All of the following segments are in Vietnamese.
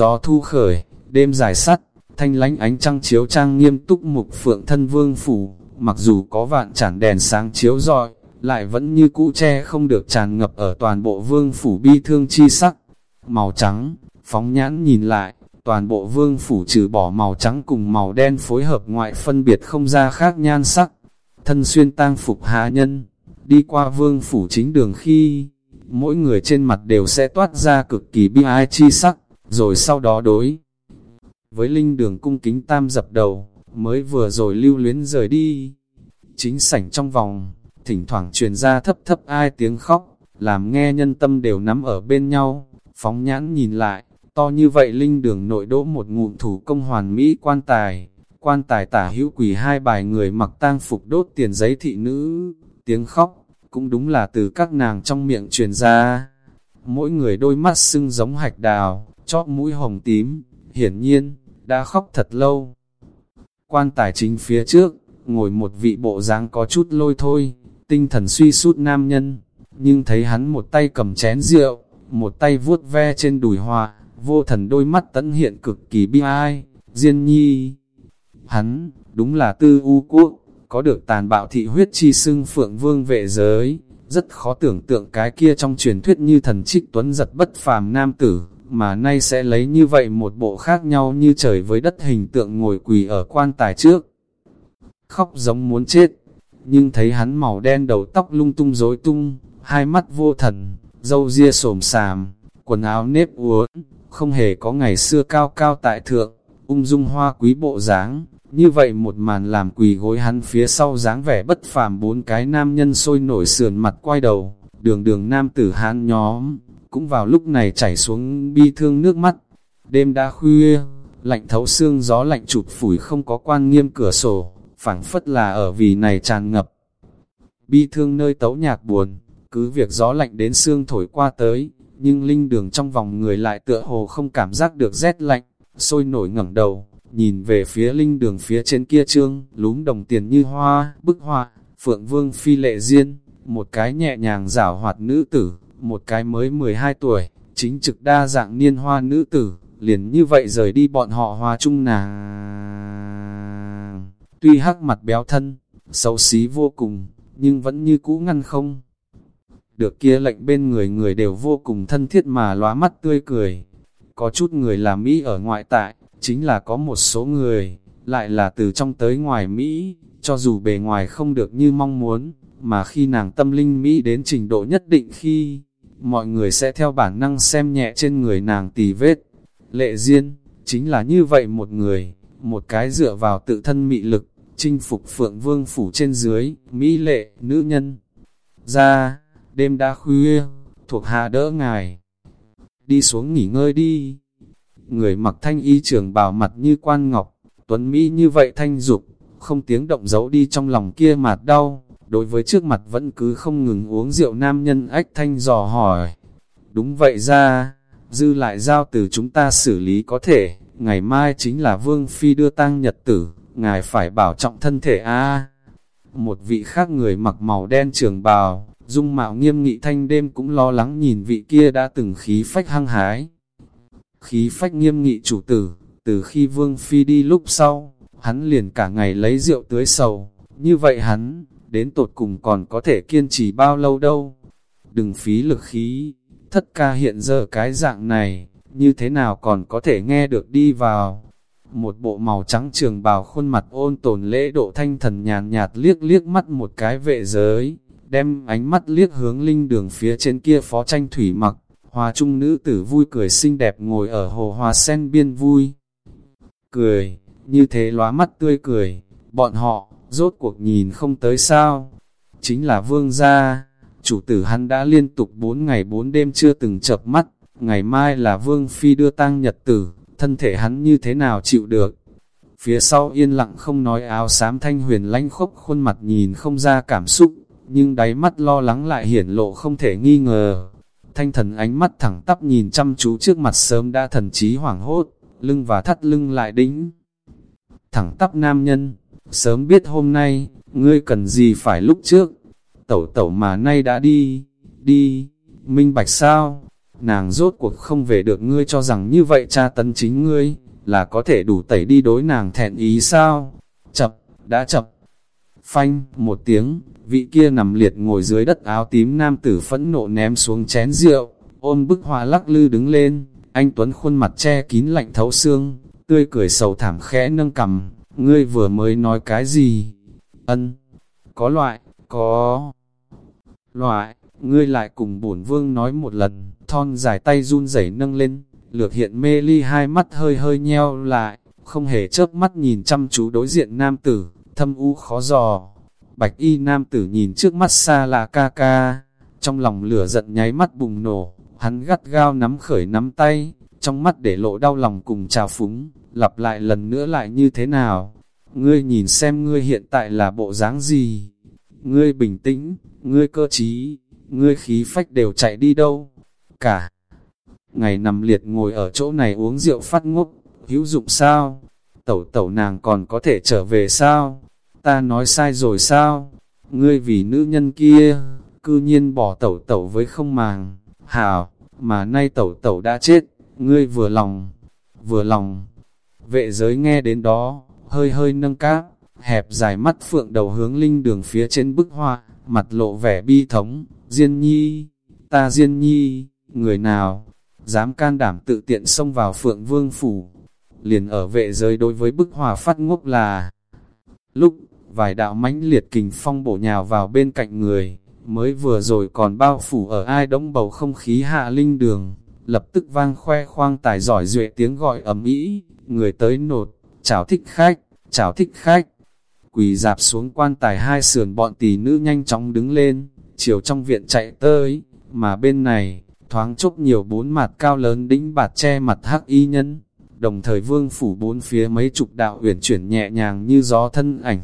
gió thu khởi, đêm dài sắt, thanh lánh ánh trăng chiếu trang nghiêm túc mục phượng thân vương phủ, mặc dù có vạn chản đèn sáng chiếu rọi, lại vẫn như cũ che không được tràn ngập ở toàn bộ vương phủ bi thương chi sắc. Màu trắng, phóng nhãn nhìn lại, toàn bộ vương phủ trừ bỏ màu trắng cùng màu đen phối hợp ngoại phân biệt không ra khác nhan sắc. Thân xuyên tang phục hạ nhân, đi qua vương phủ chính đường khi, mỗi người trên mặt đều sẽ toát ra cực kỳ bi ai chi sắc, rồi sau đó đối. Với linh đường cung kính tam dập đầu, mới vừa rồi lưu luyến rời đi. Chính sảnh trong vòng, thỉnh thoảng truyền ra thấp thấp ai tiếng khóc, làm nghe nhân tâm đều nắm ở bên nhau, phóng nhãn nhìn lại, to như vậy linh đường nội đỗ một ngụm thủ công hoàn mỹ quan tài, quan tài tả hữu quỷ hai bài người mặc tang phục đốt tiền giấy thị nữ, tiếng khóc, cũng đúng là từ các nàng trong miệng truyền ra. Mỗi người đôi mắt sưng giống hạch đào, chóp mũi hồng tím, hiển nhiên, đã khóc thật lâu. Quan tài chính phía trước, ngồi một vị bộ dáng có chút lôi thôi, tinh thần suy sút nam nhân, nhưng thấy hắn một tay cầm chén rượu, một tay vuốt ve trên đùi hoa, vô thần đôi mắt tẫn hiện cực kỳ bi ai, diên nhi. Hắn, đúng là tư u quốc, có được tàn bạo thị huyết chi xưng phượng vương vệ giới, rất khó tưởng tượng cái kia trong truyền thuyết như thần trích tuấn giật bất phàm nam tử, mà nay sẽ lấy như vậy một bộ khác nhau như trời với đất hình tượng ngồi quỳ ở quan tài trước. Khóc giống muốn chết, nhưng thấy hắn màu đen đầu tóc lung tung rối tung, hai mắt vô thần, dâu ria xồm xàm, quần áo nếp uốn, không hề có ngày xưa cao cao tại thượng, ung dung hoa quý bộ dáng. Như vậy một màn làm quỳ gối hắn phía sau dáng vẻ bất phàm bốn cái nam nhân sôi nổi sườn mặt quay đầu, đường đường nam tử hán nhóm, cũng vào lúc này chảy xuống bi thương nước mắt. Đêm đã khuya, lạnh thấu xương gió lạnh chụp phủi không có quan nghiêm cửa sổ, phảng phất là ở vì này tràn ngập. Bi thương nơi tấu nhạc buồn, cứ việc gió lạnh đến xương thổi qua tới, nhưng linh đường trong vòng người lại tựa hồ không cảm giác được rét lạnh, sôi nổi ngẩng đầu, nhìn về phía linh đường phía trên kia trương, lúm đồng tiền như hoa, bức hoa, phượng vương phi lệ diên, một cái nhẹ nhàng rảo hoạt nữ tử, một cái mới 12 tuổi, chính trực đa dạng niên hoa nữ tử, liền như vậy rời đi bọn họ hoa chung nàng. Tuy hắc mặt béo thân, xấu xí vô cùng, nhưng vẫn như cũ ngăn không. Được kia lệnh bên người người đều vô cùng thân thiết mà lóa mắt tươi cười. Có chút người là Mỹ ở ngoại tại, chính là có một số người, lại là từ trong tới ngoài Mỹ, cho dù bề ngoài không được như mong muốn, mà khi nàng tâm linh Mỹ đến trình độ nhất định khi, mọi người sẽ theo bản năng xem nhẹ trên người nàng tì vết. Lệ Diên, chính là như vậy một người, một cái dựa vào tự thân mị lực, chinh phục phượng vương phủ trên dưới, Mỹ lệ, nữ nhân. Ra, đêm đã khuya, thuộc hạ đỡ ngài. Đi xuống nghỉ ngơi đi. Người mặc thanh y trường bào mặt như quan ngọc, tuấn Mỹ như vậy thanh dục, không tiếng động giấu đi trong lòng kia mạt đau, đối với trước mặt vẫn cứ không ngừng uống rượu nam nhân ách thanh dò hỏi. Đúng vậy ra, dư lại giao từ chúng ta xử lý có thể, ngày mai chính là Vương Phi đưa tang nhật tử, ngài phải bảo trọng thân thể a Một vị khác người mặc màu đen trường bào, dung mạo nghiêm nghị thanh đêm cũng lo lắng nhìn vị kia đã từng khí phách hăng hái. Khí phách nghiêm nghị chủ tử, từ khi Vương Phi đi lúc sau, hắn liền cả ngày lấy rượu tưới sầu, như vậy hắn, đến tột cùng còn có thể kiên trì bao lâu đâu. Đừng phí lực khí, thất ca hiện giờ cái dạng này, như thế nào còn có thể nghe được đi vào. Một bộ màu trắng trường bào khuôn mặt ôn tồn lễ độ thanh thần nhàn nhạt liếc liếc mắt một cái vệ giới, đem ánh mắt liếc hướng linh đường phía trên kia phó tranh thủy mặc, hòa trung nữ tử vui cười xinh đẹp ngồi ở hồ hoa sen biên vui. Cười, như thế lóa mắt tươi cười, bọn họ, rốt cuộc nhìn không tới sao. Chính là vương gia, chủ tử hắn đã liên tục 4 ngày 4 đêm chưa từng chập mắt, ngày mai là vương phi đưa tang nhật tử, thân thể hắn như thế nào chịu được. Phía sau yên lặng không nói áo xám thanh huyền lanh khốc khuôn mặt nhìn không ra cảm xúc, nhưng đáy mắt lo lắng lại hiển lộ không thể nghi ngờ. Thanh thần ánh mắt thẳng tắp nhìn chăm chú trước mặt sớm đã thần trí hoảng hốt, lưng và thắt lưng lại đính. Thẳng tắp nam nhân, sớm biết hôm nay, ngươi cần gì phải lúc trước. Tẩu tẩu mà nay đã đi, đi, minh bạch sao? nàng rốt cuộc không về được ngươi cho rằng như vậy cha tấn chính ngươi, là có thể đủ tẩy đi đối nàng thẹn ý sao? Chập, đã chập. Phanh, một tiếng, vị kia nằm liệt ngồi dưới đất áo tím nam tử phẫn nộ ném xuống chén rượu, ôm bức hoa lắc lư đứng lên, anh Tuấn khuôn mặt che kín lạnh thấu xương, tươi cười sầu thảm khẽ nâng cầm, ngươi vừa mới nói cái gì? Ân, có loại, có loại, ngươi lại cùng bổn vương nói một lần, thon dài tay run rẩy nâng lên, lược hiện mê ly hai mắt hơi hơi nheo lại, không hề chớp mắt nhìn chăm chú đối diện nam tử, thâm u khó dò. Bạch y nam tử nhìn trước mắt xa là ca ca, trong lòng lửa giận nháy mắt bùng nổ, hắn gắt gao nắm khởi nắm tay, trong mắt để lộ đau lòng cùng trào phúng, lặp lại lần nữa lại như thế nào. Ngươi nhìn xem ngươi hiện tại là bộ dáng gì? Ngươi bình tĩnh, ngươi cơ trí, ngươi khí phách đều chạy đi đâu? Cả ngày nằm liệt ngồi ở chỗ này uống rượu phát ngốc, hữu dụng sao? Tẩu tẩu nàng còn có thể trở về sao? Ta nói sai rồi sao? Ngươi vì nữ nhân kia, cư nhiên bỏ tẩu tẩu với không màng, hảo, mà nay tẩu tẩu đã chết, ngươi vừa lòng, vừa lòng. Vệ giới nghe đến đó, hơi hơi nâng cáp, hẹp dài mắt phượng đầu hướng linh đường phía trên bức hoa, mặt lộ vẻ bi thống, Diên nhi, ta Diên nhi, người nào, dám can đảm tự tiện xông vào phượng vương phủ, liền ở vệ giới đối với bức hòa phát ngốc là lúc vài đạo mãnh liệt kình phong bổ nhào vào bên cạnh người, mới vừa rồi còn bao phủ ở ai đống bầu không khí hạ linh đường, lập tức vang khoe khoang tài giỏi duệ tiếng gọi ấm ý, người tới nột, chào thích khách, chào thích khách. Quỳ dạp xuống quan tài hai sườn bọn tỷ nữ nhanh chóng đứng lên, chiều trong viện chạy tới, mà bên này, thoáng chốc nhiều bốn mặt cao lớn đĩnh bạt che mặt hắc y nhân, đồng thời vương phủ bốn phía mấy chục đạo uyển chuyển nhẹ nhàng như gió thân ảnh.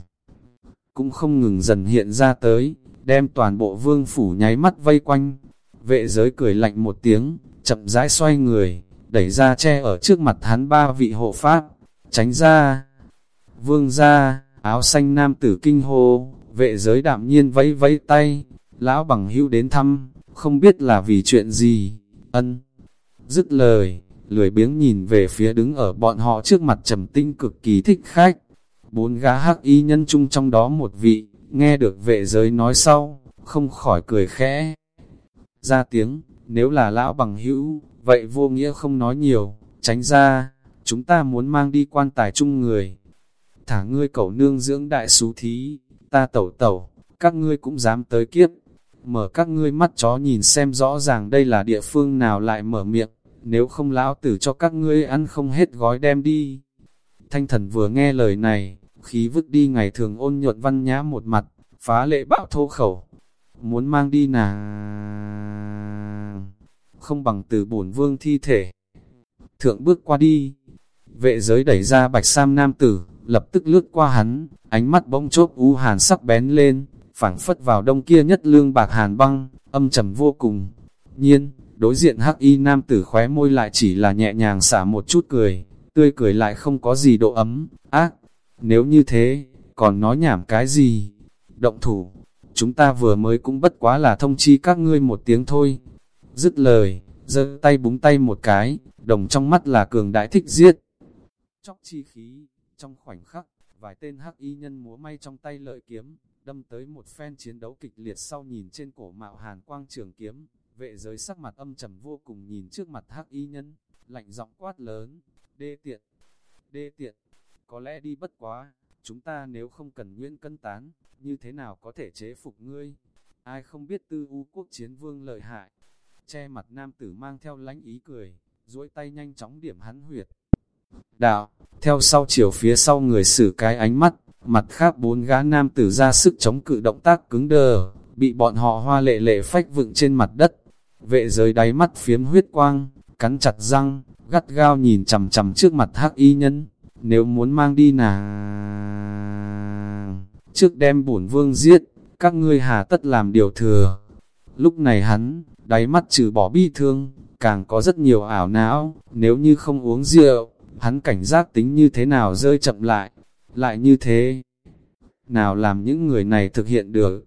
Cũng không ngừng dần hiện ra tới, đem toàn bộ vương phủ nháy mắt vây quanh. Vệ giới cười lạnh một tiếng, chậm rãi xoay người, đẩy ra che ở trước mặt hắn ba vị hộ pháp, tránh ra. Vương ra, áo xanh nam tử kinh hô, vệ giới đạm nhiên vẫy vẫy tay, lão bằng hữu đến thăm, không biết là vì chuyện gì, ân. Dứt lời, lười biếng nhìn về phía đứng ở bọn họ trước mặt trầm tinh cực kỳ thích khách. Bốn gã hắc y nhân chung trong đó một vị, nghe được vệ giới nói sau, không khỏi cười khẽ. Ra tiếng, nếu là lão bằng hữu, vậy vô nghĩa không nói nhiều, tránh ra, chúng ta muốn mang đi quan tài chung người. Thả ngươi cầu nương dưỡng đại xú thí, ta tẩu tẩu, các ngươi cũng dám tới kiếp. Mở các ngươi mắt chó nhìn xem rõ ràng đây là địa phương nào lại mở miệng nếu không lão tử cho các ngươi ăn không hết gói đem đi. Thanh thần vừa nghe lời này, khí vứt đi ngày thường ôn nhuận văn nhã một mặt, phá lệ bạo thô khẩu, muốn mang đi nàng, không bằng từ bổn vương thi thể. Thượng bước qua đi, vệ giới đẩy ra bạch sam nam tử, lập tức lướt qua hắn, ánh mắt bỗng chốt u hàn sắc bén lên, phảng phất vào đông kia nhất lương bạc hàn băng, âm trầm vô cùng. Nhiên, Đối diện hắc y nam tử khóe môi lại chỉ là nhẹ nhàng xả một chút cười, tươi cười lại không có gì độ ấm, ác. Nếu như thế, còn nói nhảm cái gì? Động thủ, chúng ta vừa mới cũng bất quá là thông chi các ngươi một tiếng thôi. Dứt lời, giơ tay búng tay một cái, đồng trong mắt là cường đại thích giết. Chóc chi khí, trong khoảnh khắc, vài tên hắc y nhân múa may trong tay lợi kiếm, đâm tới một phen chiến đấu kịch liệt sau nhìn trên cổ mạo hàn quang trường kiếm, Vệ giới sắc mặt âm trầm vô cùng nhìn trước mặt hắc y nhân, lạnh giọng quát lớn, đê tiện, đê tiện, có lẽ đi bất quá, chúng ta nếu không cần nguyên cân tán, như thế nào có thể chế phục ngươi? Ai không biết tư u quốc chiến vương lợi hại? Che mặt nam tử mang theo lánh ý cười, duỗi tay nhanh chóng điểm hắn huyệt. Đạo, theo sau chiều phía sau người xử cái ánh mắt, mặt khác bốn gã nam tử ra sức chống cự động tác cứng đờ, bị bọn họ hoa lệ lệ phách vựng trên mặt đất. Vệ giới đáy mắt phiếm huyết quang, cắn chặt răng, gắt gao nhìn chầm chầm trước mặt hắc y nhân. Nếu muốn mang đi nàng, trước đem bổn vương giết, các ngươi hà tất làm điều thừa. Lúc này hắn, đáy mắt trừ bỏ bi thương, càng có rất nhiều ảo não, nếu như không uống rượu, hắn cảnh giác tính như thế nào rơi chậm lại, lại như thế. Nào làm những người này thực hiện được,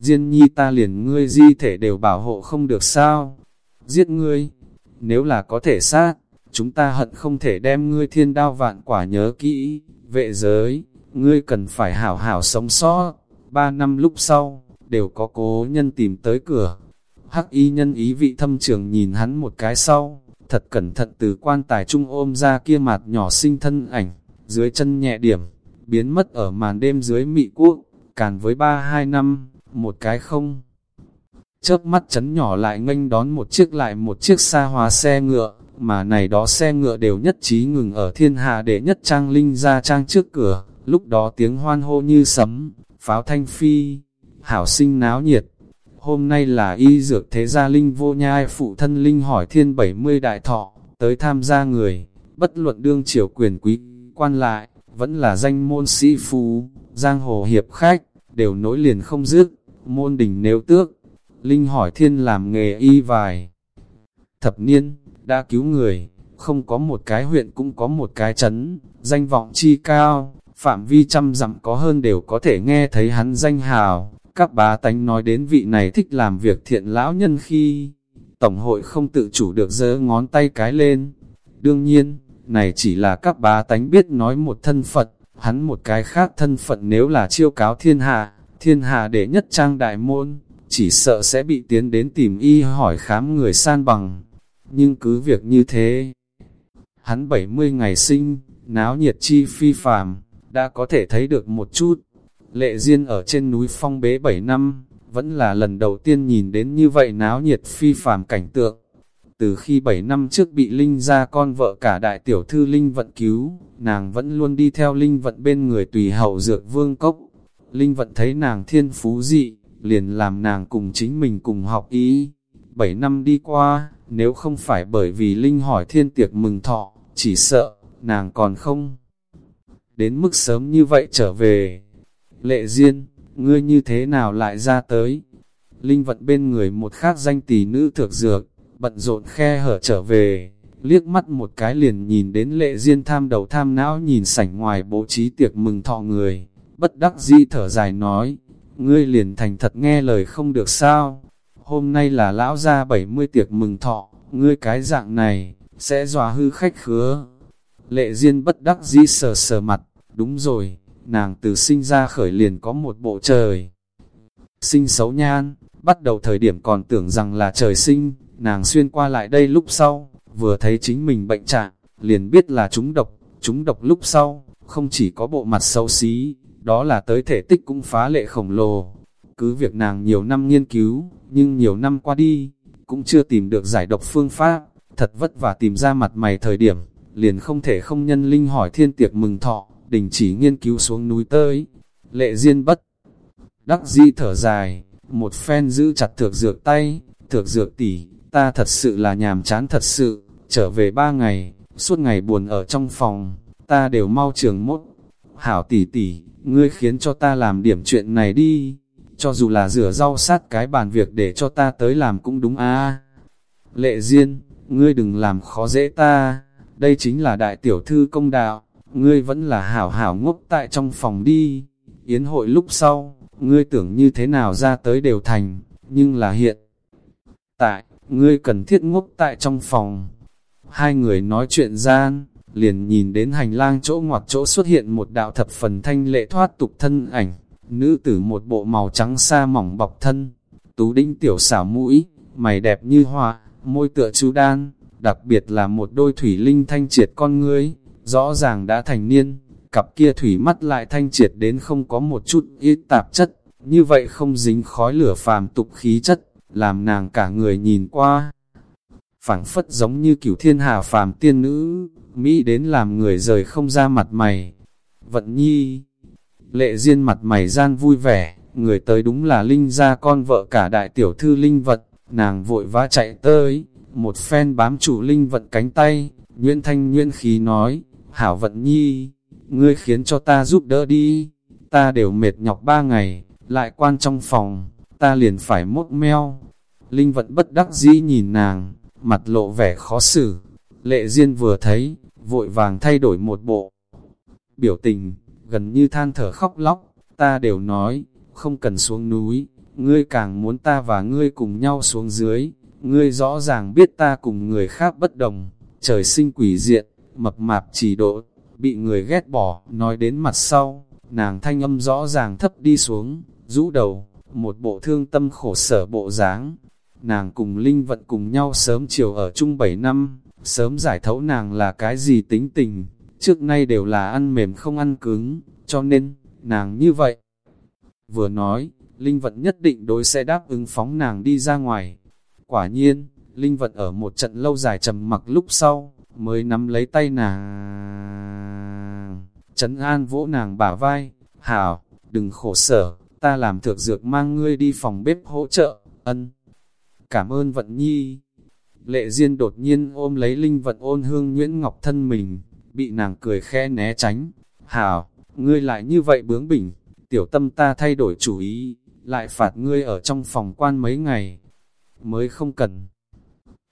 Diên nhi ta liền ngươi di thể đều bảo hộ không được sao? Giết ngươi, nếu là có thể sát, chúng ta hận không thể đem ngươi thiên đao vạn quả nhớ kỹ, vệ giới, ngươi cần phải hảo hảo sống sót, ba năm lúc sau, đều có cố nhân tìm tới cửa. Hắc y nhân ý vị thâm trường nhìn hắn một cái sau, thật cẩn thận từ quan tài trung ôm ra kia mặt nhỏ sinh thân ảnh, dưới chân nhẹ điểm, biến mất ở màn đêm dưới mị quốc, càn với ba hai năm, một cái không. Chớp mắt chấn nhỏ lại nghênh đón một chiếc lại một chiếc xa hóa xe ngựa, mà này đó xe ngựa đều nhất trí ngừng ở thiên hạ để nhất trang linh ra trang trước cửa, lúc đó tiếng hoan hô như sấm, pháo thanh phi, hảo sinh náo nhiệt. Hôm nay là y dược thế gia linh vô nhai phụ thân linh hỏi thiên 70 đại thọ, tới tham gia người, bất luận đương triều quyền quý, quan lại, vẫn là danh môn sĩ phú, giang hồ hiệp khách, đều nối liền không dứt, môn đình nếu tước. Linh hỏi thiên làm nghề y vài. Thập niên, đã cứu người, không có một cái huyện cũng có một cái chấn, danh vọng chi cao, phạm vi trăm dặm có hơn đều có thể nghe thấy hắn danh hào. Các bá tánh nói đến vị này thích làm việc thiện lão nhân khi Tổng hội không tự chủ được giơ ngón tay cái lên. Đương nhiên, này chỉ là các bá tánh biết nói một thân Phật, hắn một cái khác thân phận nếu là chiêu cáo thiên hạ, thiên hạ để nhất trang đại môn, chỉ sợ sẽ bị tiến đến tìm y hỏi khám người san bằng. Nhưng cứ việc như thế, hắn 70 ngày sinh, náo nhiệt chi phi phàm, đã có thể thấy được một chút. Lệ Diên ở trên núi phong bế 7 năm, vẫn là lần đầu tiên nhìn đến như vậy náo nhiệt phi phàm cảnh tượng. Từ khi 7 năm trước bị Linh ra con vợ cả đại tiểu thư Linh vận cứu, nàng vẫn luôn đi theo Linh vận bên người tùy hậu dược vương cốc. Linh vận thấy nàng thiên phú dị, liền làm nàng cùng chính mình cùng học ý. 7 năm đi qua, nếu không phải bởi vì Linh hỏi thiên tiệc mừng thọ, chỉ sợ, nàng còn không. Đến mức sớm như vậy trở về. Lệ Diên, ngươi như thế nào lại ra tới? Linh vận bên người một khác danh tỷ nữ thược dược, bận rộn khe hở trở về, liếc mắt một cái liền nhìn đến lệ Diên tham đầu tham não nhìn sảnh ngoài bố trí tiệc mừng thọ người, bất đắc dĩ thở dài nói, ngươi liền thành thật nghe lời không được sao, hôm nay là lão gia 70 tiệc mừng thọ, ngươi cái dạng này, sẽ dọa hư khách khứa. Lệ Diên bất đắc dĩ sờ sờ mặt, đúng rồi, nàng từ sinh ra khởi liền có một bộ trời. Sinh xấu nhan, bắt đầu thời điểm còn tưởng rằng là trời sinh, nàng xuyên qua lại đây lúc sau, vừa thấy chính mình bệnh trạng, liền biết là chúng độc, chúng độc lúc sau, không chỉ có bộ mặt xấu xí, đó là tới thể tích cũng phá lệ khổng lồ. Cứ việc nàng nhiều năm nghiên cứu, nhưng nhiều năm qua đi, cũng chưa tìm được giải độc phương pháp, thật vất vả tìm ra mặt mày thời điểm, liền không thể không nhân linh hỏi thiên tiệc mừng thọ, đình chỉ nghiên cứu xuống núi tới. Lệ Diên bất, đắc di thở dài, một phen giữ chặt thược dược tay, thược dược tỉ, ta thật sự là nhàm chán thật sự, trở về ba ngày, suốt ngày buồn ở trong phòng, ta đều mau trường mốt. Hảo tỉ tỉ, ngươi khiến cho ta làm điểm chuyện này đi, cho dù là rửa rau sát cái bàn việc để cho ta tới làm cũng đúng à Lệ Diên, ngươi đừng làm khó dễ ta, đây chính là đại tiểu thư công đạo, ngươi vẫn là hảo hảo ngốc tại trong phòng đi. Yến hội lúc sau, ngươi tưởng như thế nào ra tới đều thành, nhưng là hiện tại, ngươi cần thiết ngốc tại trong phòng. Hai người nói chuyện gian, liền nhìn đến hành lang chỗ ngoặt chỗ xuất hiện một đạo thập phần thanh lệ thoát tục thân ảnh, nữ tử một bộ màu trắng sa mỏng bọc thân, tú đinh tiểu xảo mũi, mày đẹp như hoa, môi tựa chú đan, đặc biệt là một đôi thủy linh thanh triệt con ngươi, rõ ràng đã thành niên, cặp kia thủy mắt lại thanh triệt đến không có một chút ít tạp chất, như vậy không dính khói lửa phàm tục khí chất, làm nàng cả người nhìn qua. phảng phất giống như cửu thiên hà phàm tiên nữ, Mỹ đến làm người rời không ra mặt mày. Vận nhi, lệ duyên mặt mày gian vui vẻ, người tới đúng là Linh gia con vợ cả đại tiểu thư Linh vật, nàng vội vã chạy tới, một phen bám chủ Linh vật cánh tay, Nguyễn Thanh Nguyễn khí nói, Hảo Vận Nhi, ngươi khiến cho ta giúp đỡ đi, ta đều mệt nhọc ba ngày, lại quan trong phòng, ta liền phải mốt meo. Linh Vận bất đắc dĩ nhìn nàng, mặt lộ vẻ khó xử, lệ duyên vừa thấy, vội vàng thay đổi một bộ. Biểu tình, gần như than thở khóc lóc, ta đều nói, không cần xuống núi, ngươi càng muốn ta và ngươi cùng nhau xuống dưới, ngươi rõ ràng biết ta cùng người khác bất đồng, trời sinh quỷ diện, mập mạp chỉ độ, bị người ghét bỏ, nói đến mặt sau, nàng thanh âm rõ ràng thấp đi xuống, rũ đầu, một bộ thương tâm khổ sở bộ dáng. Nàng cùng Linh Vận cùng nhau sớm chiều ở chung 7 năm, sớm giải thấu nàng là cái gì tính tình, trước nay đều là ăn mềm không ăn cứng, cho nên, nàng như vậy. Vừa nói, Linh Vận nhất định đối sẽ đáp ứng phóng nàng đi ra ngoài. Quả nhiên, Linh Vận ở một trận lâu dài trầm mặc lúc sau, mới nắm lấy tay nàng. Trấn an vỗ nàng bả vai, hảo, đừng khổ sở, ta làm thược dược mang ngươi đi phòng bếp hỗ trợ, ân. Cảm ơn Vận Nhi. Lệ Diên đột nhiên ôm lấy Linh Vận ôn hương Nguyễn Ngọc thân mình, bị nàng cười khe né tránh. Hảo, ngươi lại như vậy bướng bỉnh, tiểu tâm ta thay đổi chủ ý, lại phạt ngươi ở trong phòng quan mấy ngày. Mới không cần.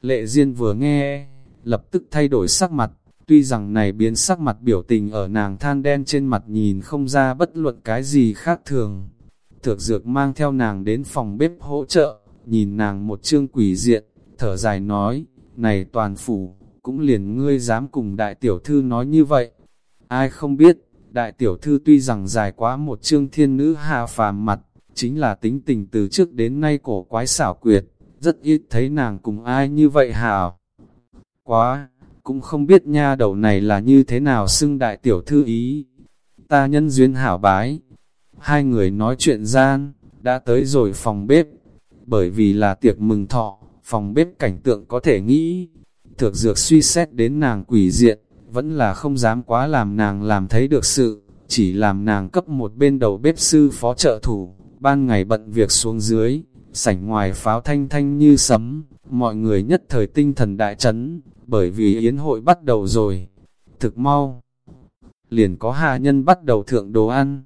Lệ Diên vừa nghe, lập tức thay đổi sắc mặt, tuy rằng này biến sắc mặt biểu tình ở nàng than đen trên mặt nhìn không ra bất luận cái gì khác thường. Thược dược mang theo nàng đến phòng bếp hỗ trợ, nhìn nàng một chương quỷ diện, thở dài nói, này toàn phủ, cũng liền ngươi dám cùng đại tiểu thư nói như vậy. Ai không biết, đại tiểu thư tuy rằng dài quá một chương thiên nữ hạ phàm mặt, chính là tính tình từ trước đến nay cổ quái xảo quyệt, rất ít thấy nàng cùng ai như vậy hảo. Quá, cũng không biết nha đầu này là như thế nào xưng đại tiểu thư ý. Ta nhân duyên hảo bái. Hai người nói chuyện gian, đã tới rồi phòng bếp. Bởi vì là tiệc mừng thọ, phòng bếp cảnh tượng có thể nghĩ. Thược dược suy xét đến nàng quỷ diện, vẫn là không dám quá làm nàng làm thấy được sự, chỉ làm nàng cấp một bên đầu bếp sư phó trợ thủ, ban ngày bận việc xuống dưới, sảnh ngoài pháo thanh thanh như sấm, mọi người nhất thời tinh thần đại chấn, bởi vì yến hội bắt đầu rồi. Thực mau, liền có hạ nhân bắt đầu thượng đồ ăn.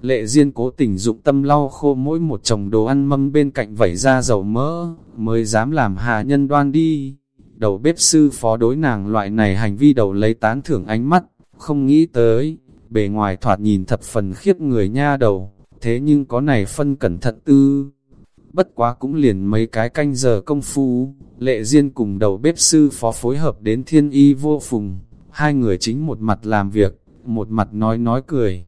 Lệ Diên cố tình dụng tâm lau khô mỗi một chồng đồ ăn mâm bên cạnh vẩy ra dầu mỡ, mới dám làm hạ nhân đoan đi. Đầu bếp sư phó đối nàng loại này hành vi đầu lấy tán thưởng ánh mắt, không nghĩ tới, bề ngoài thoạt nhìn thập phần khiếp người nha đầu, thế nhưng có này phân cẩn thận tư. Bất quá cũng liền mấy cái canh giờ công phu, lệ duyên cùng đầu bếp sư phó phối hợp đến thiên y vô phùng, hai người chính một mặt làm việc, một mặt nói nói cười.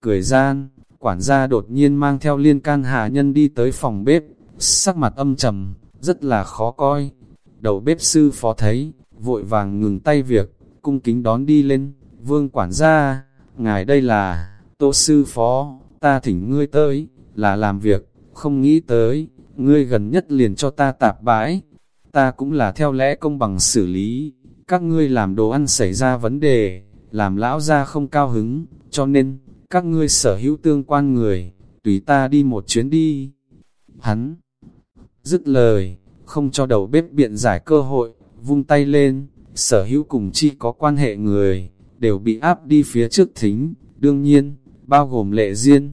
Cười gian, quản gia đột nhiên mang theo liên can hạ nhân đi tới phòng bếp, sắc mặt âm trầm, rất là khó coi. Đầu bếp sư phó thấy, vội vàng ngừng tay việc, cung kính đón đi lên, vương quản gia, ngài đây là, tô sư phó, ta thỉnh ngươi tới, là làm việc, không nghĩ tới, ngươi gần nhất liền cho ta tạp bãi, ta cũng là theo lẽ công bằng xử lý, các ngươi làm đồ ăn xảy ra vấn đề, làm lão ra không cao hứng, cho nên, các ngươi sở hữu tương quan người, tùy ta đi một chuyến đi. Hắn dứt lời, không cho đầu bếp biện giải cơ hội, vung tay lên, sở hữu cùng chi có quan hệ người, đều bị áp đi phía trước thính, đương nhiên, bao gồm lệ duyên.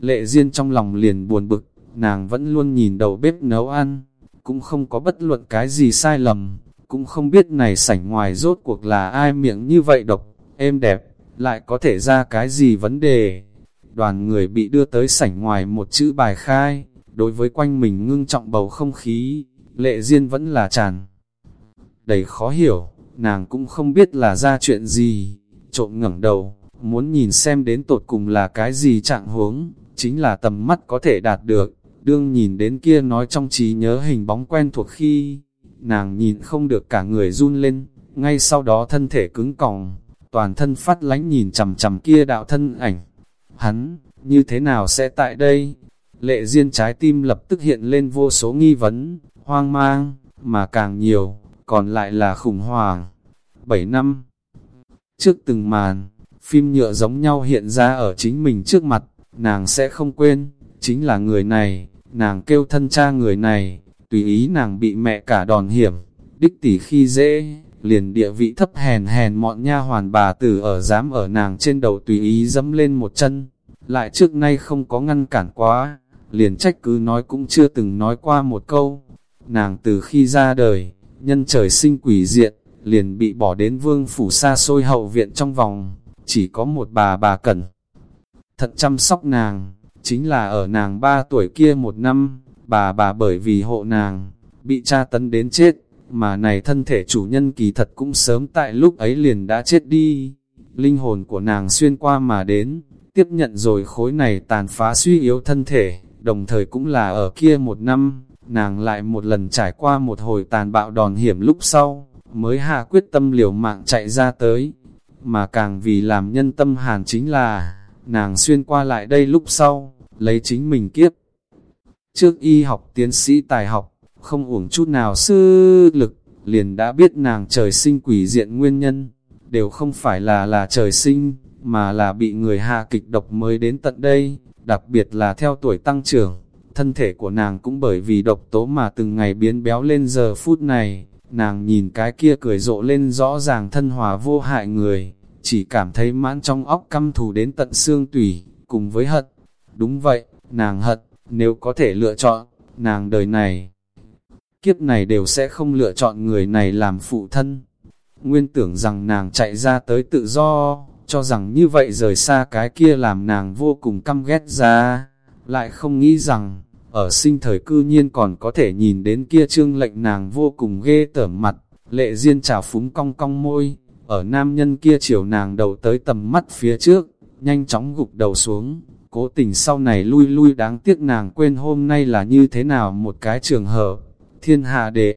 Lệ duyên trong lòng liền buồn bực, nàng vẫn luôn nhìn đầu bếp nấu ăn, cũng không có bất luận cái gì sai lầm, cũng không biết này sảnh ngoài rốt cuộc là ai miệng như vậy độc, êm đẹp, lại có thể ra cái gì vấn đề. Đoàn người bị đưa tới sảnh ngoài một chữ bài khai, đối với quanh mình ngưng trọng bầu không khí, lệ duyên vẫn là tràn. Đầy khó hiểu, nàng cũng không biết là ra chuyện gì, trộm ngẩng đầu, muốn nhìn xem đến tột cùng là cái gì trạng huống, chính là tầm mắt có thể đạt được, đương nhìn đến kia nói trong trí nhớ hình bóng quen thuộc khi, nàng nhìn không được cả người run lên, ngay sau đó thân thể cứng còng, toàn thân phát lánh nhìn chầm chầm kia đạo thân ảnh. Hắn, như thế nào sẽ tại đây? Lệ duyên trái tim lập tức hiện lên vô số nghi vấn, hoang mang, mà càng nhiều, còn lại là khủng hoảng. Bảy năm Trước từng màn, phim nhựa giống nhau hiện ra ở chính mình trước mặt, nàng sẽ không quên, chính là người này, nàng kêu thân cha người này, tùy ý nàng bị mẹ cả đòn hiểm, đích tỷ khi dễ, liền địa vị thấp hèn hèn mọn nha hoàn bà tử ở dám ở nàng trên đầu tùy ý dẫm lên một chân, lại trước nay không có ngăn cản quá, liền trách cứ nói cũng chưa từng nói qua một câu, nàng từ khi ra đời, nhân trời sinh quỷ diện, liền bị bỏ đến vương phủ xa xôi hậu viện trong vòng, chỉ có một bà bà cẩn. thật chăm sóc nàng, chính là ở nàng ba tuổi kia một năm, bà bà bởi vì hộ nàng, bị tra tấn đến chết, mà này thân thể chủ nhân kỳ thật cũng sớm tại lúc ấy liền đã chết đi. Linh hồn của nàng xuyên qua mà đến, tiếp nhận rồi khối này tàn phá suy yếu thân thể, đồng thời cũng là ở kia một năm, nàng lại một lần trải qua một hồi tàn bạo đòn hiểm lúc sau, mới hạ quyết tâm liều mạng chạy ra tới. Mà càng vì làm nhân tâm hàn chính là, nàng xuyên qua lại đây lúc sau, lấy chính mình kiếp. Trước y học tiến sĩ tài học, không uổng chút nào sư lực, liền đã biết nàng trời sinh quỷ diện nguyên nhân, đều không phải là là trời sinh, mà là bị người hạ kịch độc mới đến tận đây, đặc biệt là theo tuổi tăng trưởng, thân thể của nàng cũng bởi vì độc tố mà từng ngày biến béo lên giờ phút này, nàng nhìn cái kia cười rộ lên rõ ràng thân hòa vô hại người, chỉ cảm thấy mãn trong óc căm thù đến tận xương tủy, cùng với hận. Đúng vậy, nàng hận, nếu có thể lựa chọn, nàng đời này, kiếp này đều sẽ không lựa chọn người này làm phụ thân. Nguyên tưởng rằng nàng chạy ra tới tự do, cho rằng như vậy rời xa cái kia làm nàng vô cùng căm ghét ra, lại không nghĩ rằng, ở sinh thời cư nhiên còn có thể nhìn đến kia trương lệnh nàng vô cùng ghê tởm mặt, lệ duyên trào phúng cong cong môi, ở nam nhân kia chiều nàng đầu tới tầm mắt phía trước, nhanh chóng gục đầu xuống, cố tình sau này lui lui đáng tiếc nàng quên hôm nay là như thế nào một cái trường hợp, thiên hạ đệ.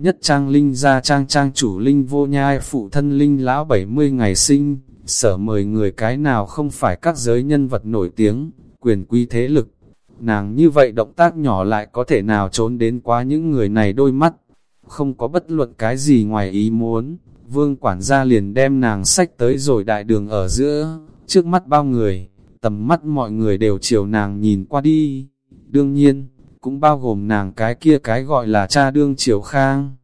Nhất trang linh ra trang trang chủ linh vô nhai phụ thân linh lão 70 ngày sinh, sở mời người cái nào không phải các giới nhân vật nổi tiếng, quyền quý thế lực. Nàng như vậy động tác nhỏ lại có thể nào trốn đến quá những người này đôi mắt, không có bất luận cái gì ngoài ý muốn. Vương quản gia liền đem nàng sách tới rồi đại đường ở giữa, trước mắt bao người, tầm mắt mọi người đều chiều nàng nhìn qua đi. Đương nhiên, cũng bao gồm nàng cái kia cái gọi là cha đương triều khang.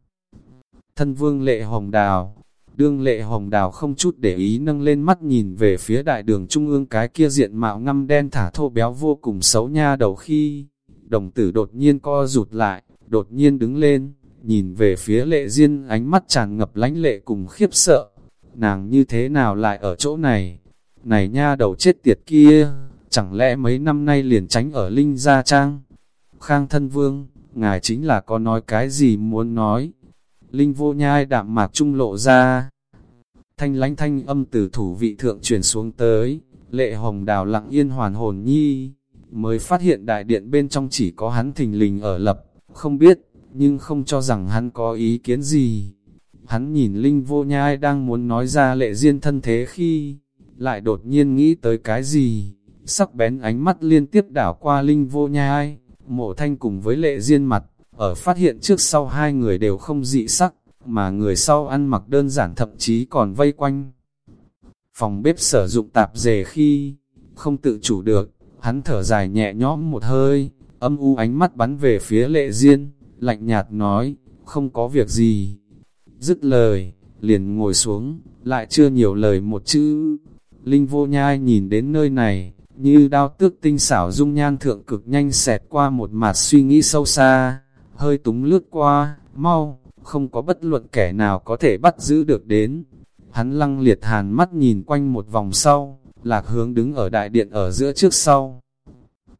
Thân vương lệ hồng đào, Đương lệ hồng đào không chút để ý nâng lên mắt nhìn về phía đại đường trung ương cái kia diện mạo ngăm đen thả thô béo vô cùng xấu nha đầu khi, đồng tử đột nhiên co rụt lại, đột nhiên đứng lên, nhìn về phía lệ duyên ánh mắt tràn ngập lánh lệ cùng khiếp sợ. Nàng như thế nào lại ở chỗ này? Này nha đầu chết tiệt kia, chẳng lẽ mấy năm nay liền tránh ở Linh Gia Trang? Khang thân vương, ngài chính là có nói cái gì muốn nói? Linh vô nhai đạm mạc trung lộ ra. Thanh lánh thanh âm từ thủ vị thượng truyền xuống tới, lệ hồng đào lặng yên hoàn hồn nhi, mới phát hiện đại điện bên trong chỉ có hắn thình lình ở lập, không biết, nhưng không cho rằng hắn có ý kiến gì. Hắn nhìn Linh vô nhai đang muốn nói ra lệ duyên thân thế khi, lại đột nhiên nghĩ tới cái gì, sắc bén ánh mắt liên tiếp đảo qua Linh vô nhai, mộ thanh cùng với lệ duyên mặt, ở phát hiện trước sau hai người đều không dị sắc, mà người sau ăn mặc đơn giản thậm chí còn vây quanh. Phòng bếp sử dụng tạp dề khi, không tự chủ được, hắn thở dài nhẹ nhõm một hơi, âm u ánh mắt bắn về phía lệ duyên lạnh nhạt nói, không có việc gì. Dứt lời, liền ngồi xuống, lại chưa nhiều lời một chữ. Linh vô nhai nhìn đến nơi này, như đao tước tinh xảo dung nhan thượng cực nhanh xẹt qua một mặt suy nghĩ sâu xa hơi túng lướt qua, mau, không có bất luận kẻ nào có thể bắt giữ được đến. Hắn lăng liệt hàn mắt nhìn quanh một vòng sau, lạc hướng đứng ở đại điện ở giữa trước sau.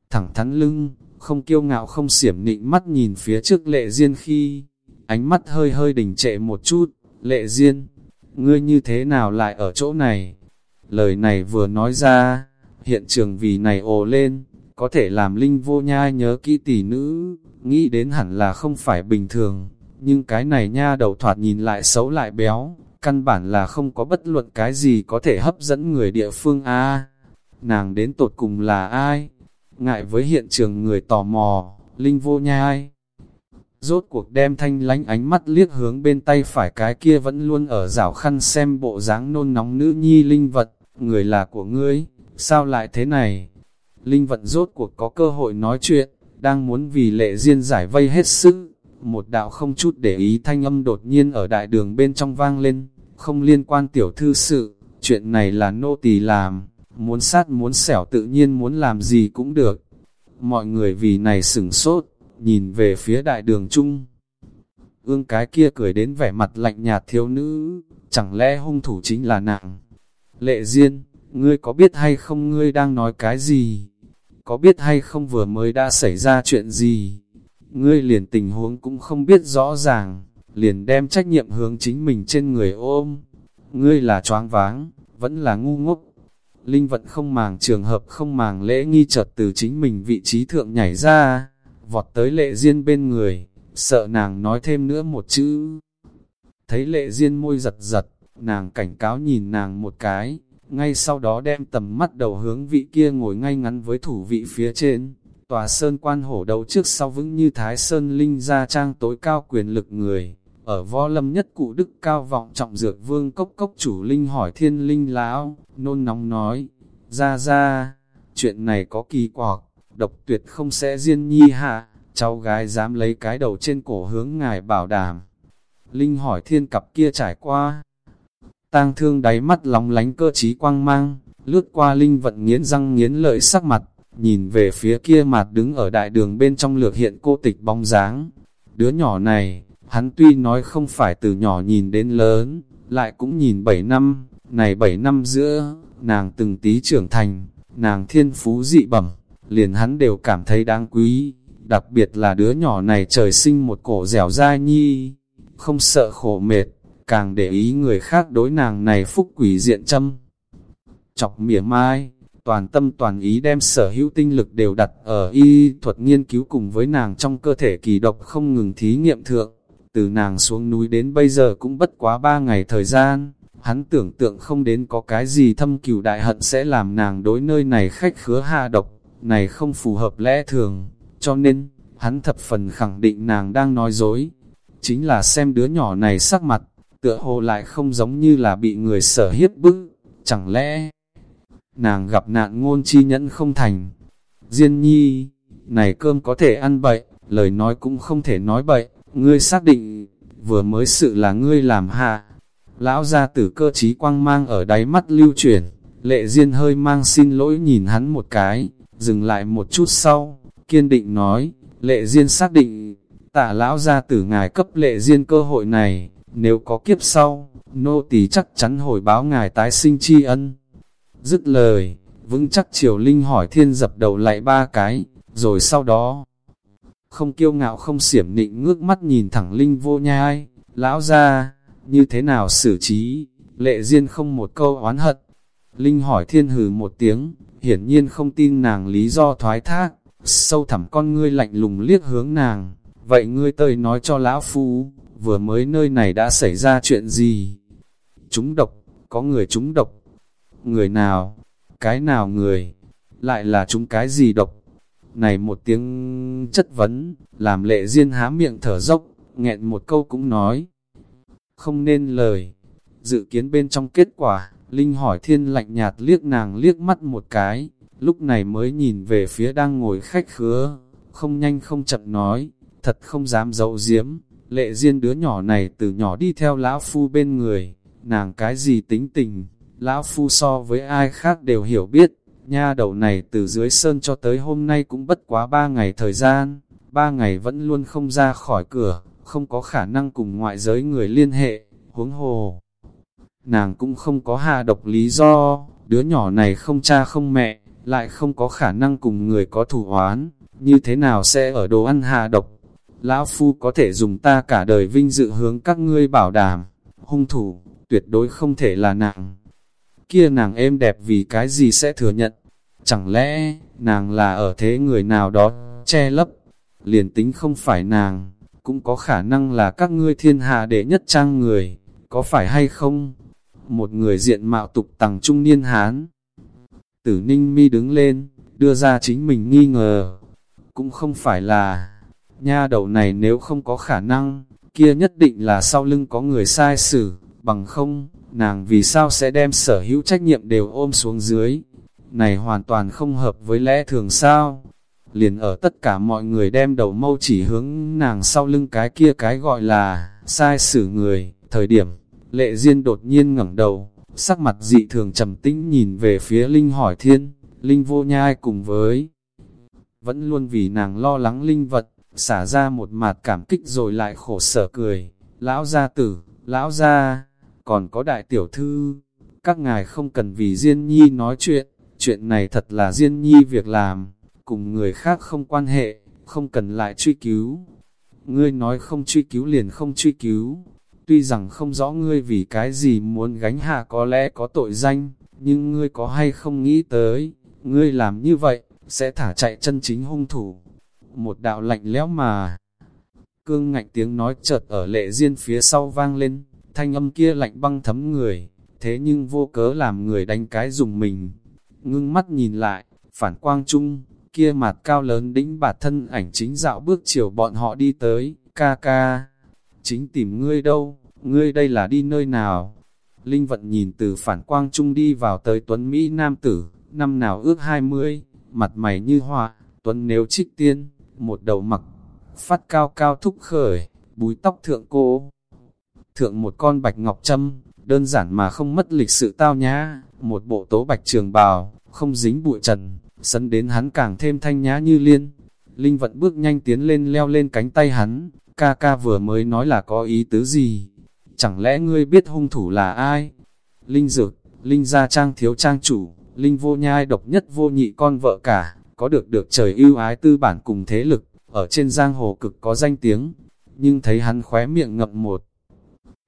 Thẳng thắn lưng, không kiêu ngạo không xiểm nịnh mắt nhìn phía trước lệ duyên khi, ánh mắt hơi hơi đình trệ một chút, lệ duyên, ngươi như thế nào lại ở chỗ này? Lời này vừa nói ra, hiện trường vì này ồ lên, có thể làm linh vô nhai nhớ kỹ tỷ nữ, nghĩ đến hẳn là không phải bình thường, nhưng cái này nha đầu thoạt nhìn lại xấu lại béo, căn bản là không có bất luận cái gì có thể hấp dẫn người địa phương a Nàng đến tột cùng là ai? Ngại với hiện trường người tò mò, linh vô nhai. Rốt cuộc đem thanh lánh ánh mắt liếc hướng bên tay phải cái kia vẫn luôn ở rảo khăn xem bộ dáng nôn nóng nữ nhi linh vật, người là của ngươi, sao lại thế này? Linh vật rốt cuộc có cơ hội nói chuyện, đang muốn vì lệ duyên giải vây hết sức. Một đạo không chút để ý thanh âm đột nhiên ở đại đường bên trong vang lên, không liên quan tiểu thư sự, chuyện này là nô tỳ làm, muốn sát muốn xẻo tự nhiên muốn làm gì cũng được. Mọi người vì này sửng sốt, nhìn về phía đại đường chung. Ương cái kia cười đến vẻ mặt lạnh nhạt thiếu nữ, chẳng lẽ hung thủ chính là nặng. Lệ Diên, ngươi có biết hay không ngươi đang nói cái gì? Có biết hay không vừa mới đã xảy ra chuyện gì? ngươi liền tình huống cũng không biết rõ ràng, liền đem trách nhiệm hướng chính mình trên người ôm. Ngươi là choáng váng, vẫn là ngu ngốc. Linh vận không màng trường hợp không màng lễ nghi chợt từ chính mình vị trí thượng nhảy ra, vọt tới lệ duyên bên người, sợ nàng nói thêm nữa một chữ. Thấy lệ duyên môi giật giật, nàng cảnh cáo nhìn nàng một cái, ngay sau đó đem tầm mắt đầu hướng vị kia ngồi ngay ngắn với thủ vị phía trên. Tòa sơn quan hổ đầu trước sau vững như thái sơn linh ra trang tối cao quyền lực người. Ở võ lâm nhất cụ đức cao vọng trọng dược vương cốc cốc chủ linh hỏi thiên linh lão, nôn nóng nói, ra ra, chuyện này có kỳ quặc, độc tuyệt không sẽ riêng nhi hạ, cháu gái dám lấy cái đầu trên cổ hướng ngài bảo đảm. Linh hỏi thiên cặp kia trải qua, tang thương đáy mắt lóng lánh cơ trí quang mang, lướt qua Linh vận nghiến răng nghiến lợi sắc mặt, nhìn về phía kia mặt đứng ở đại đường bên trong lược hiện cô tịch bóng dáng. Đứa nhỏ này, hắn tuy nói không phải từ nhỏ nhìn đến lớn, lại cũng nhìn 7 năm, này 7 năm giữa, nàng từng tí trưởng thành, nàng thiên phú dị bẩm, liền hắn đều cảm thấy đáng quý, đặc biệt là đứa nhỏ này trời sinh một cổ dẻo dai nhi, không sợ khổ mệt, càng để ý người khác đối nàng này phúc quỷ diện châm. Chọc mỉa mai, toàn tâm toàn ý đem sở hữu tinh lực đều đặt ở y thuật nghiên cứu cùng với nàng trong cơ thể kỳ độc không ngừng thí nghiệm thượng. Từ nàng xuống núi đến bây giờ cũng bất quá ba ngày thời gian, hắn tưởng tượng không đến có cái gì thâm cửu đại hận sẽ làm nàng đối nơi này khách khứa hạ độc, này không phù hợp lẽ thường, cho nên, hắn thập phần khẳng định nàng đang nói dối. Chính là xem đứa nhỏ này sắc mặt, tựa hồ lại không giống như là bị người sở hiếp bức, chẳng lẽ nàng gặp nạn ngôn chi nhẫn không thành. Diên nhi, này cơm có thể ăn bậy, lời nói cũng không thể nói bậy, ngươi xác định, vừa mới sự là ngươi làm hạ. Lão gia tử cơ trí quang mang ở đáy mắt lưu chuyển, lệ duyên hơi mang xin lỗi nhìn hắn một cái, dừng lại một chút sau, kiên định nói, lệ duyên xác định, tả lão gia tử ngài cấp lệ duyên cơ hội này, nếu có kiếp sau, nô tỳ chắc chắn hồi báo ngài tái sinh tri ân. Dứt lời, vững chắc triều linh hỏi thiên dập đầu lại ba cái, rồi sau đó, không kiêu ngạo không xiểm nịnh ngước mắt nhìn thẳng linh vô nhai, lão ra, như thế nào xử trí, lệ duyên không một câu oán hận. Linh hỏi thiên hừ một tiếng, hiển nhiên không tin nàng lý do thoái thác, sâu thẳm con ngươi lạnh lùng liếc hướng nàng, vậy ngươi tơi nói cho lão phu, vừa mới nơi này đã xảy ra chuyện gì? Chúng độc, có người chúng độc, người nào, cái nào người, lại là chúng cái gì độc. Này một tiếng chất vấn, làm lệ duyên há miệng thở dốc, nghẹn một câu cũng nói. Không nên lời, dự kiến bên trong kết quả, Linh hỏi thiên lạnh nhạt liếc nàng liếc mắt một cái, lúc này mới nhìn về phía đang ngồi khách khứa, không nhanh không chậm nói, thật không dám giấu diếm, lệ duyên đứa nhỏ này từ nhỏ đi theo lão phu bên người, nàng cái gì tính tình, Lão Phu so với ai khác đều hiểu biết, nha đầu này từ dưới sơn cho tới hôm nay cũng bất quá ba ngày thời gian, ba ngày vẫn luôn không ra khỏi cửa, không có khả năng cùng ngoại giới người liên hệ, huống hồ. Nàng cũng không có hạ độc lý do, đứa nhỏ này không cha không mẹ, lại không có khả năng cùng người có thủ oán, như thế nào sẽ ở đồ ăn hạ độc. Lão Phu có thể dùng ta cả đời vinh dự hướng các ngươi bảo đảm, hung thủ, tuyệt đối không thể là nàng kia nàng êm đẹp vì cái gì sẽ thừa nhận? Chẳng lẽ, nàng là ở thế người nào đó, che lấp? Liền tính không phải nàng, cũng có khả năng là các ngươi thiên hạ đệ nhất trang người, có phải hay không? Một người diện mạo tục tằng trung niên hán. Tử ninh mi đứng lên, đưa ra chính mình nghi ngờ. Cũng không phải là, nha đầu này nếu không có khả năng, kia nhất định là sau lưng có người sai xử, bằng không, nàng vì sao sẽ đem sở hữu trách nhiệm đều ôm xuống dưới. Này hoàn toàn không hợp với lẽ thường sao. Liền ở tất cả mọi người đem đầu mâu chỉ hướng nàng sau lưng cái kia cái gọi là sai xử người. Thời điểm, lệ duyên đột nhiên ngẩng đầu, sắc mặt dị thường trầm tĩnh nhìn về phía Linh hỏi thiên, Linh vô nhai cùng với vẫn luôn vì nàng lo lắng linh vật, xả ra một mặt cảm kích rồi lại khổ sở cười. Lão gia tử, lão gia, còn có đại tiểu thư, các ngài không cần vì Diên Nhi nói chuyện, chuyện này thật là Diên Nhi việc làm, cùng người khác không quan hệ, không cần lại truy cứu. Ngươi nói không truy cứu liền không truy cứu, tuy rằng không rõ ngươi vì cái gì muốn gánh hạ có lẽ có tội danh, nhưng ngươi có hay không nghĩ tới, ngươi làm như vậy, sẽ thả chạy chân chính hung thủ. Một đạo lạnh lẽo mà, cương ngạnh tiếng nói chợt ở lệ riêng phía sau vang lên, thanh âm kia lạnh băng thấm người, thế nhưng vô cớ làm người đánh cái dùng mình. Ngưng mắt nhìn lại, phản quang chung, kia mặt cao lớn đĩnh bạt thân ảnh chính dạo bước chiều bọn họ đi tới, ca ca, chính tìm ngươi đâu, ngươi đây là đi nơi nào? Linh vận nhìn từ phản quang trung đi vào tới Tuấn Mỹ Nam Tử, năm nào ước 20, mặt mày như hoa, Tuấn nếu trích tiên, một đầu mặc, phát cao cao thúc khởi, búi tóc thượng cô. Thượng một con bạch ngọc trâm, đơn giản mà không mất lịch sự tao nhã, một bộ tố bạch trường bào, không dính bụi trần, sấn đến hắn càng thêm thanh nhã như liên. Linh vận bước nhanh tiến lên leo lên cánh tay hắn, ca ca vừa mới nói là có ý tứ gì, chẳng lẽ ngươi biết hung thủ là ai? Linh dược, Linh gia trang thiếu trang chủ, Linh vô nhai độc nhất vô nhị con vợ cả, có được được trời ưu ái tư bản cùng thế lực, ở trên giang hồ cực có danh tiếng, nhưng thấy hắn khóe miệng ngậm một.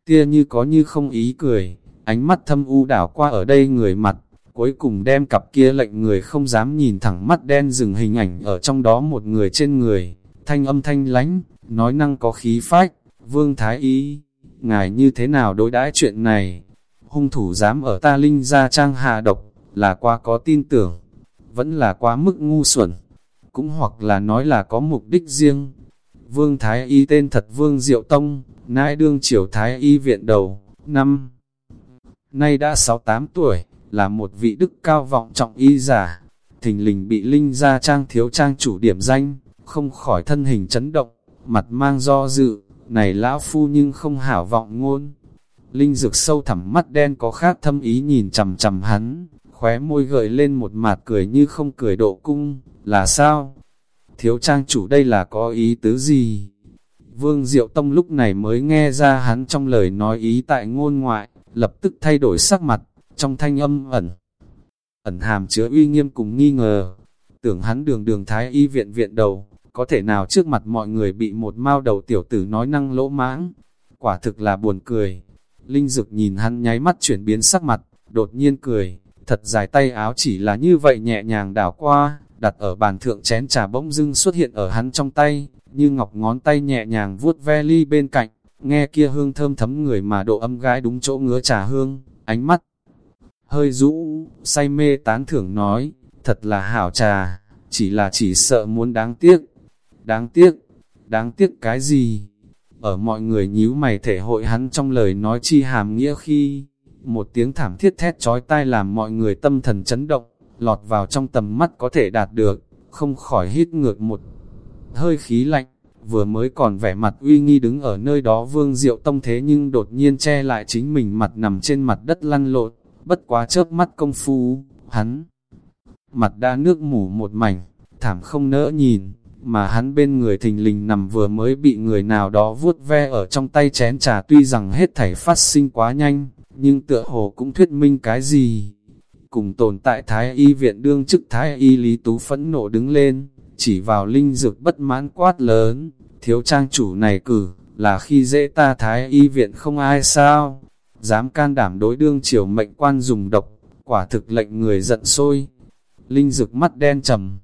Tia như có như không ý cười, ánh mắt thâm u đảo qua ở đây người mặt, cuối cùng đem cặp kia lệnh người không dám nhìn thẳng mắt đen dừng hình ảnh ở trong đó một người trên người, thanh âm thanh lánh, nói năng có khí phách, vương thái ý ngài như thế nào đối đãi chuyện này? Hung thủ dám ở ta linh ra trang hạ độc, là quá có tin tưởng, vẫn là quá mức ngu xuẩn, cũng hoặc là nói là có mục đích riêng. Vương Thái Y tên thật Vương Diệu Tông, nãi đương triều Thái Y viện đầu, năm nay đã 6-8 tuổi, là một vị đức cao vọng trọng y giả, thình lình bị linh ra trang thiếu trang chủ điểm danh, không khỏi thân hình chấn động, mặt mang do dự, này lão phu nhưng không hảo vọng ngôn. Linh dược sâu thẳm mắt đen có khác thâm ý nhìn chầm chầm hắn, khóe môi gợi lên một mặt cười như không cười độ cung, là sao? Thiếu trang chủ đây là có ý tứ gì? Vương Diệu Tông lúc này mới nghe ra hắn trong lời nói ý tại ngôn ngoại, lập tức thay đổi sắc mặt, trong thanh âm ẩn. Ẩn hàm chứa uy nghiêm cùng nghi ngờ, tưởng hắn đường đường thái y viện viện đầu, có thể nào trước mặt mọi người bị một mao đầu tiểu tử nói năng lỗ mãng, quả thực là buồn cười. Linh Dực nhìn hắn nháy mắt chuyển biến sắc mặt, đột nhiên cười, thật dài tay áo chỉ là như vậy nhẹ nhàng đảo qua, đặt ở bàn thượng chén trà bỗng dưng xuất hiện ở hắn trong tay, như ngọc ngón tay nhẹ nhàng vuốt ve ly bên cạnh, nghe kia hương thơm thấm người mà độ âm gái đúng chỗ ngứa trà hương, ánh mắt hơi rũ, say mê tán thưởng nói, thật là hảo trà, chỉ là chỉ sợ muốn đáng tiếc, Đáng tiếc, đáng tiếc cái gì? Ở mọi người nhíu mày thể hội hắn trong lời nói chi hàm nghĩa khi, một tiếng thảm thiết thét chói tai làm mọi người tâm thần chấn động, lọt vào trong tầm mắt có thể đạt được, không khỏi hít ngược một hơi khí lạnh, vừa mới còn vẻ mặt uy nghi đứng ở nơi đó vương diệu tông thế nhưng đột nhiên che lại chính mình mặt nằm trên mặt đất lăn lộn, bất quá chớp mắt công phu, hắn mặt đã nước mủ một mảnh, thảm không nỡ nhìn, mà hắn bên người thình lình nằm vừa mới bị người nào đó vuốt ve ở trong tay chén trà tuy rằng hết thảy phát sinh quá nhanh, nhưng tựa hồ cũng thuyết minh cái gì. Cùng tồn tại Thái Y viện đương chức Thái Y Lý Tú phẫn nộ đứng lên, chỉ vào linh dược bất mãn quát lớn, thiếu trang chủ này cử, là khi dễ ta Thái Y viện không ai sao, dám can đảm đối đương triều mệnh quan dùng độc, quả thực lệnh người giận sôi. Linh dược mắt đen trầm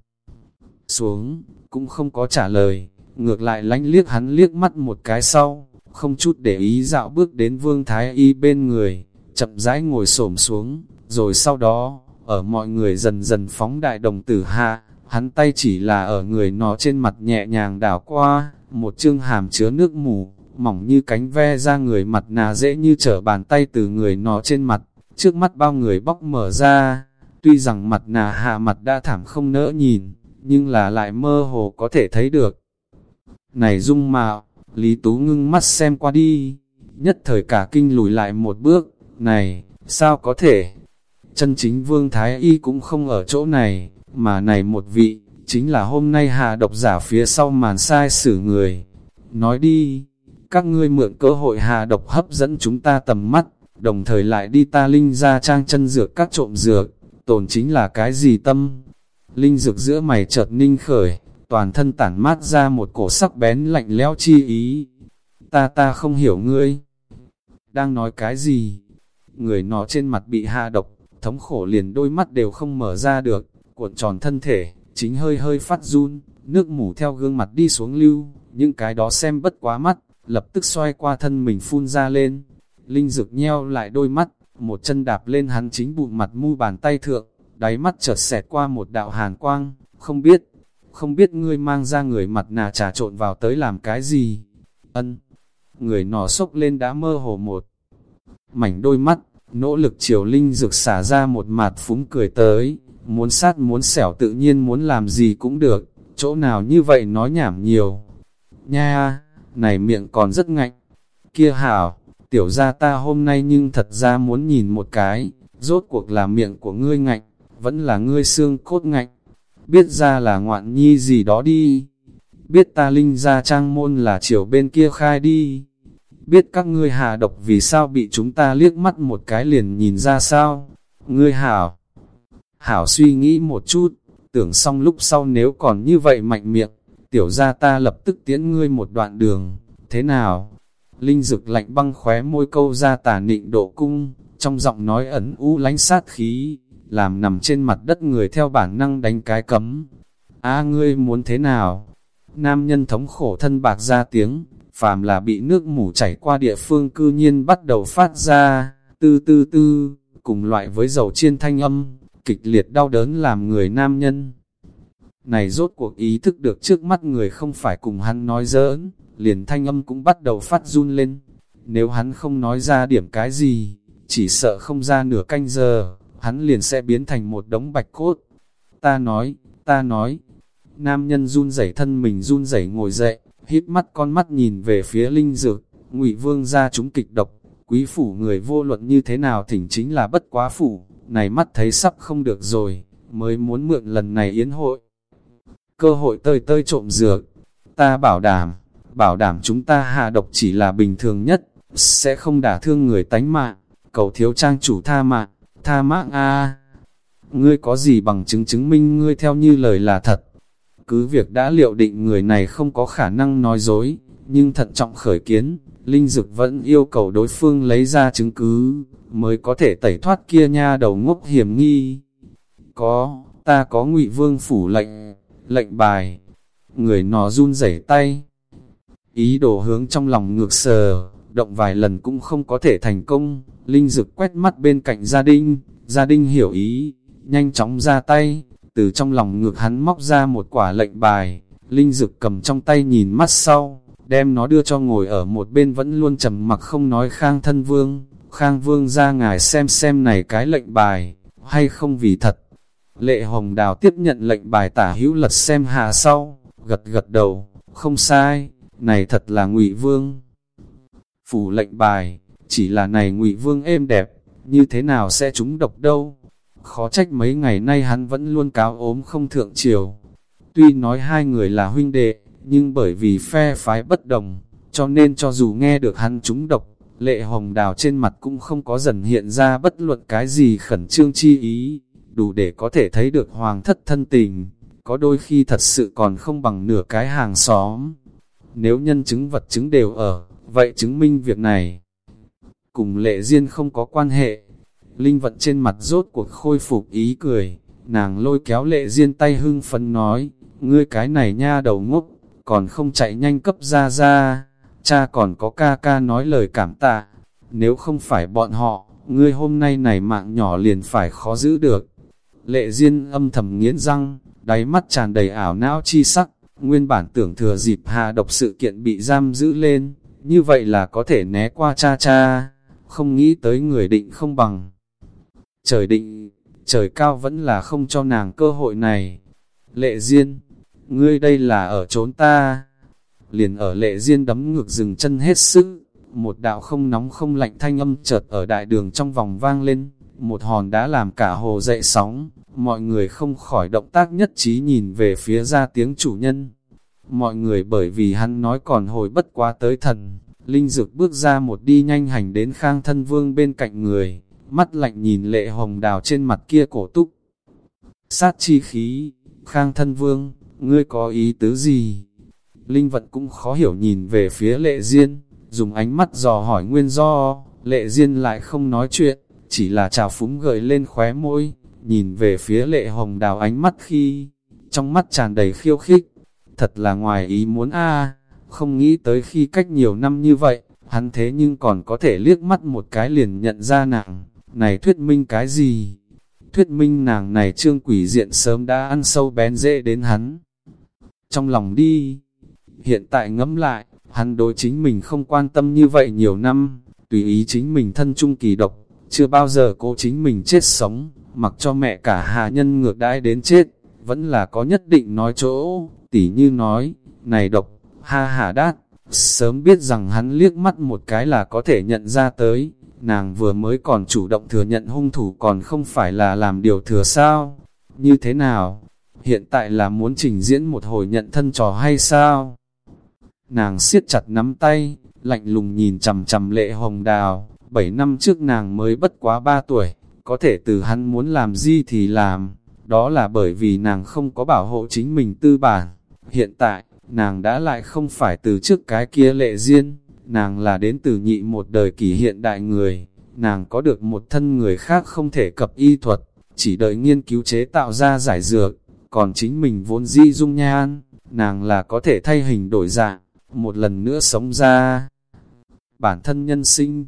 xuống, cũng không có trả lời, ngược lại lánh liếc hắn liếc mắt một cái sau, không chút để ý dạo bước đến vương thái y bên người, chậm rãi ngồi xổm xuống, rồi sau đó, ở mọi người dần dần phóng đại đồng tử hạ, hắn tay chỉ là ở người nó trên mặt nhẹ nhàng đảo qua, một chương hàm chứa nước mù, mỏng như cánh ve ra người mặt nà dễ như trở bàn tay từ người nó trên mặt, trước mắt bao người bóc mở ra, tuy rằng mặt nà hạ mặt đã thảm không nỡ nhìn, nhưng là lại mơ hồ có thể thấy được. Này dung mạo, Lý Tú ngưng mắt xem qua đi, nhất thời cả kinh lùi lại một bước, này, sao có thể? Chân chính Vương Thái Y cũng không ở chỗ này, mà này một vị, chính là hôm nay hạ độc giả phía sau màn sai xử người. Nói đi, các ngươi mượn cơ hội hạ độc hấp dẫn chúng ta tầm mắt, đồng thời lại đi ta linh ra trang chân dược các trộm dược, tồn chính là cái gì tâm? Linh dược giữa mày chợt ninh khởi, toàn thân tản mát ra một cổ sắc bén lạnh lẽo chi ý. Ta ta không hiểu ngươi. Đang nói cái gì? Người nó trên mặt bị hạ độc, thống khổ liền đôi mắt đều không mở ra được, cuộn tròn thân thể, chính hơi hơi phát run, nước mủ theo gương mặt đi xuống lưu, những cái đó xem bất quá mắt, lập tức xoay qua thân mình phun ra lên. Linh dực nheo lại đôi mắt, một chân đạp lên hắn chính bụng mặt mu bàn tay thượng, đáy mắt chợt xẹt qua một đạo hàn quang, không biết, không biết ngươi mang ra người mặt nà trà trộn vào tới làm cái gì. Ân, người nọ sốc lên đã mơ hồ một mảnh đôi mắt, nỗ lực chiều linh dược xả ra một mặt phúng cười tới, muốn sát muốn xẻo tự nhiên muốn làm gì cũng được, chỗ nào như vậy nói nhảm nhiều. Nha, này miệng còn rất ngạnh, kia hảo, tiểu ra ta hôm nay nhưng thật ra muốn nhìn một cái, rốt cuộc là miệng của ngươi ngạnh, vẫn là ngươi xương cốt ngạnh, biết ra là ngoạn nhi gì đó đi, biết ta linh ra trang môn là chiều bên kia khai đi, biết các ngươi hạ độc vì sao bị chúng ta liếc mắt một cái liền nhìn ra sao, ngươi hảo, hảo suy nghĩ một chút, tưởng xong lúc sau nếu còn như vậy mạnh miệng, tiểu ra ta lập tức tiễn ngươi một đoạn đường, thế nào? Linh dực lạnh băng khóe môi câu ra tà nịnh độ cung, trong giọng nói ẩn u lánh sát khí, làm nằm trên mặt đất người theo bản năng đánh cái cấm. a ngươi muốn thế nào? Nam nhân thống khổ thân bạc ra tiếng, phàm là bị nước mủ chảy qua địa phương cư nhiên bắt đầu phát ra, tư tư tư, cùng loại với dầu chiên thanh âm, kịch liệt đau đớn làm người nam nhân. Này rốt cuộc ý thức được trước mắt người không phải cùng hắn nói giỡn, liền thanh âm cũng bắt đầu phát run lên. Nếu hắn không nói ra điểm cái gì, chỉ sợ không ra nửa canh giờ, hắn liền sẽ biến thành một đống bạch cốt. Ta nói, ta nói, nam nhân run rẩy thân mình run rẩy ngồi dậy, hít mắt con mắt nhìn về phía linh dược, ngụy vương ra chúng kịch độc, quý phủ người vô luận như thế nào thỉnh chính là bất quá phủ, này mắt thấy sắp không được rồi, mới muốn mượn lần này yến hội. Cơ hội tơi tơi trộm dược, ta bảo đảm, bảo đảm chúng ta hạ độc chỉ là bình thường nhất, sẽ không đả thương người tánh mạng, cầu thiếu trang chủ tha mạng, tha mạng a. Ngươi có gì bằng chứng chứng minh ngươi theo như lời là thật? Cứ việc đã liệu định người này không có khả năng nói dối, nhưng thận trọng khởi kiến, Linh Dực vẫn yêu cầu đối phương lấy ra chứng cứ, mới có thể tẩy thoát kia nha đầu ngốc hiểm nghi. Có, ta có ngụy vương phủ lệnh, lệnh bài. Người nó run rẩy tay. Ý đồ hướng trong lòng ngược sờ, động vài lần cũng không có thể thành công. Linh Dực quét mắt bên cạnh gia đình, gia đình hiểu ý, nhanh chóng ra tay, từ trong lòng ngược hắn móc ra một quả lệnh bài. Linh Dực cầm trong tay nhìn mắt sau, đem nó đưa cho ngồi ở một bên vẫn luôn trầm mặc không nói khang thân vương. Khang vương ra ngài xem xem này cái lệnh bài, hay không vì thật. Lệ Hồng Đào tiếp nhận lệnh bài tả hữu lật xem hạ sau, gật gật đầu, không sai, này thật là ngụy vương. Phủ lệnh bài, chỉ là này ngụy vương êm đẹp, như thế nào sẽ trúng độc đâu. Khó trách mấy ngày nay hắn vẫn luôn cáo ốm không thượng triều. Tuy nói hai người là huynh đệ, nhưng bởi vì phe phái bất đồng, cho nên cho dù nghe được hắn trúng độc, lệ hồng đào trên mặt cũng không có dần hiện ra bất luận cái gì khẩn trương chi ý, đủ để có thể thấy được hoàng thất thân tình, có đôi khi thật sự còn không bằng nửa cái hàng xóm. Nếu nhân chứng vật chứng đều ở, vậy chứng minh việc này cùng lệ duyên không có quan hệ. Linh vận trên mặt rốt cuộc khôi phục ý cười, nàng lôi kéo lệ riêng tay hưng phấn nói, ngươi cái này nha đầu ngốc, còn không chạy nhanh cấp ra ra, cha còn có ca ca nói lời cảm tạ, nếu không phải bọn họ, ngươi hôm nay này mạng nhỏ liền phải khó giữ được. Lệ Diên âm thầm nghiến răng, đáy mắt tràn đầy ảo não chi sắc, nguyên bản tưởng thừa dịp hạ độc sự kiện bị giam giữ lên, như vậy là có thể né qua cha cha, không nghĩ tới người định không bằng. Trời định, trời cao vẫn là không cho nàng cơ hội này. Lệ Diên, ngươi đây là ở trốn ta. Liền ở lệ Diên đấm ngược dừng chân hết sức, một đạo không nóng không lạnh thanh âm chợt ở đại đường trong vòng vang lên, một hòn đá làm cả hồ dậy sóng, mọi người không khỏi động tác nhất trí nhìn về phía ra tiếng chủ nhân. Mọi người bởi vì hắn nói còn hồi bất quá tới thần, Linh Dược bước ra một đi nhanh hành đến khang thân vương bên cạnh người, mắt lạnh nhìn lệ hồng đào trên mặt kia cổ túc. Sát chi khí, khang thân vương, ngươi có ý tứ gì? Linh vận cũng khó hiểu nhìn về phía lệ Diên, dùng ánh mắt dò hỏi nguyên do, lệ Diên lại không nói chuyện, chỉ là trào phúng gợi lên khóe môi, nhìn về phía lệ hồng đào ánh mắt khi, trong mắt tràn đầy khiêu khích, thật là ngoài ý muốn a không nghĩ tới khi cách nhiều năm như vậy, hắn thế nhưng còn có thể liếc mắt một cái liền nhận ra nàng, này thuyết minh cái gì? Thuyết minh nàng này trương quỷ diện sớm đã ăn sâu bén dễ đến hắn. Trong lòng đi, hiện tại ngẫm lại, hắn đối chính mình không quan tâm như vậy nhiều năm, tùy ý chính mình thân trung kỳ độc, chưa bao giờ cố chính mình chết sống, mặc cho mẹ cả hạ nhân ngược đãi đến chết, vẫn là có nhất định nói chỗ, tỉ như nói, này độc, ha hà đát, sớm biết rằng hắn liếc mắt một cái là có thể nhận ra tới, nàng vừa mới còn chủ động thừa nhận hung thủ còn không phải là làm điều thừa sao, như thế nào, hiện tại là muốn trình diễn một hồi nhận thân trò hay sao? Nàng siết chặt nắm tay, lạnh lùng nhìn chầm chầm lệ hồng đào, 7 năm trước nàng mới bất quá 3 tuổi, có thể từ hắn muốn làm gì thì làm, đó là bởi vì nàng không có bảo hộ chính mình tư bản. Hiện tại, nàng đã lại không phải từ trước cái kia lệ duyên, nàng là đến từ nhị một đời kỷ hiện đại người, nàng có được một thân người khác không thể cập y thuật, chỉ đợi nghiên cứu chế tạo ra giải dược, còn chính mình vốn di dung nhan, nàng là có thể thay hình đổi dạng, một lần nữa sống ra. Bản thân nhân sinh,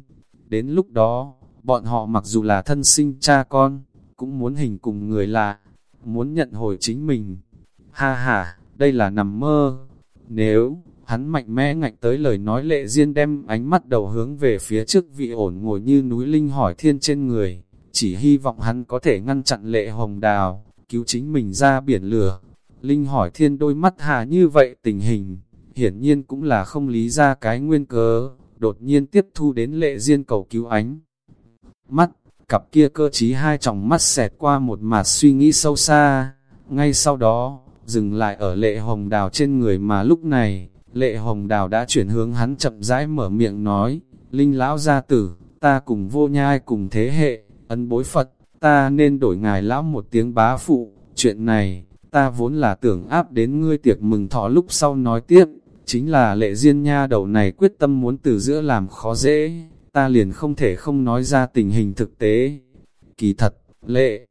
đến lúc đó, bọn họ mặc dù là thân sinh cha con, cũng muốn hình cùng người lạ, muốn nhận hồi chính mình. Ha ha, đây là nằm mơ. Nếu, hắn mạnh mẽ ngạnh tới lời nói lệ riêng đem ánh mắt đầu hướng về phía trước vị ổn ngồi như núi linh hỏi thiên trên người, chỉ hy vọng hắn có thể ngăn chặn lệ hồng đào, cứu chính mình ra biển lửa. Linh hỏi thiên đôi mắt hà như vậy tình hình, hiển nhiên cũng là không lý ra cái nguyên cớ, đột nhiên tiếp thu đến lệ riêng cầu cứu ánh. Mắt, cặp kia cơ trí hai tròng mắt xẹt qua một mặt suy nghĩ sâu xa, ngay sau đó, dừng lại ở lệ hồng đào trên người mà lúc này, lệ hồng đào đã chuyển hướng hắn chậm rãi mở miệng nói, Linh lão gia tử, ta cùng vô nhai cùng thế hệ, ấn bối Phật, ta nên đổi ngài lão một tiếng bá phụ, chuyện này, ta vốn là tưởng áp đến ngươi tiệc mừng thọ lúc sau nói tiếp, chính là lệ duyên nha đầu này quyết tâm muốn từ giữa làm khó dễ, ta liền không thể không nói ra tình hình thực tế. Kỳ thật, lệ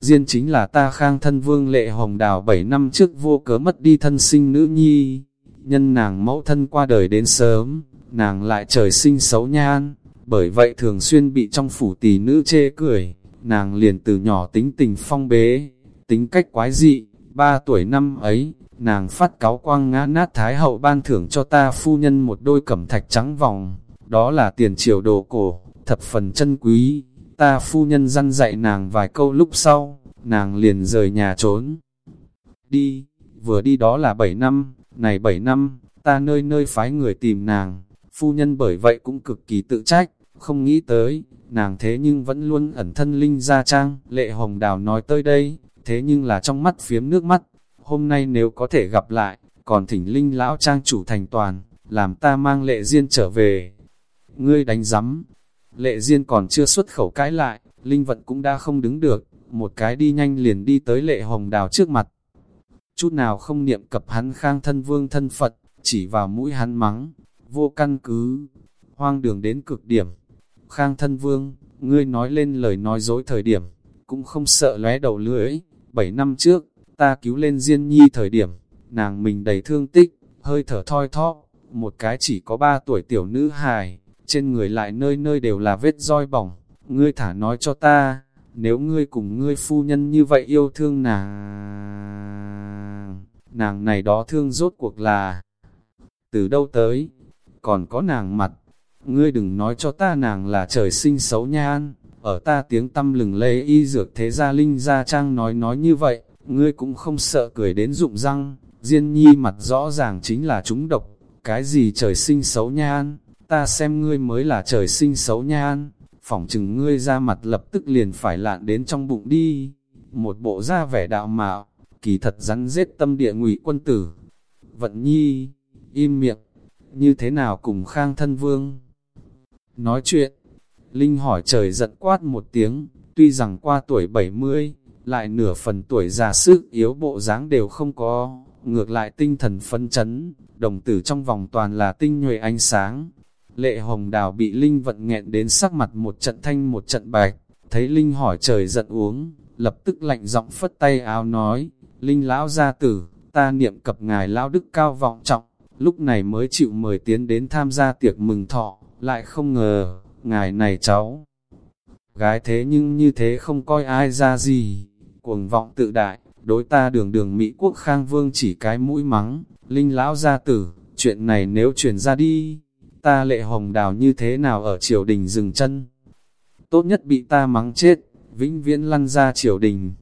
Diên chính là ta khang thân vương lệ hồng đào 7 năm trước vô cớ mất đi thân sinh nữ nhi, nhân nàng mẫu thân qua đời đến sớm, nàng lại trời sinh xấu nhan, bởi vậy thường xuyên bị trong phủ tỷ nữ chê cười, nàng liền từ nhỏ tính tình phong bế, tính cách quái dị, ba tuổi năm ấy, nàng phát cáo quang ngã nát thái hậu ban thưởng cho ta phu nhân một đôi cẩm thạch trắng vòng, đó là tiền triều đồ cổ, thập phần chân quý, ta phu nhân răn dạy nàng vài câu lúc sau, nàng liền rời nhà trốn. Đi, vừa đi đó là 7 năm, này 7 năm, ta nơi nơi phái người tìm nàng, phu nhân bởi vậy cũng cực kỳ tự trách, không nghĩ tới, nàng thế nhưng vẫn luôn ẩn thân linh gia trang, lệ hồng đào nói tới đây, thế nhưng là trong mắt phiếm nước mắt, hôm nay nếu có thể gặp lại, còn thỉnh linh lão trang chủ thành toàn, làm ta mang lệ duyên trở về. Ngươi đánh giấm, lệ duyên còn chưa xuất khẩu cãi lại, linh vận cũng đã không đứng được, một cái đi nhanh liền đi tới lệ hồng đào trước mặt. Chút nào không niệm cập hắn khang thân vương thân Phật, chỉ vào mũi hắn mắng, vô căn cứ, hoang đường đến cực điểm. Khang thân vương, ngươi nói lên lời nói dối thời điểm, cũng không sợ lóe đầu lưỡi. Bảy năm trước, ta cứu lên Diên Nhi thời điểm, nàng mình đầy thương tích, hơi thở thoi thóp, một cái chỉ có ba tuổi tiểu nữ hài, trên người lại nơi nơi đều là vết roi bỏng, ngươi thả nói cho ta, nếu ngươi cùng ngươi phu nhân như vậy yêu thương nàng, nàng này đó thương rốt cuộc là từ đâu tới, còn có nàng mặt, ngươi đừng nói cho ta nàng là trời sinh xấu nhan, ở ta tiếng tâm lừng lê y dược thế gia linh gia trang nói nói như vậy, ngươi cũng không sợ cười đến rụng răng, Diên nhi mặt rõ ràng chính là chúng độc, cái gì trời sinh xấu nhan, ta xem ngươi mới là trời sinh xấu nhan, phỏng chừng ngươi ra mặt lập tức liền phải lạn đến trong bụng đi, một bộ da vẻ đạo mạo, kỳ thật rắn giết tâm địa ngụy quân tử. Vận nhi, im miệng, như thế nào cùng khang thân vương? Nói chuyện, Linh hỏi trời giận quát một tiếng, tuy rằng qua tuổi 70, lại nửa phần tuổi già sức yếu bộ dáng đều không có, ngược lại tinh thần phấn chấn, đồng tử trong vòng toàn là tinh nhuệ ánh sáng. Lệ hồng đào bị Linh vận nghẹn đến sắc mặt một trận thanh một trận bạch, thấy Linh hỏi trời giận uống, lập tức lạnh giọng phất tay áo nói, Linh lão gia tử, ta niệm cập ngài lão đức cao vọng trọng, lúc này mới chịu mời tiến đến tham gia tiệc mừng thọ, lại không ngờ, ngài này cháu. Gái thế nhưng như thế không coi ai ra gì, cuồng vọng tự đại, đối ta đường đường Mỹ quốc khang vương chỉ cái mũi mắng, linh lão gia tử, chuyện này nếu truyền ra đi, ta lệ hồng đào như thế nào ở triều đình dừng chân. Tốt nhất bị ta mắng chết, vĩnh viễn lăn ra triều đình.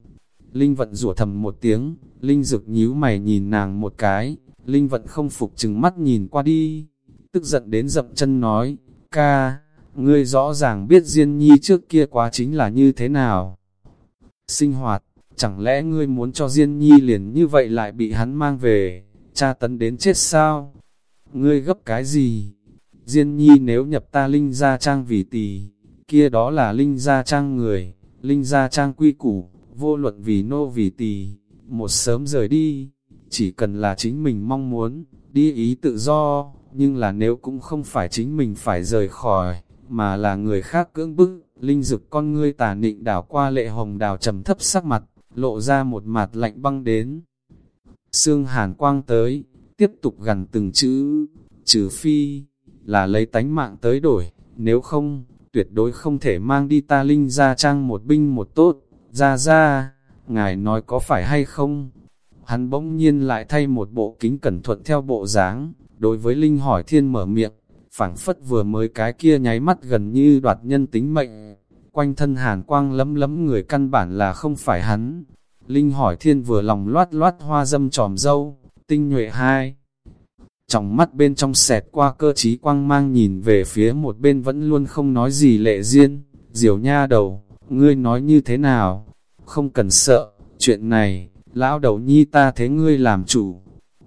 Linh vận rủa thầm một tiếng, Linh dực nhíu mày nhìn nàng một cái, Linh vận không phục chừng mắt nhìn qua đi, tức giận đến dậm chân nói, ca, ngươi rõ ràng biết Diên Nhi trước kia quá chính là như thế nào. Sinh hoạt, chẳng lẽ ngươi muốn cho Diên Nhi liền như vậy lại bị hắn mang về, cha tấn đến chết sao? Ngươi gấp cái gì? Diên Nhi nếu nhập ta Linh Gia Trang vì tỳ kia đó là Linh Gia Trang người, Linh Gia Trang quy củ, vô luận vì nô vì tỳ một sớm rời đi, chỉ cần là chính mình mong muốn, đi ý tự do, nhưng là nếu cũng không phải chính mình phải rời khỏi, mà là người khác cưỡng bức, linh dực con ngươi tà nịnh đảo qua lệ hồng đào trầm thấp sắc mặt, lộ ra một mặt lạnh băng đến. Sương hàn quang tới, tiếp tục gần từng chữ, trừ phi, là lấy tánh mạng tới đổi, nếu không, tuyệt đối không thể mang đi ta linh ra trang một binh một tốt, ra ra, ngài nói có phải hay không? Hắn bỗng nhiên lại thay một bộ kính cẩn thuận theo bộ dáng, đối với Linh hỏi thiên mở miệng, phảng phất vừa mới cái kia nháy mắt gần như đoạt nhân tính mệnh, quanh thân hàn quang lấm lấm người căn bản là không phải hắn. Linh hỏi thiên vừa lòng loát loát hoa dâm tròm dâu, tinh nhuệ hai. Trong mắt bên trong xẹt qua cơ trí quang mang nhìn về phía một bên vẫn luôn không nói gì lệ duyên, diều nha đầu, ngươi nói như thế nào, không cần sợ, chuyện này, lão đầu nhi ta thế ngươi làm chủ.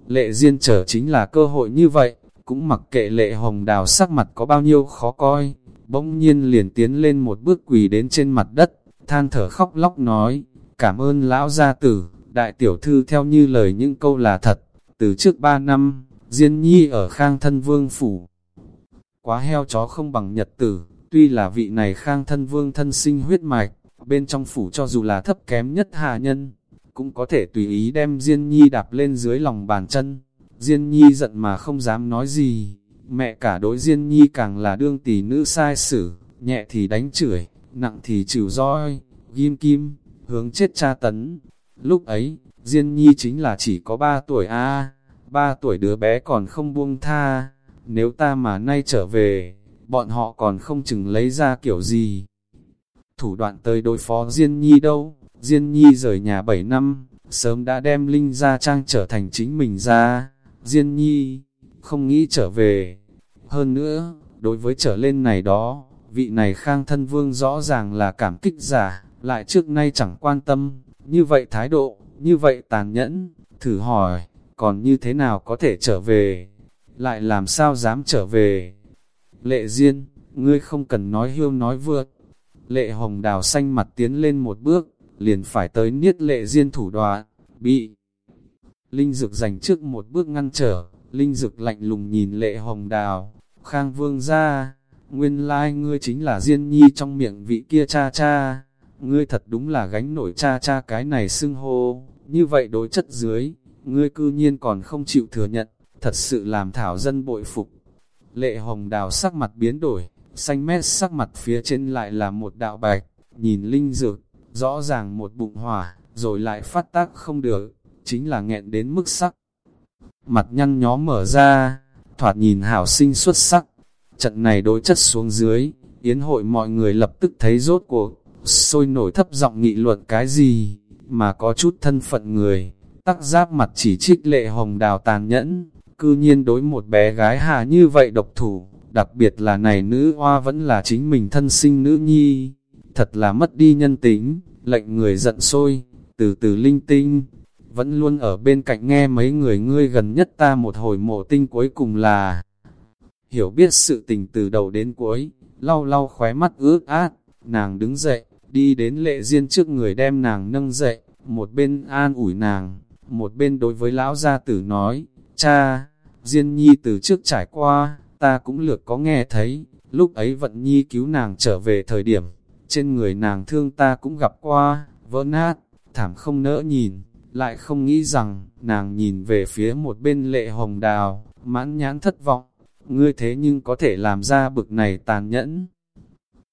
Lệ duyên trở chính là cơ hội như vậy, cũng mặc kệ lệ hồng đào sắc mặt có bao nhiêu khó coi, bỗng nhiên liền tiến lên một bước quỳ đến trên mặt đất, than thở khóc lóc nói, cảm ơn lão gia tử, đại tiểu thư theo như lời những câu là thật, từ trước ba năm, Diên Nhi ở khang thân vương phủ. Quá heo chó không bằng nhật tử, tuy là vị này khang thân vương thân sinh huyết mạch, bên trong phủ cho dù là thấp kém nhất hạ nhân, cũng có thể tùy ý đem Diên Nhi đạp lên dưới lòng bàn chân. Diên Nhi giận mà không dám nói gì, mẹ cả đối Diên Nhi càng là đương tỷ nữ sai xử, nhẹ thì đánh chửi, nặng thì chịu roi, ghim kim, hướng chết cha tấn. Lúc ấy, Diên Nhi chính là chỉ có 3 tuổi a ba tuổi đứa bé còn không buông tha, nếu ta mà nay trở về, bọn họ còn không chừng lấy ra kiểu gì. Thủ đoạn tới đối phó Diên Nhi đâu, Diên Nhi rời nhà 7 năm, sớm đã đem Linh Gia Trang trở thành chính mình ra. Diên Nhi, không nghĩ trở về. Hơn nữa, đối với trở lên này đó, vị này khang thân vương rõ ràng là cảm kích giả, lại trước nay chẳng quan tâm, như vậy thái độ, như vậy tàn nhẫn, thử hỏi, còn như thế nào có thể trở về, lại làm sao dám trở về. Lệ Diên, ngươi không cần nói hiêu nói vượt. Lệ Hồng Đào xanh mặt tiến lên một bước, liền phải tới niết Lệ Diên thủ đoạn, bị Linh Dực giành trước một bước ngăn trở, Linh Dực lạnh lùng nhìn Lệ Hồng Đào, Khang Vương ra, nguyên lai like ngươi chính là Diên Nhi trong miệng vị kia cha cha, ngươi thật đúng là gánh nổi cha cha cái này xưng hô, như vậy đối chất dưới, ngươi cư nhiên còn không chịu thừa nhận, thật sự làm thảo dân bội phục. Lệ hồng đào sắc mặt biến đổi, xanh mét sắc mặt phía trên lại là một đạo bạch, nhìn linh dược, rõ ràng một bụng hỏa, rồi lại phát tác không được, chính là nghẹn đến mức sắc. Mặt nhăn nhó mở ra, thoạt nhìn hảo sinh xuất sắc. Trận này đối chất xuống dưới, yến hội mọi người lập tức thấy rốt cuộc, sôi nổi thấp giọng nghị luận cái gì, mà có chút thân phận người, tắc giáp mặt chỉ trích lệ hồng đào tàn nhẫn, cư nhiên đối một bé gái hà như vậy độc thủ, đặc biệt là này nữ hoa vẫn là chính mình thân sinh nữ nhi, thật là mất đi nhân tính, lệnh người giận sôi, từ từ linh tinh, vẫn luôn ở bên cạnh nghe mấy người ngươi gần nhất ta một hồi mộ tinh cuối cùng là hiểu biết sự tình từ đầu đến cuối, lau lau khóe mắt ướt át, nàng đứng dậy, đi đến lệ duyên trước người đem nàng nâng dậy, một bên an ủi nàng, một bên đối với lão gia tử nói, cha, Diên Nhi từ trước trải qua, ta cũng lược có nghe thấy, lúc ấy vận Nhi cứu nàng trở về thời điểm, trên người nàng thương ta cũng gặp qua, vỡ nát, thảm không nỡ nhìn, lại không nghĩ rằng, nàng nhìn về phía một bên lệ hồng đào, mãn nhãn thất vọng, ngươi thế nhưng có thể làm ra bực này tàn nhẫn.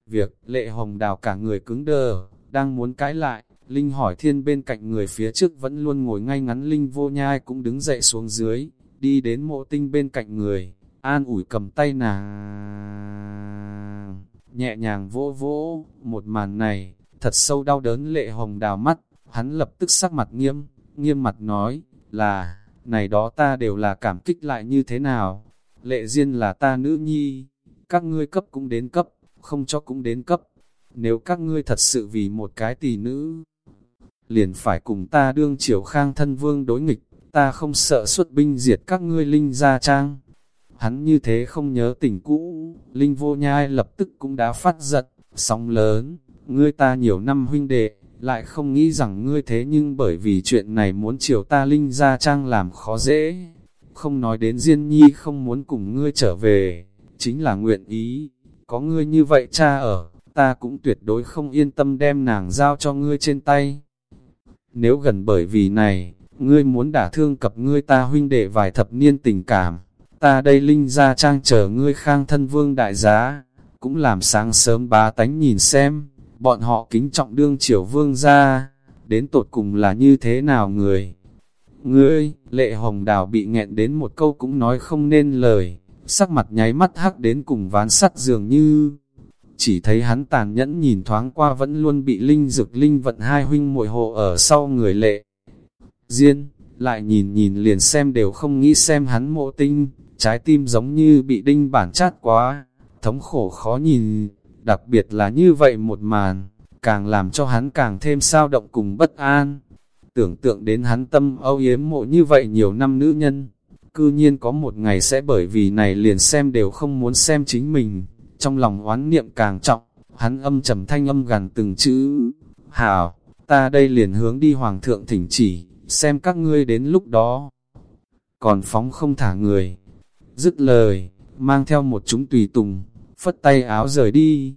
Việc, lệ hồng đào cả người cứng đờ, đang muốn cãi lại, Linh hỏi thiên bên cạnh người phía trước vẫn luôn ngồi ngay ngắn Linh vô nhai cũng đứng dậy xuống dưới, đi đến mộ tinh bên cạnh người, an ủi cầm tay nàng. Nhẹ nhàng vỗ vỗ, một màn này, thật sâu đau đớn lệ hồng đào mắt, hắn lập tức sắc mặt nghiêm, nghiêm mặt nói, là, này đó ta đều là cảm kích lại như thế nào, lệ duyên là ta nữ nhi, các ngươi cấp cũng đến cấp, không cho cũng đến cấp, nếu các ngươi thật sự vì một cái tỷ nữ, liền phải cùng ta đương triều khang thân vương đối nghịch, ta không sợ xuất binh diệt các ngươi linh gia trang. Hắn như thế không nhớ tình cũ, linh vô nhai lập tức cũng đã phát giận, sóng lớn, ngươi ta nhiều năm huynh đệ, lại không nghĩ rằng ngươi thế nhưng bởi vì chuyện này muốn chiều ta linh gia trang làm khó dễ. Không nói đến Diên Nhi không muốn cùng ngươi trở về, chính là nguyện ý, có ngươi như vậy cha ở, ta cũng tuyệt đối không yên tâm đem nàng giao cho ngươi trên tay. Nếu gần bởi vì này, ngươi muốn đả thương cập ngươi ta huynh đệ vài thập niên tình cảm, ta đây linh ra trang chờ ngươi khang thân vương đại giá, cũng làm sáng sớm bá tánh nhìn xem, bọn họ kính trọng đương triều vương ra, đến tột cùng là như thế nào người. Ngươi, lệ hồng đào bị nghẹn đến một câu cũng nói không nên lời, sắc mặt nháy mắt hắc đến cùng ván sắt dường như, chỉ thấy hắn tàn nhẫn nhìn thoáng qua vẫn luôn bị linh dực linh vận hai huynh muội hộ ở sau người lệ. Diên, lại nhìn nhìn liền xem đều không nghĩ xem hắn mộ tinh, trái tim giống như bị đinh bản chát quá, thống khổ khó nhìn, đặc biệt là như vậy một màn, càng làm cho hắn càng thêm sao động cùng bất an. Tưởng tượng đến hắn tâm âu yếm mộ như vậy nhiều năm nữ nhân, cư nhiên có một ngày sẽ bởi vì này liền xem đều không muốn xem chính mình, trong lòng oán niệm càng trọng, hắn âm trầm thanh âm gần từng chữ, hảo, ta đây liền hướng đi hoàng thượng thỉnh chỉ, xem các ngươi đến lúc đó, còn phóng không thả người, dứt lời, mang theo một chúng tùy tùng, phất tay áo rời đi,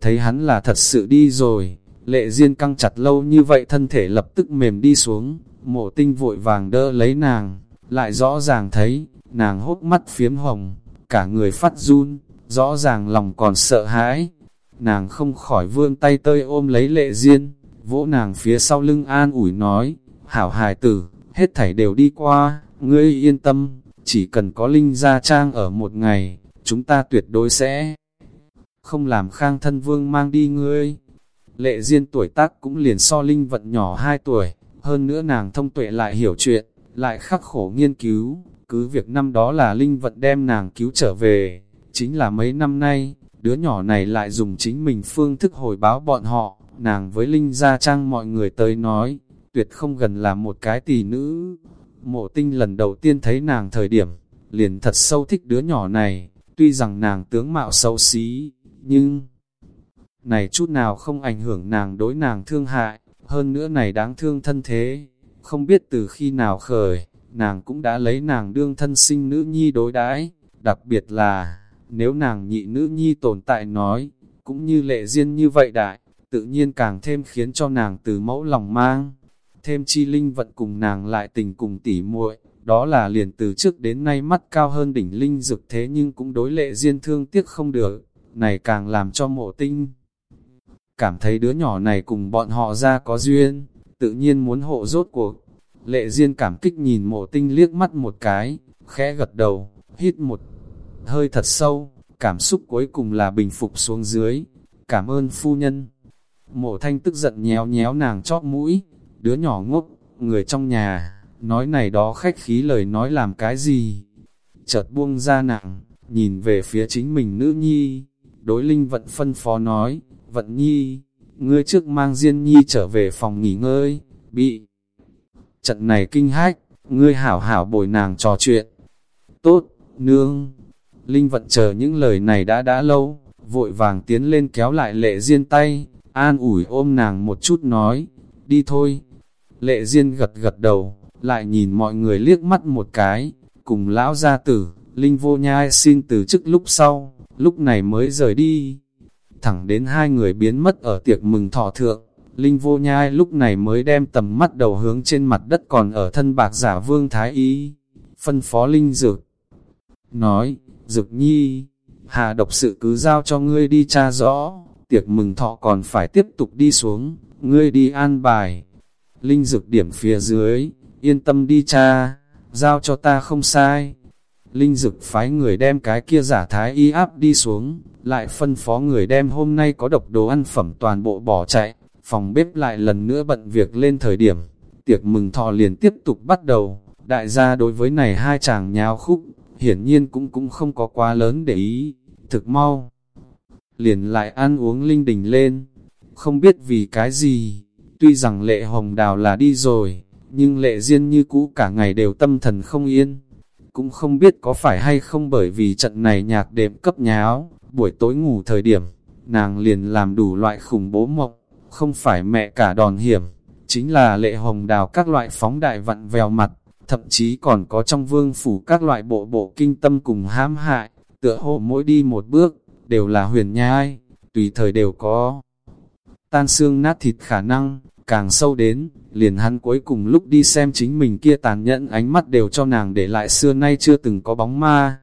thấy hắn là thật sự đi rồi, lệ duyên căng chặt lâu như vậy thân thể lập tức mềm đi xuống, mộ tinh vội vàng đỡ lấy nàng, lại rõ ràng thấy, nàng hốt mắt phiếm hồng, cả người phát run, rõ ràng lòng còn sợ hãi. Nàng không khỏi vươn tay tơi ôm lấy lệ duyên, vỗ nàng phía sau lưng an ủi nói, hảo hài tử, hết thảy đều đi qua, ngươi yên tâm, chỉ cần có linh gia trang ở một ngày, chúng ta tuyệt đối sẽ không làm khang thân vương mang đi ngươi. Lệ duyên tuổi tác cũng liền so linh vận nhỏ 2 tuổi, hơn nữa nàng thông tuệ lại hiểu chuyện, lại khắc khổ nghiên cứu, cứ việc năm đó là linh vận đem nàng cứu trở về, chính là mấy năm nay, đứa nhỏ này lại dùng chính mình phương thức hồi báo bọn họ, nàng với linh gia trang mọi người tới nói, tuyệt không gần là một cái tỷ nữ. Mộ tinh lần đầu tiên thấy nàng thời điểm, liền thật sâu thích đứa nhỏ này, tuy rằng nàng tướng mạo xấu xí, nhưng này chút nào không ảnh hưởng nàng đối nàng thương hại, hơn nữa này đáng thương thân thế, không biết từ khi nào khởi, nàng cũng đã lấy nàng đương thân sinh nữ nhi đối đãi đặc biệt là, nếu nàng nhị nữ nhi tồn tại nói, cũng như lệ duyên như vậy đại, tự nhiên càng thêm khiến cho nàng từ mẫu lòng mang. Thêm chi linh vận cùng nàng lại tình cùng tỉ muội đó là liền từ trước đến nay mắt cao hơn đỉnh linh dực thế nhưng cũng đối lệ duyên thương tiếc không được, này càng làm cho mộ tinh. Cảm thấy đứa nhỏ này cùng bọn họ ra có duyên, tự nhiên muốn hộ rốt cuộc. Lệ duyên cảm kích nhìn mộ tinh liếc mắt một cái, khẽ gật đầu, hít một hơi thật sâu, cảm xúc cuối cùng là bình phục xuống dưới. Cảm ơn phu nhân. Mộ thanh tức giận nhéo nhéo nàng chóp mũi, đứa nhỏ ngốc, người trong nhà, nói này đó khách khí lời nói làm cái gì. Chợt buông ra nặng, nhìn về phía chính mình nữ nhi, đối linh vận phân phó nói, vận nhi, ngươi trước mang Diên nhi trở về phòng nghỉ ngơi, bị trận này kinh hách, ngươi hảo hảo bồi nàng trò chuyện. Tốt, nương, Linh vận chờ những lời này đã đã lâu, vội vàng tiến lên kéo lại lệ diên tay, an ủi ôm nàng một chút nói, đi thôi. Lệ Diên gật gật đầu, lại nhìn mọi người liếc mắt một cái, cùng lão gia tử, Linh vô nhai xin từ chức lúc sau, lúc này mới rời đi. Thẳng đến hai người biến mất ở tiệc mừng thọ thượng, Linh vô nhai lúc này mới đem tầm mắt đầu hướng trên mặt đất còn ở thân bạc giả vương thái y, phân phó Linh dược. Nói, Dực nhi, hà độc sự cứ giao cho ngươi đi tra rõ, tiệc mừng thọ còn phải tiếp tục đi xuống, ngươi đi an bài. Linh Dực điểm phía dưới, yên tâm đi cha, giao cho ta không sai. Linh dực phái người đem cái kia giả thái y áp đi xuống, lại phân phó người đem hôm nay có độc đồ ăn phẩm toàn bộ bỏ chạy, phòng bếp lại lần nữa bận việc lên thời điểm. Tiệc mừng thọ liền tiếp tục bắt đầu, đại gia đối với này hai chàng nháo khúc, hiển nhiên cũng cũng không có quá lớn để ý, thực mau. Liền lại ăn uống linh đình lên, không biết vì cái gì, tuy rằng lệ hồng đào là đi rồi, nhưng lệ riêng như cũ cả ngày đều tâm thần không yên. Cũng không biết có phải hay không bởi vì trận này nhạc đệm cấp nháo, buổi tối ngủ thời điểm, nàng liền làm đủ loại khủng bố mộng, không phải mẹ cả đòn hiểm, chính là lệ hồng đào các loại phóng đại vặn vèo mặt, thậm chí còn có trong vương phủ các loại bộ bộ kinh tâm cùng hãm hại, tựa hồ mỗi đi một bước, đều là huyền nhai, tùy thời đều có tan xương nát thịt khả năng, càng sâu đến, liền hắn cuối cùng lúc đi xem chính mình kia tàn nhẫn ánh mắt đều cho nàng để lại xưa nay chưa từng có bóng ma.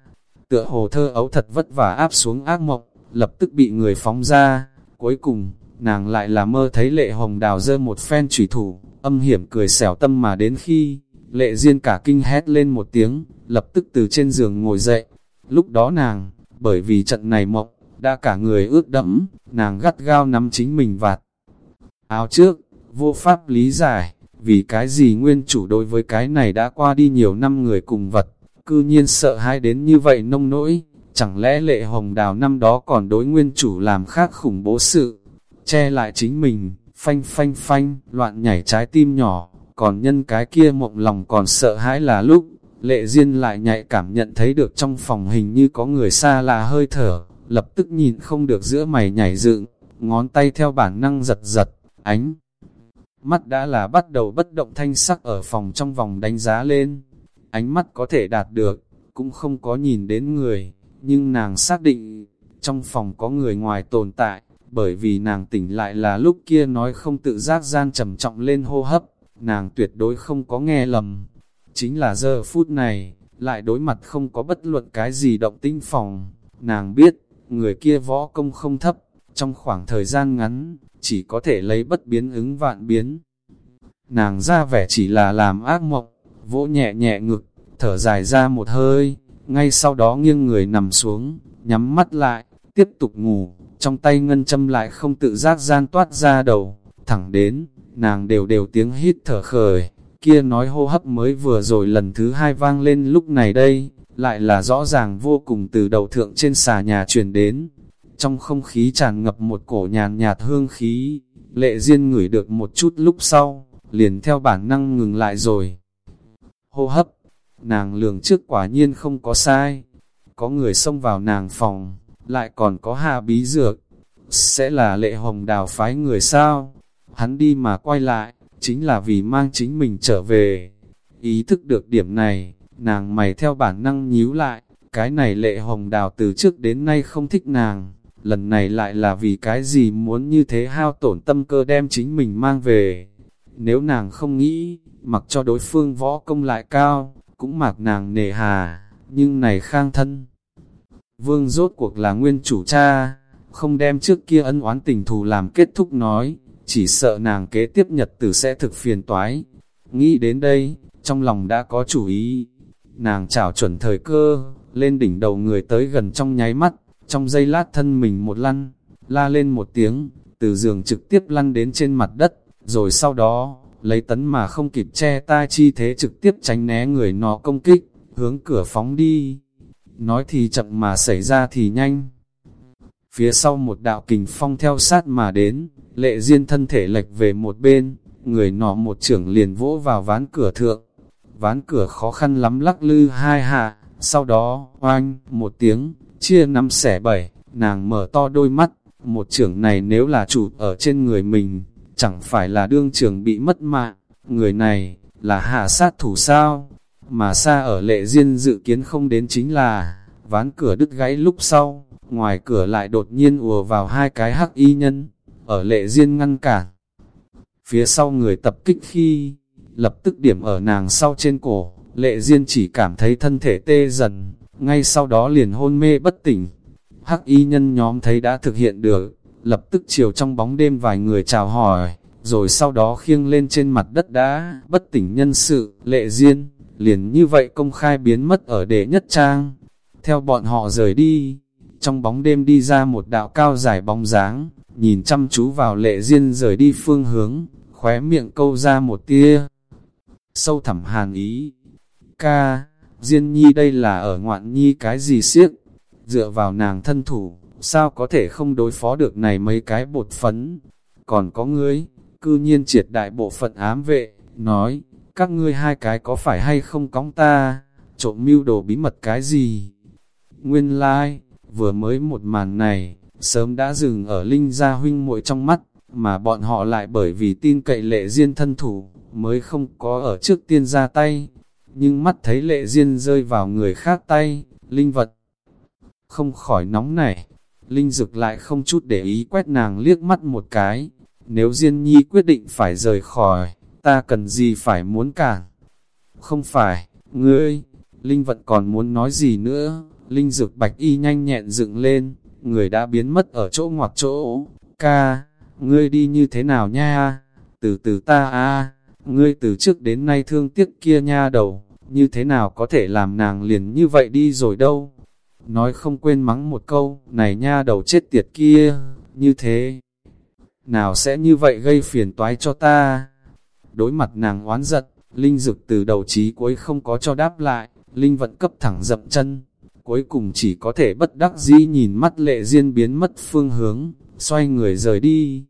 Tựa hồ thơ ấu thật vất vả áp xuống ác mộng, lập tức bị người phóng ra, cuối cùng, nàng lại là mơ thấy lệ hồng đào dơ một phen trùy thủ, âm hiểm cười xẻo tâm mà đến khi, lệ riêng cả kinh hét lên một tiếng, lập tức từ trên giường ngồi dậy. Lúc đó nàng, bởi vì trận này mộng, đã cả người ướt đẫm, nàng gắt gao nắm chính mình vạt. Áo trước, vô pháp lý giải, vì cái gì nguyên chủ đối với cái này đã qua đi nhiều năm người cùng vật, cư nhiên sợ hãi đến như vậy nông nỗi, chẳng lẽ lệ hồng đào năm đó còn đối nguyên chủ làm khác khủng bố sự, che lại chính mình, phanh phanh phanh, loạn nhảy trái tim nhỏ, còn nhân cái kia mộng lòng còn sợ hãi là lúc, lệ duyên lại nhạy cảm nhận thấy được trong phòng hình như có người xa lạ hơi thở, lập tức nhìn không được giữa mày nhảy dựng, ngón tay theo bản năng giật giật, ánh mắt đã là bắt đầu bất động thanh sắc ở phòng trong vòng đánh giá lên. Ánh mắt có thể đạt được, cũng không có nhìn đến người, nhưng nàng xác định, trong phòng có người ngoài tồn tại, bởi vì nàng tỉnh lại là lúc kia nói không tự giác gian trầm trọng lên hô hấp, nàng tuyệt đối không có nghe lầm. Chính là giờ phút này, lại đối mặt không có bất luận cái gì động tinh phòng, nàng biết, người kia võ công không thấp, trong khoảng thời gian ngắn, chỉ có thể lấy bất biến ứng vạn biến. Nàng ra vẻ chỉ là làm ác mộng, vỗ nhẹ nhẹ ngực, thở dài ra một hơi, ngay sau đó nghiêng người nằm xuống, nhắm mắt lại, tiếp tục ngủ, trong tay ngân châm lại không tự giác gian toát ra đầu, thẳng đến, nàng đều đều tiếng hít thở khởi, kia nói hô hấp mới vừa rồi lần thứ hai vang lên lúc này đây, lại là rõ ràng vô cùng từ đầu thượng trên xà nhà truyền đến, trong không khí tràn ngập một cổ nhàn nhạt hương khí, lệ duyên ngửi được một chút lúc sau, liền theo bản năng ngừng lại rồi. Hô hấp, nàng lường trước quả nhiên không có sai, có người xông vào nàng phòng, lại còn có hạ bí dược, sẽ là lệ hồng đào phái người sao? Hắn đi mà quay lại, chính là vì mang chính mình trở về. Ý thức được điểm này, nàng mày theo bản năng nhíu lại, cái này lệ hồng đào từ trước đến nay không thích nàng, lần này lại là vì cái gì muốn như thế hao tổn tâm cơ đem chính mình mang về. Nếu nàng không nghĩ, mặc cho đối phương võ công lại cao, cũng mặc nàng nề hà, nhưng này khang thân. Vương rốt cuộc là nguyên chủ cha, không đem trước kia ân oán tình thù làm kết thúc nói, chỉ sợ nàng kế tiếp nhật tử sẽ thực phiền toái. Nghĩ đến đây, trong lòng đã có chủ ý, nàng chảo chuẩn thời cơ, lên đỉnh đầu người tới gần trong nháy mắt, trong giây lát thân mình một lăn, la lên một tiếng, từ giường trực tiếp lăn đến trên mặt đất, rồi sau đó, lấy tấn mà không kịp che tai chi thế trực tiếp tránh né người nó công kích, hướng cửa phóng đi. Nói thì chậm mà xảy ra thì nhanh. Phía sau một đạo kình phong theo sát mà đến, lệ duyên thân thể lệch về một bên, người nọ một trưởng liền vỗ vào ván cửa thượng. Ván cửa khó khăn lắm lắc lư hai hạ, sau đó, oanh, một tiếng, chia năm xẻ bảy, nàng mở to đôi mắt, Một trưởng này nếu là chủ ở trên người mình, chẳng phải là đương trưởng bị mất mạng, người này, là hạ sát thủ sao? Mà xa ở lệ duyên dự kiến không đến chính là, ván cửa đứt gãy lúc sau, ngoài cửa lại đột nhiên ùa vào hai cái hắc y nhân, ở lệ duyên ngăn cản. Phía sau người tập kích khi, lập tức điểm ở nàng sau trên cổ, lệ duyên chỉ cảm thấy thân thể tê dần, ngay sau đó liền hôn mê bất tỉnh. Hắc y nhân nhóm thấy đã thực hiện được, lập tức chiều trong bóng đêm vài người chào hỏi, rồi sau đó khiêng lên trên mặt đất đã bất tỉnh nhân sự, lệ duyên, liền như vậy công khai biến mất ở đệ nhất trang. Theo bọn họ rời đi, trong bóng đêm đi ra một đạo cao dài bóng dáng, nhìn chăm chú vào lệ duyên rời đi phương hướng, khóe miệng câu ra một tia. Sâu thẳm hàn ý. Ca, Diên nhi đây là ở ngoạn nhi cái gì siếc? Dựa vào nàng thân thủ, sao có thể không đối phó được này mấy cái bột phấn? Còn có ngươi, cư nhiên triệt đại bộ phận ám vệ, nói, các ngươi hai cái có phải hay không cóng ta, trộm mưu đồ bí mật cái gì? Nguyên lai, like, vừa mới một màn này, sớm đã dừng ở Linh Gia huynh muội trong mắt, mà bọn họ lại bởi vì tin cậy lệ duyên thân thủ, mới không có ở trước tiên ra tay. Nhưng mắt thấy lệ duyên rơi vào người khác tay, Linh vật không khỏi nóng nảy. Linh dực lại không chút để ý quét nàng liếc mắt một cái. Nếu Diên Nhi quyết định phải rời khỏi, ta cần gì phải muốn cản? Không phải, ngươi, Linh vận còn muốn nói gì nữa? Linh dược bạch y nhanh nhẹn dựng lên, người đã biến mất ở chỗ ngoặt chỗ. Ca, ngươi đi như thế nào nha? Từ từ ta a ngươi từ trước đến nay thương tiếc kia nha đầu, như thế nào có thể làm nàng liền như vậy đi rồi đâu? Nói không quên mắng một câu, này nha đầu chết tiệt kia, như thế. Nào sẽ như vậy gây phiền toái cho ta? Đối mặt nàng oán giận, Linh Dực từ đầu chí cuối không có cho đáp lại, Linh vận cấp thẳng dậm chân, cuối cùng chỉ có thể bất đắc dĩ nhìn mắt lệ duyên biến mất phương hướng, xoay người rời đi.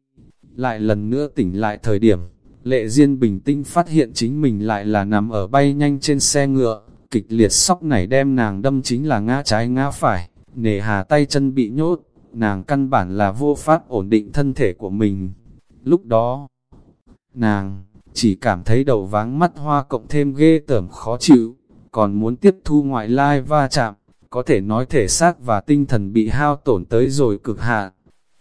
Lại lần nữa tỉnh lại thời điểm, lệ duyên bình tĩnh phát hiện chính mình lại là nằm ở bay nhanh trên xe ngựa, kịch liệt sóc này đem nàng đâm chính là ngã trái ngã phải, nề hà tay chân bị nhốt, nàng căn bản là vô pháp ổn định thân thể của mình. Lúc đó, nàng chỉ cảm thấy đầu váng mắt hoa cộng thêm ghê tởm khó chịu, còn muốn tiếp thu ngoại lai va chạm, có thể nói thể xác và tinh thần bị hao tổn tới rồi cực hạn.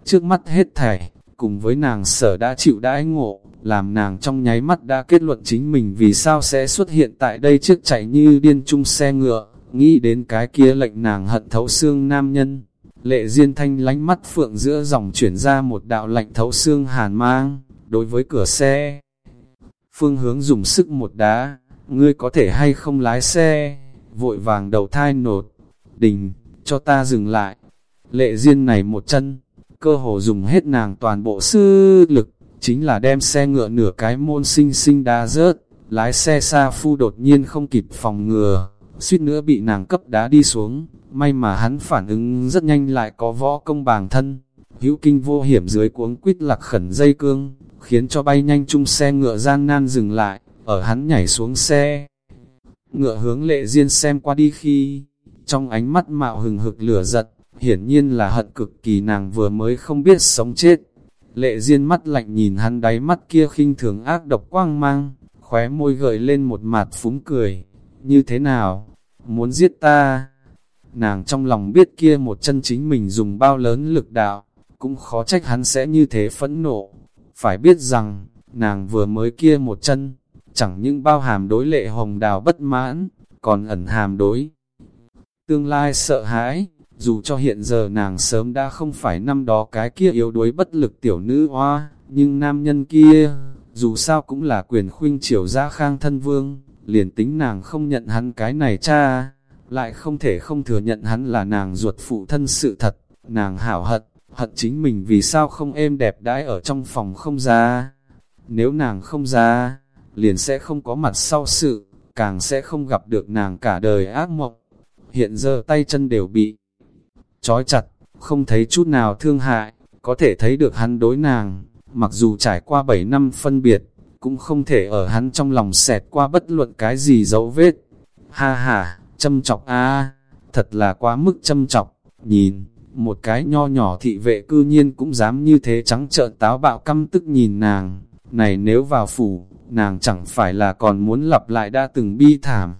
Trước mắt hết thảy, cùng với nàng sở đã chịu đãi ngộ, làm nàng trong nháy mắt đã kết luận chính mình vì sao sẽ xuất hiện tại đây trước chạy như điên chung xe ngựa, nghĩ đến cái kia lệnh nàng hận thấu xương nam nhân. Lệ Diên Thanh lánh mắt phượng giữa dòng chuyển ra một đạo lạnh thấu xương hàn mang, đối với cửa xe. Phương hướng dùng sức một đá, ngươi có thể hay không lái xe, vội vàng đầu thai nột, đình, cho ta dừng lại. Lệ Diên này một chân, cơ hồ dùng hết nàng toàn bộ sư lực, chính là đem xe ngựa nửa cái môn sinh sinh đá rớt, lái xe xa phu đột nhiên không kịp phòng ngừa, suýt nữa bị nàng cấp đá đi xuống, may mà hắn phản ứng rất nhanh lại có võ công bàng thân, hữu kinh vô hiểm dưới cuống quýt lạc khẩn dây cương, khiến cho bay nhanh chung xe ngựa gian nan dừng lại, ở hắn nhảy xuống xe. Ngựa hướng lệ duyên xem qua đi khi, trong ánh mắt mạo hừng hực lửa giật, hiển nhiên là hận cực kỳ nàng vừa mới không biết sống chết. Lệ Diên mắt lạnh nhìn hắn đáy mắt kia khinh thường ác độc quang mang, khóe môi gợi lên một mặt phúng cười. Như thế nào? Muốn giết ta? Nàng trong lòng biết kia một chân chính mình dùng bao lớn lực đạo, cũng khó trách hắn sẽ như thế phẫn nộ. Phải biết rằng, nàng vừa mới kia một chân, chẳng những bao hàm đối lệ hồng đào bất mãn, còn ẩn hàm đối. Tương lai sợ hãi, dù cho hiện giờ nàng sớm đã không phải năm đó cái kia yếu đuối bất lực tiểu nữ hoa, nhưng nam nhân kia, dù sao cũng là quyền khuynh triều gia khang thân vương, liền tính nàng không nhận hắn cái này cha, lại không thể không thừa nhận hắn là nàng ruột phụ thân sự thật, nàng hảo hận, hận chính mình vì sao không êm đẹp đãi ở trong phòng không ra. Nếu nàng không ra, liền sẽ không có mặt sau sự, càng sẽ không gặp được nàng cả đời ác mộng. Hiện giờ tay chân đều bị trói chặt, không thấy chút nào thương hại, có thể thấy được hắn đối nàng, mặc dù trải qua 7 năm phân biệt, cũng không thể ở hắn trong lòng xẹt qua bất luận cái gì dấu vết. Ha ha, châm chọc a thật là quá mức châm chọc, nhìn, một cái nho nhỏ thị vệ cư nhiên cũng dám như thế trắng trợn táo bạo căm tức nhìn nàng, này nếu vào phủ, nàng chẳng phải là còn muốn lặp lại đã từng bi thảm.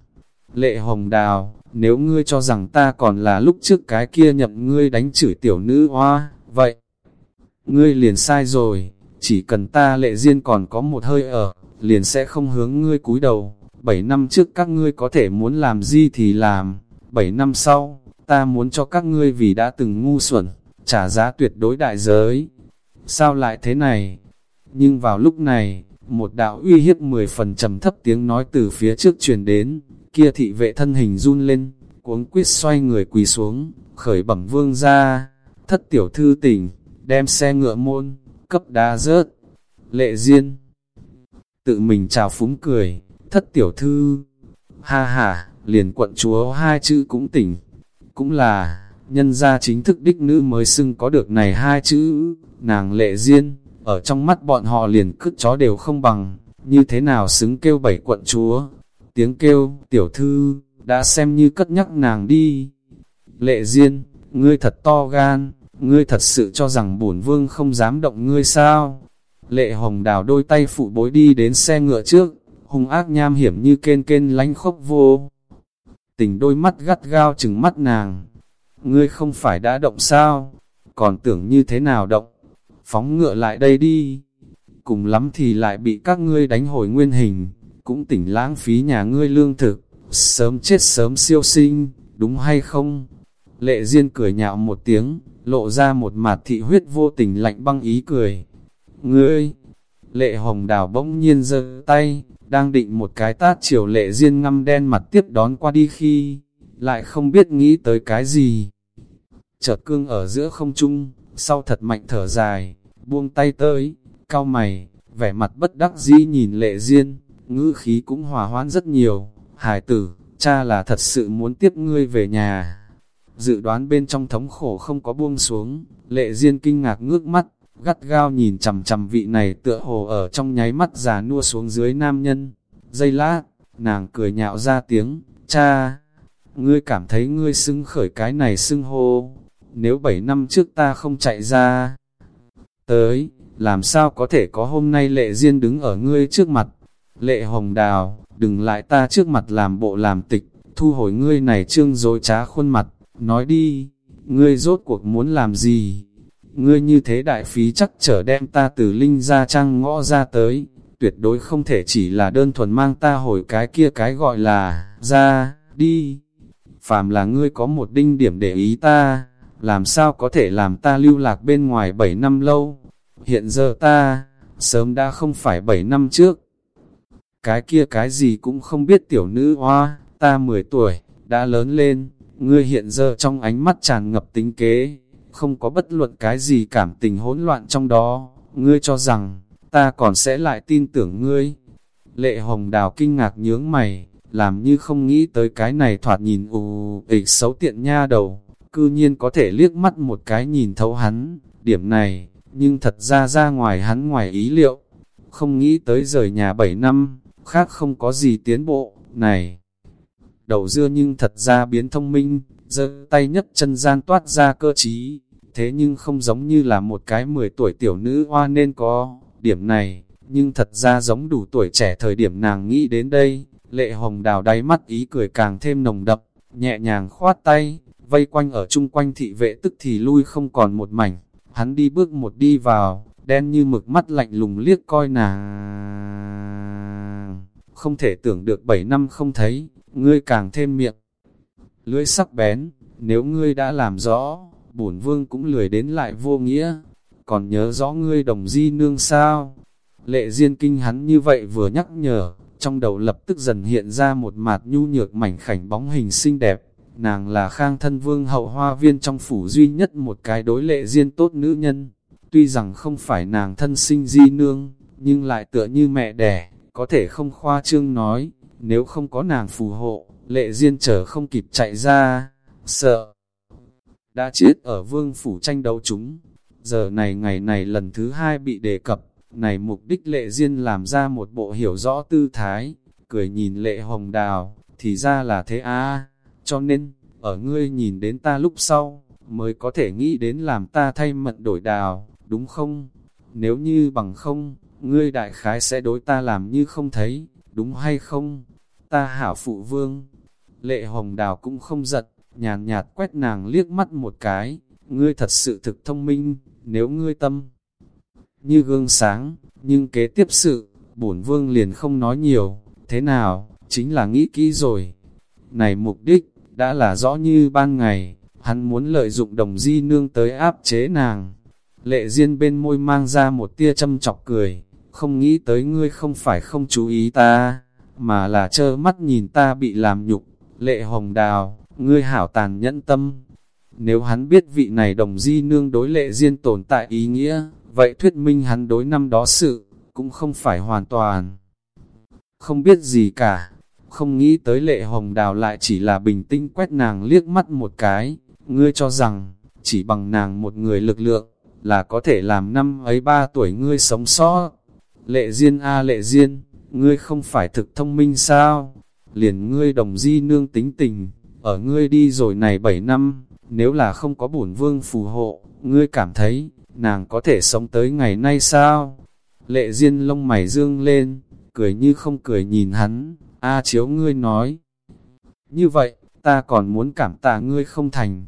Lệ hồng đào, nếu ngươi cho rằng ta còn là lúc trước cái kia nhậm ngươi đánh chửi tiểu nữ hoa, vậy, ngươi liền sai rồi, chỉ cần ta lệ duyên còn có một hơi ở, liền sẽ không hướng ngươi cúi đầu. Bảy năm trước các ngươi có thể muốn làm gì thì làm, bảy năm sau, ta muốn cho các ngươi vì đã từng ngu xuẩn, trả giá tuyệt đối đại giới. Sao lại thế này? Nhưng vào lúc này, một đạo uy hiếp mười phần trầm thấp tiếng nói từ phía trước truyền đến, kia thị vệ thân hình run lên, cuống quyết xoay người quỳ xuống, khởi bẩm vương ra, thất tiểu thư tỉnh, đem xe ngựa môn, cấp đá rớt, lệ diên. Tự mình chào phúng cười, thất tiểu thư, ha ha, liền quận chúa hai chữ cũng tỉnh, cũng là, nhân gia chính thức đích nữ mới xưng có được này hai chữ, nàng lệ diên, ở trong mắt bọn họ liền cứt chó đều không bằng, như thế nào xứng kêu bảy quận chúa. Tiếng kêu, tiểu thư, đã xem như cất nhắc nàng đi. Lệ Diên, ngươi thật to gan, ngươi thật sự cho rằng bổn vương không dám động ngươi sao? Lệ Hồng đào đôi tay phụ bối đi đến xe ngựa trước, hung ác nham hiểm như kên kên lánh khốc vô. Tình đôi mắt gắt gao chừng mắt nàng. Ngươi không phải đã động sao? Còn tưởng như thế nào động? Phóng ngựa lại đây đi. Cùng lắm thì lại bị các ngươi đánh hồi nguyên hình, cũng tỉnh lãng phí nhà ngươi lương thực sớm chết sớm siêu sinh, đúng hay không? Lệ Diên cười nhạo một tiếng, lộ ra một mặt thị huyết vô tình lạnh băng ý cười. Ngươi! Lệ Hồng Đào bỗng nhiên giơ tay, đang định một cái tát chiều Lệ Diên ngăm đen mặt tiếp đón qua đi khi, lại không biết nghĩ tới cái gì. Chợt cương ở giữa không trung, sau thật mạnh thở dài, buông tay tới, cao mày, vẻ mặt bất đắc dĩ nhìn Lệ Diên, ngữ khí cũng hòa hoãn rất nhiều Hải tử, cha là thật sự muốn tiếp ngươi về nhà. Dự đoán bên trong thống khổ không có buông xuống, lệ diên kinh ngạc ngước mắt, gắt gao nhìn chằm chằm vị này tựa hồ ở trong nháy mắt già nua xuống dưới nam nhân. Dây lát, nàng cười nhạo ra tiếng, cha, ngươi cảm thấy ngươi xưng khởi cái này xưng hô, nếu bảy năm trước ta không chạy ra. Tới, làm sao có thể có hôm nay lệ diên đứng ở ngươi trước mặt, lệ hồng đào, đừng lại ta trước mặt làm bộ làm tịch, thu hồi ngươi này trương dối trá khuôn mặt, nói đi, ngươi rốt cuộc muốn làm gì? Ngươi như thế đại phí chắc trở đem ta từ linh ra trang ngõ ra tới, tuyệt đối không thể chỉ là đơn thuần mang ta hồi cái kia cái gọi là, ra, đi. Phàm là ngươi có một đinh điểm để ý ta, làm sao có thể làm ta lưu lạc bên ngoài 7 năm lâu? Hiện giờ ta, sớm đã không phải 7 năm trước, cái kia cái gì cũng không biết tiểu nữ hoa, ta 10 tuổi, đã lớn lên, ngươi hiện giờ trong ánh mắt tràn ngập tính kế, không có bất luận cái gì cảm tình hỗn loạn trong đó, ngươi cho rằng, ta còn sẽ lại tin tưởng ngươi. Lệ hồng đào kinh ngạc nhướng mày, làm như không nghĩ tới cái này thoạt nhìn ù ịch xấu tiện nha đầu, cư nhiên có thể liếc mắt một cái nhìn thấu hắn, điểm này, nhưng thật ra ra ngoài hắn ngoài ý liệu, không nghĩ tới rời nhà 7 năm, khác không có gì tiến bộ, này. Đầu dưa nhưng thật ra biến thông minh, giơ tay nhấc chân gian toát ra cơ trí, thế nhưng không giống như là một cái 10 tuổi tiểu nữ hoa nên có, điểm này, nhưng thật ra giống đủ tuổi trẻ thời điểm nàng nghĩ đến đây, lệ hồng đào đáy mắt ý cười càng thêm nồng đậm, nhẹ nhàng khoát tay, vây quanh ở chung quanh thị vệ tức thì lui không còn một mảnh, hắn đi bước một đi vào, đen như mực mắt lạnh lùng liếc coi nàng. Không thể tưởng được 7 năm không thấy, ngươi càng thêm miệng. Lưỡi sắc bén, nếu ngươi đã làm rõ, bổn vương cũng lười đến lại vô nghĩa. Còn nhớ rõ ngươi đồng di nương sao? Lệ Diên kinh hắn như vậy vừa nhắc nhở, trong đầu lập tức dần hiện ra một mặt nhu nhược mảnh khảnh bóng hình xinh đẹp. Nàng là khang thân vương hậu hoa viên trong phủ duy nhất một cái đối lệ Diên tốt nữ nhân. Tuy rằng không phải nàng thân sinh di nương, nhưng lại tựa như mẹ đẻ, có thể không khoa trương nói, nếu không có nàng phù hộ, lệ duyên trở không kịp chạy ra, sợ. Đã chết ở vương phủ tranh đấu chúng, giờ này ngày này lần thứ hai bị đề cập, này mục đích lệ duyên làm ra một bộ hiểu rõ tư thái, cười nhìn lệ hồng đào, thì ra là thế a cho nên, ở ngươi nhìn đến ta lúc sau, mới có thể nghĩ đến làm ta thay mận đổi đào, đúng không? Nếu như bằng không, ngươi đại khái sẽ đối ta làm như không thấy, đúng hay không? Ta hảo phụ vương. Lệ hồng đào cũng không giật, nhàn nhạt quét nàng liếc mắt một cái, ngươi thật sự thực thông minh, nếu ngươi tâm như gương sáng, nhưng kế tiếp sự, bổn vương liền không nói nhiều, thế nào, chính là nghĩ kỹ rồi. Này mục đích, đã là rõ như ban ngày, hắn muốn lợi dụng đồng di nương tới áp chế nàng. Lệ Diên bên môi mang ra một tia châm chọc cười, không nghĩ tới ngươi không phải không chú ý ta, mà là trơ mắt nhìn ta bị làm nhục. Lệ Hồng Đào, ngươi hảo tàn nhẫn tâm. Nếu hắn biết vị này đồng di nương đối lệ Diên tồn tại ý nghĩa, vậy thuyết minh hắn đối năm đó sự, cũng không phải hoàn toàn. Không biết gì cả, không nghĩ tới lệ hồng đào lại chỉ là bình tĩnh quét nàng liếc mắt một cái, ngươi cho rằng, chỉ bằng nàng một người lực lượng, là có thể làm năm ấy ba tuổi ngươi sống sót. Lệ Diên a lệ Diên, ngươi không phải thực thông minh sao? Liền ngươi đồng di nương tính tình, ở ngươi đi rồi này bảy năm, nếu là không có bổn vương phù hộ, ngươi cảm thấy, nàng có thể sống tới ngày nay sao? Lệ Diên lông mày dương lên, cười như không cười nhìn hắn, A chiếu ngươi nói. Như vậy, ta còn muốn cảm tạ ngươi không thành.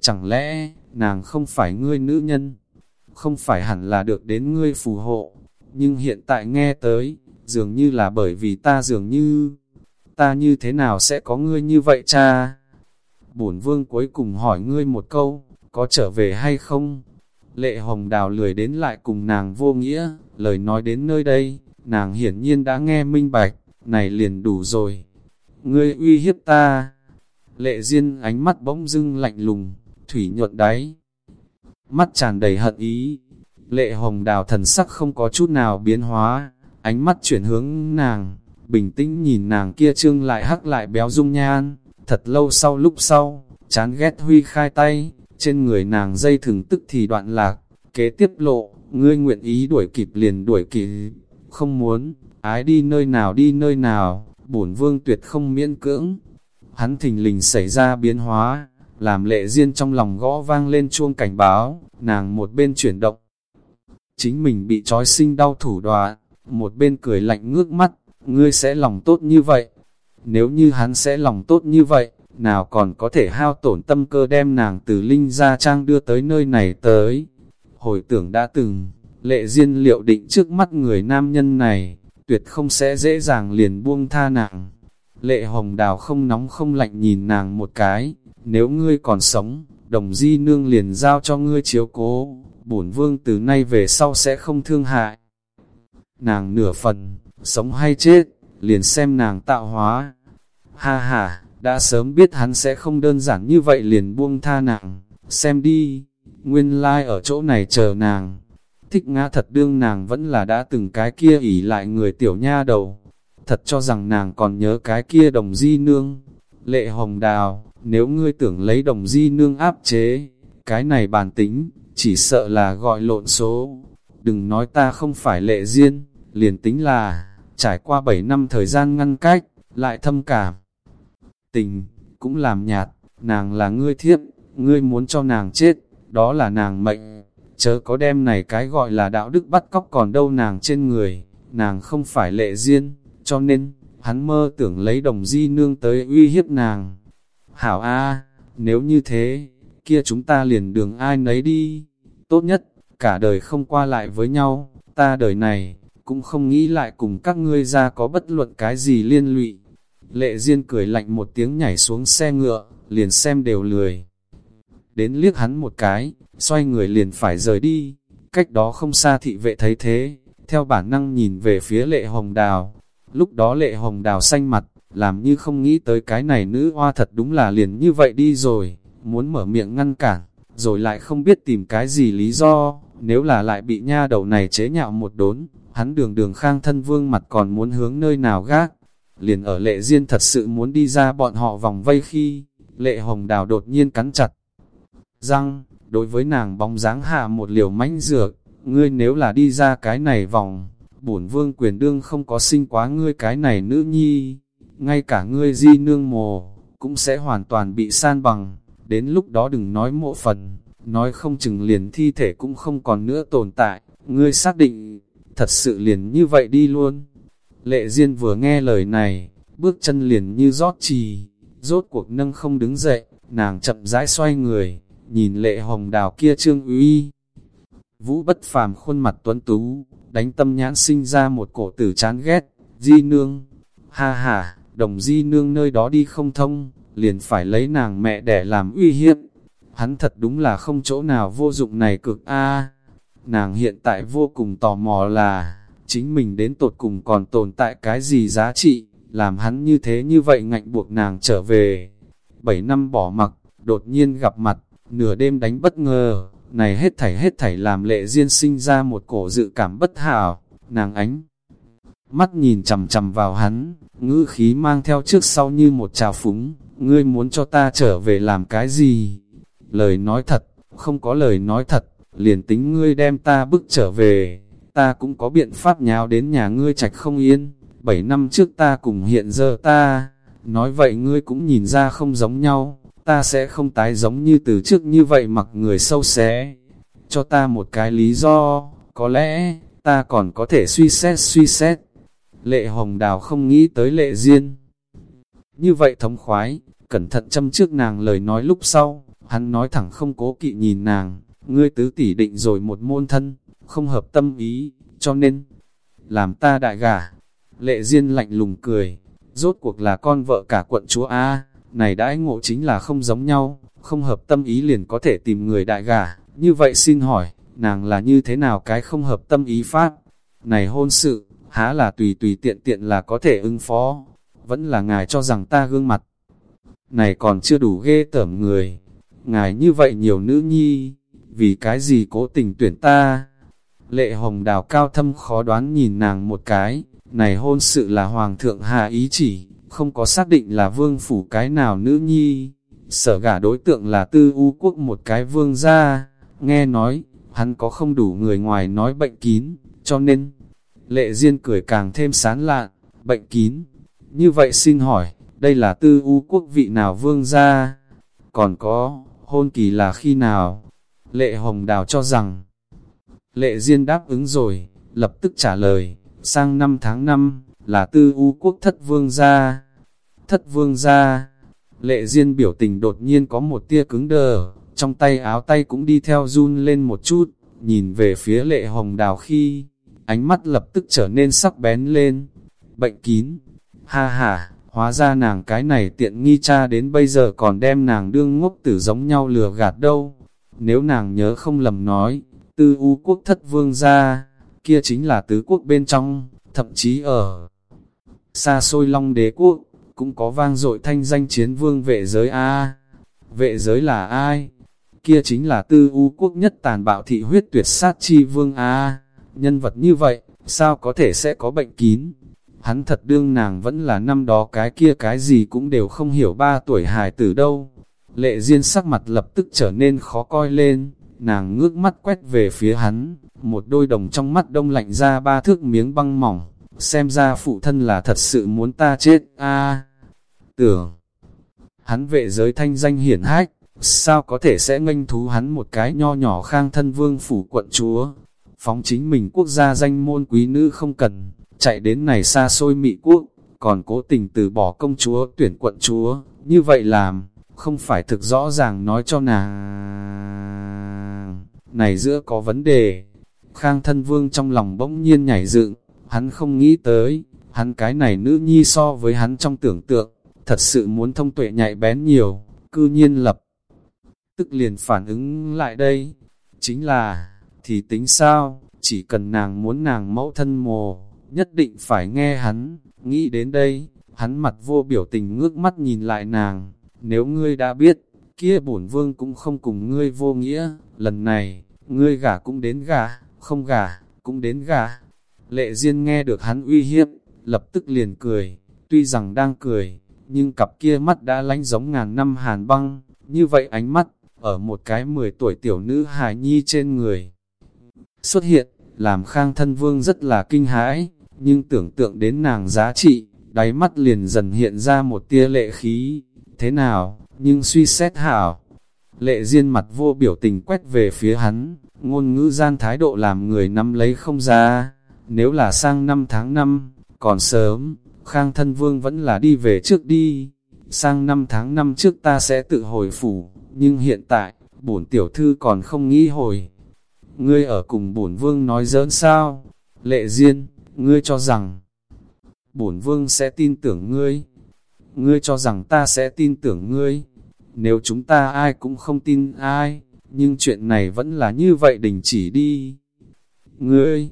Chẳng lẽ, nàng không phải ngươi nữ nhân? Không phải hẳn là được đến ngươi phù hộ. Nhưng hiện tại nghe tới, dường như là bởi vì ta dường như... Ta như thế nào sẽ có ngươi như vậy cha? Bổn vương cuối cùng hỏi ngươi một câu, có trở về hay không? Lệ hồng đào lười đến lại cùng nàng vô nghĩa, lời nói đến nơi đây, nàng hiển nhiên đã nghe minh bạch này liền đủ rồi. Ngươi uy hiếp ta. Lệ Diên ánh mắt bỗng dưng lạnh lùng, thủy nhuận đáy. Mắt tràn đầy hận ý. Lệ hồng đào thần sắc không có chút nào biến hóa, ánh mắt chuyển hướng nàng, bình tĩnh nhìn nàng kia trương lại hắc lại béo dung nhan. Thật lâu sau lúc sau, chán ghét huy khai tay, trên người nàng dây thừng tức thì đoạn lạc, kế tiếp lộ, ngươi nguyện ý đuổi kịp liền đuổi kịp, không muốn, ái đi nơi nào đi nơi nào, bổn vương tuyệt không miễn cưỡng. Hắn thình lình xảy ra biến hóa, làm lệ riêng trong lòng gõ vang lên chuông cảnh báo, nàng một bên chuyển động. Chính mình bị trói sinh đau thủ đoạ một bên cười lạnh ngước mắt, ngươi sẽ lòng tốt như vậy. Nếu như hắn sẽ lòng tốt như vậy, nào còn có thể hao tổn tâm cơ đem nàng từ Linh Gia Trang đưa tới nơi này tới. Hồi tưởng đã từng, lệ diên liệu định trước mắt người nam nhân này, tuyệt không sẽ dễ dàng liền buông tha nàng. Lệ hồng đào không nóng không lạnh nhìn nàng một cái, nếu ngươi còn sống, đồng di nương liền giao cho ngươi chiếu cố, bổn vương từ nay về sau sẽ không thương hại. Nàng nửa phần, sống hay chết, liền xem nàng tạo hóa. Ha ha, đã sớm biết hắn sẽ không đơn giản như vậy liền buông tha nàng, xem đi, nguyên lai like ở chỗ này chờ nàng thích ngã thật đương nàng vẫn là đã từng cái kia ỉ lại người tiểu nha đầu. Thật cho rằng nàng còn nhớ cái kia đồng di nương. Lệ hồng đào, nếu ngươi tưởng lấy đồng di nương áp chế, cái này bản tính, chỉ sợ là gọi lộn số. Đừng nói ta không phải lệ duyên, liền tính là, trải qua 7 năm thời gian ngăn cách, lại thâm cảm. Tình, cũng làm nhạt, nàng là ngươi thiếp, ngươi muốn cho nàng chết, đó là nàng mệnh chớ có đem này cái gọi là đạo đức bắt cóc còn đâu nàng trên người, nàng không phải lệ duyên, cho nên, hắn mơ tưởng lấy đồng di nương tới uy hiếp nàng. Hảo A, nếu như thế, kia chúng ta liền đường ai nấy đi, tốt nhất, cả đời không qua lại với nhau, ta đời này, cũng không nghĩ lại cùng các ngươi ra có bất luận cái gì liên lụy. Lệ Diên cười lạnh một tiếng nhảy xuống xe ngựa, liền xem đều lười. Đến liếc hắn một cái, xoay người liền phải rời đi, cách đó không xa thị vệ thấy thế, theo bản năng nhìn về phía lệ hồng đào, lúc đó lệ hồng đào xanh mặt, làm như không nghĩ tới cái này nữ hoa thật đúng là liền như vậy đi rồi, muốn mở miệng ngăn cản, rồi lại không biết tìm cái gì lý do, nếu là lại bị nha đầu này chế nhạo một đốn, hắn đường đường khang thân vương mặt còn muốn hướng nơi nào gác, liền ở lệ riêng thật sự muốn đi ra bọn họ vòng vây khi, lệ hồng đào đột nhiên cắn chặt, răng, đối với nàng bóng dáng hạ một liều mãnh dược, ngươi nếu là đi ra cái này vòng, bổn vương quyền đương không có sinh quá ngươi cái này nữ nhi, ngay cả ngươi di nương mồ, cũng sẽ hoàn toàn bị san bằng, đến lúc đó đừng nói mộ phần, nói không chừng liền thi thể cũng không còn nữa tồn tại, ngươi xác định, thật sự liền như vậy đi luôn. Lệ Diên vừa nghe lời này, bước chân liền như rót trì, rốt cuộc nâng không đứng dậy, nàng chậm rãi xoay người, nhìn lệ hồng đào kia trương uy. Vũ bất phàm khuôn mặt tuấn tú, đánh tâm nhãn sinh ra một cổ tử chán ghét, di nương, ha ha, đồng di nương nơi đó đi không thông, liền phải lấy nàng mẹ để làm uy hiếp. Hắn thật đúng là không chỗ nào vô dụng này cực a. Nàng hiện tại vô cùng tò mò là, chính mình đến tột cùng còn tồn tại cái gì giá trị, làm hắn như thế như vậy ngạnh buộc nàng trở về. Bảy năm bỏ mặc, đột nhiên gặp mặt, nửa đêm đánh bất ngờ, này hết thảy hết thảy làm lệ duyên sinh ra một cổ dự cảm bất hảo, nàng ánh. Mắt nhìn chầm chầm vào hắn, ngữ khí mang theo trước sau như một trào phúng, ngươi muốn cho ta trở về làm cái gì? Lời nói thật, không có lời nói thật, liền tính ngươi đem ta bức trở về, ta cũng có biện pháp nháo đến nhà ngươi trạch không yên, bảy năm trước ta cùng hiện giờ ta, nói vậy ngươi cũng nhìn ra không giống nhau, ta sẽ không tái giống như từ trước như vậy mặc người sâu xé. Cho ta một cái lý do, có lẽ, ta còn có thể suy xét suy xét. Lệ hồng đào không nghĩ tới lệ duyên. Như vậy thống khoái, cẩn thận châm trước nàng lời nói lúc sau, hắn nói thẳng không cố kỵ nhìn nàng, ngươi tứ tỷ định rồi một môn thân, không hợp tâm ý, cho nên, làm ta đại gà. Lệ duyên lạnh lùng cười, rốt cuộc là con vợ cả quận chúa A này đãi ngộ chính là không giống nhau, không hợp tâm ý liền có thể tìm người đại gà, như vậy xin hỏi, nàng là như thế nào cái không hợp tâm ý pháp? Này hôn sự, há là tùy tùy tiện tiện là có thể ứng phó, vẫn là ngài cho rằng ta gương mặt. Này còn chưa đủ ghê tởm người, ngài như vậy nhiều nữ nhi, vì cái gì cố tình tuyển ta? Lệ hồng đào cao thâm khó đoán nhìn nàng một cái, này hôn sự là hoàng thượng hạ ý chỉ, không có xác định là vương phủ cái nào nữ nhi. Sở gả đối tượng là tư u quốc một cái vương gia, nghe nói, hắn có không đủ người ngoài nói bệnh kín, cho nên, lệ Diên cười càng thêm sán lạn, bệnh kín. Như vậy xin hỏi, đây là tư u quốc vị nào vương gia? Còn có, hôn kỳ là khi nào? Lệ hồng đào cho rằng, lệ Diên đáp ứng rồi, lập tức trả lời, sang năm tháng 5, là tư u quốc thất vương gia. Thất vương gia, lệ Diên biểu tình đột nhiên có một tia cứng đờ, trong tay áo tay cũng đi theo run lên một chút, nhìn về phía lệ hồng đào khi, ánh mắt lập tức trở nên sắc bén lên. Bệnh kín, ha ha, hóa ra nàng cái này tiện nghi cha đến bây giờ còn đem nàng đương ngốc tử giống nhau lừa gạt đâu. Nếu nàng nhớ không lầm nói, tư u quốc thất vương gia, kia chính là tứ quốc bên trong, thậm chí ở xa xôi long đế quốc, cũng có vang dội thanh danh chiến vương vệ giới A. Vệ giới là ai? Kia chính là tư u quốc nhất tàn bạo thị huyết tuyệt sát chi vương A. Nhân vật như vậy, sao có thể sẽ có bệnh kín? Hắn thật đương nàng vẫn là năm đó cái kia cái gì cũng đều không hiểu ba tuổi hài tử đâu. Lệ Diên sắc mặt lập tức trở nên khó coi lên, nàng ngước mắt quét về phía hắn, một đôi đồng trong mắt đông lạnh ra ba thước miếng băng mỏng, xem ra phụ thân là thật sự muốn ta chết, a tưởng. Hắn vệ giới thanh danh hiển hách, sao có thể sẽ nganh thú hắn một cái nho nhỏ khang thân vương phủ quận chúa. Phóng chính mình quốc gia danh môn quý nữ không cần, chạy đến này xa xôi mị quốc, còn cố tình từ bỏ công chúa tuyển quận chúa, như vậy làm, không phải thực rõ ràng nói cho nàng. Này giữa có vấn đề, khang thân vương trong lòng bỗng nhiên nhảy dựng, hắn không nghĩ tới, hắn cái này nữ nhi so với hắn trong tưởng tượng, thật sự muốn thông tuệ nhạy bén nhiều, cư nhiên lập. Tức liền phản ứng lại đây, chính là, thì tính sao, chỉ cần nàng muốn nàng mẫu thân mồ, nhất định phải nghe hắn, nghĩ đến đây, hắn mặt vô biểu tình ngước mắt nhìn lại nàng, nếu ngươi đã biết, kia bổn vương cũng không cùng ngươi vô nghĩa, lần này, ngươi gả cũng đến gả, không gả, cũng đến gả. Lệ Diên nghe được hắn uy hiếp, lập tức liền cười, tuy rằng đang cười, nhưng cặp kia mắt đã lánh giống ngàn năm hàn băng, như vậy ánh mắt, ở một cái 10 tuổi tiểu nữ hài nhi trên người. Xuất hiện, làm khang thân vương rất là kinh hãi, nhưng tưởng tượng đến nàng giá trị, đáy mắt liền dần hiện ra một tia lệ khí. Thế nào, nhưng suy xét hảo, Lệ Diên mặt vô biểu tình quét về phía hắn, ngôn ngữ gian thái độ làm người nắm lấy không ra. Nếu là sang năm tháng năm, còn sớm, Khang thân vương vẫn là đi về trước đi. Sang năm tháng năm trước ta sẽ tự hồi phủ, nhưng hiện tại, bổn tiểu thư còn không nghĩ hồi. Ngươi ở cùng bổn vương nói giỡn sao? Lệ Diên, ngươi cho rằng, bổn vương sẽ tin tưởng ngươi. Ngươi cho rằng ta sẽ tin tưởng ngươi. Nếu chúng ta ai cũng không tin ai, nhưng chuyện này vẫn là như vậy đình chỉ đi. Ngươi,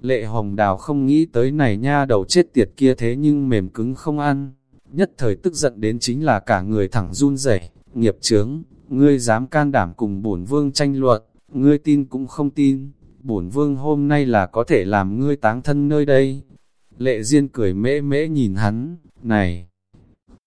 lệ hồng đào không nghĩ tới này nha đầu chết tiệt kia thế nhưng mềm cứng không ăn. Nhất thời tức giận đến chính là cả người thẳng run rẩy nghiệp chướng, ngươi dám can đảm cùng bổn vương tranh luận, ngươi tin cũng không tin, bổn vương hôm nay là có thể làm ngươi táng thân nơi đây. Lệ Diên cười mễ mễ nhìn hắn, này,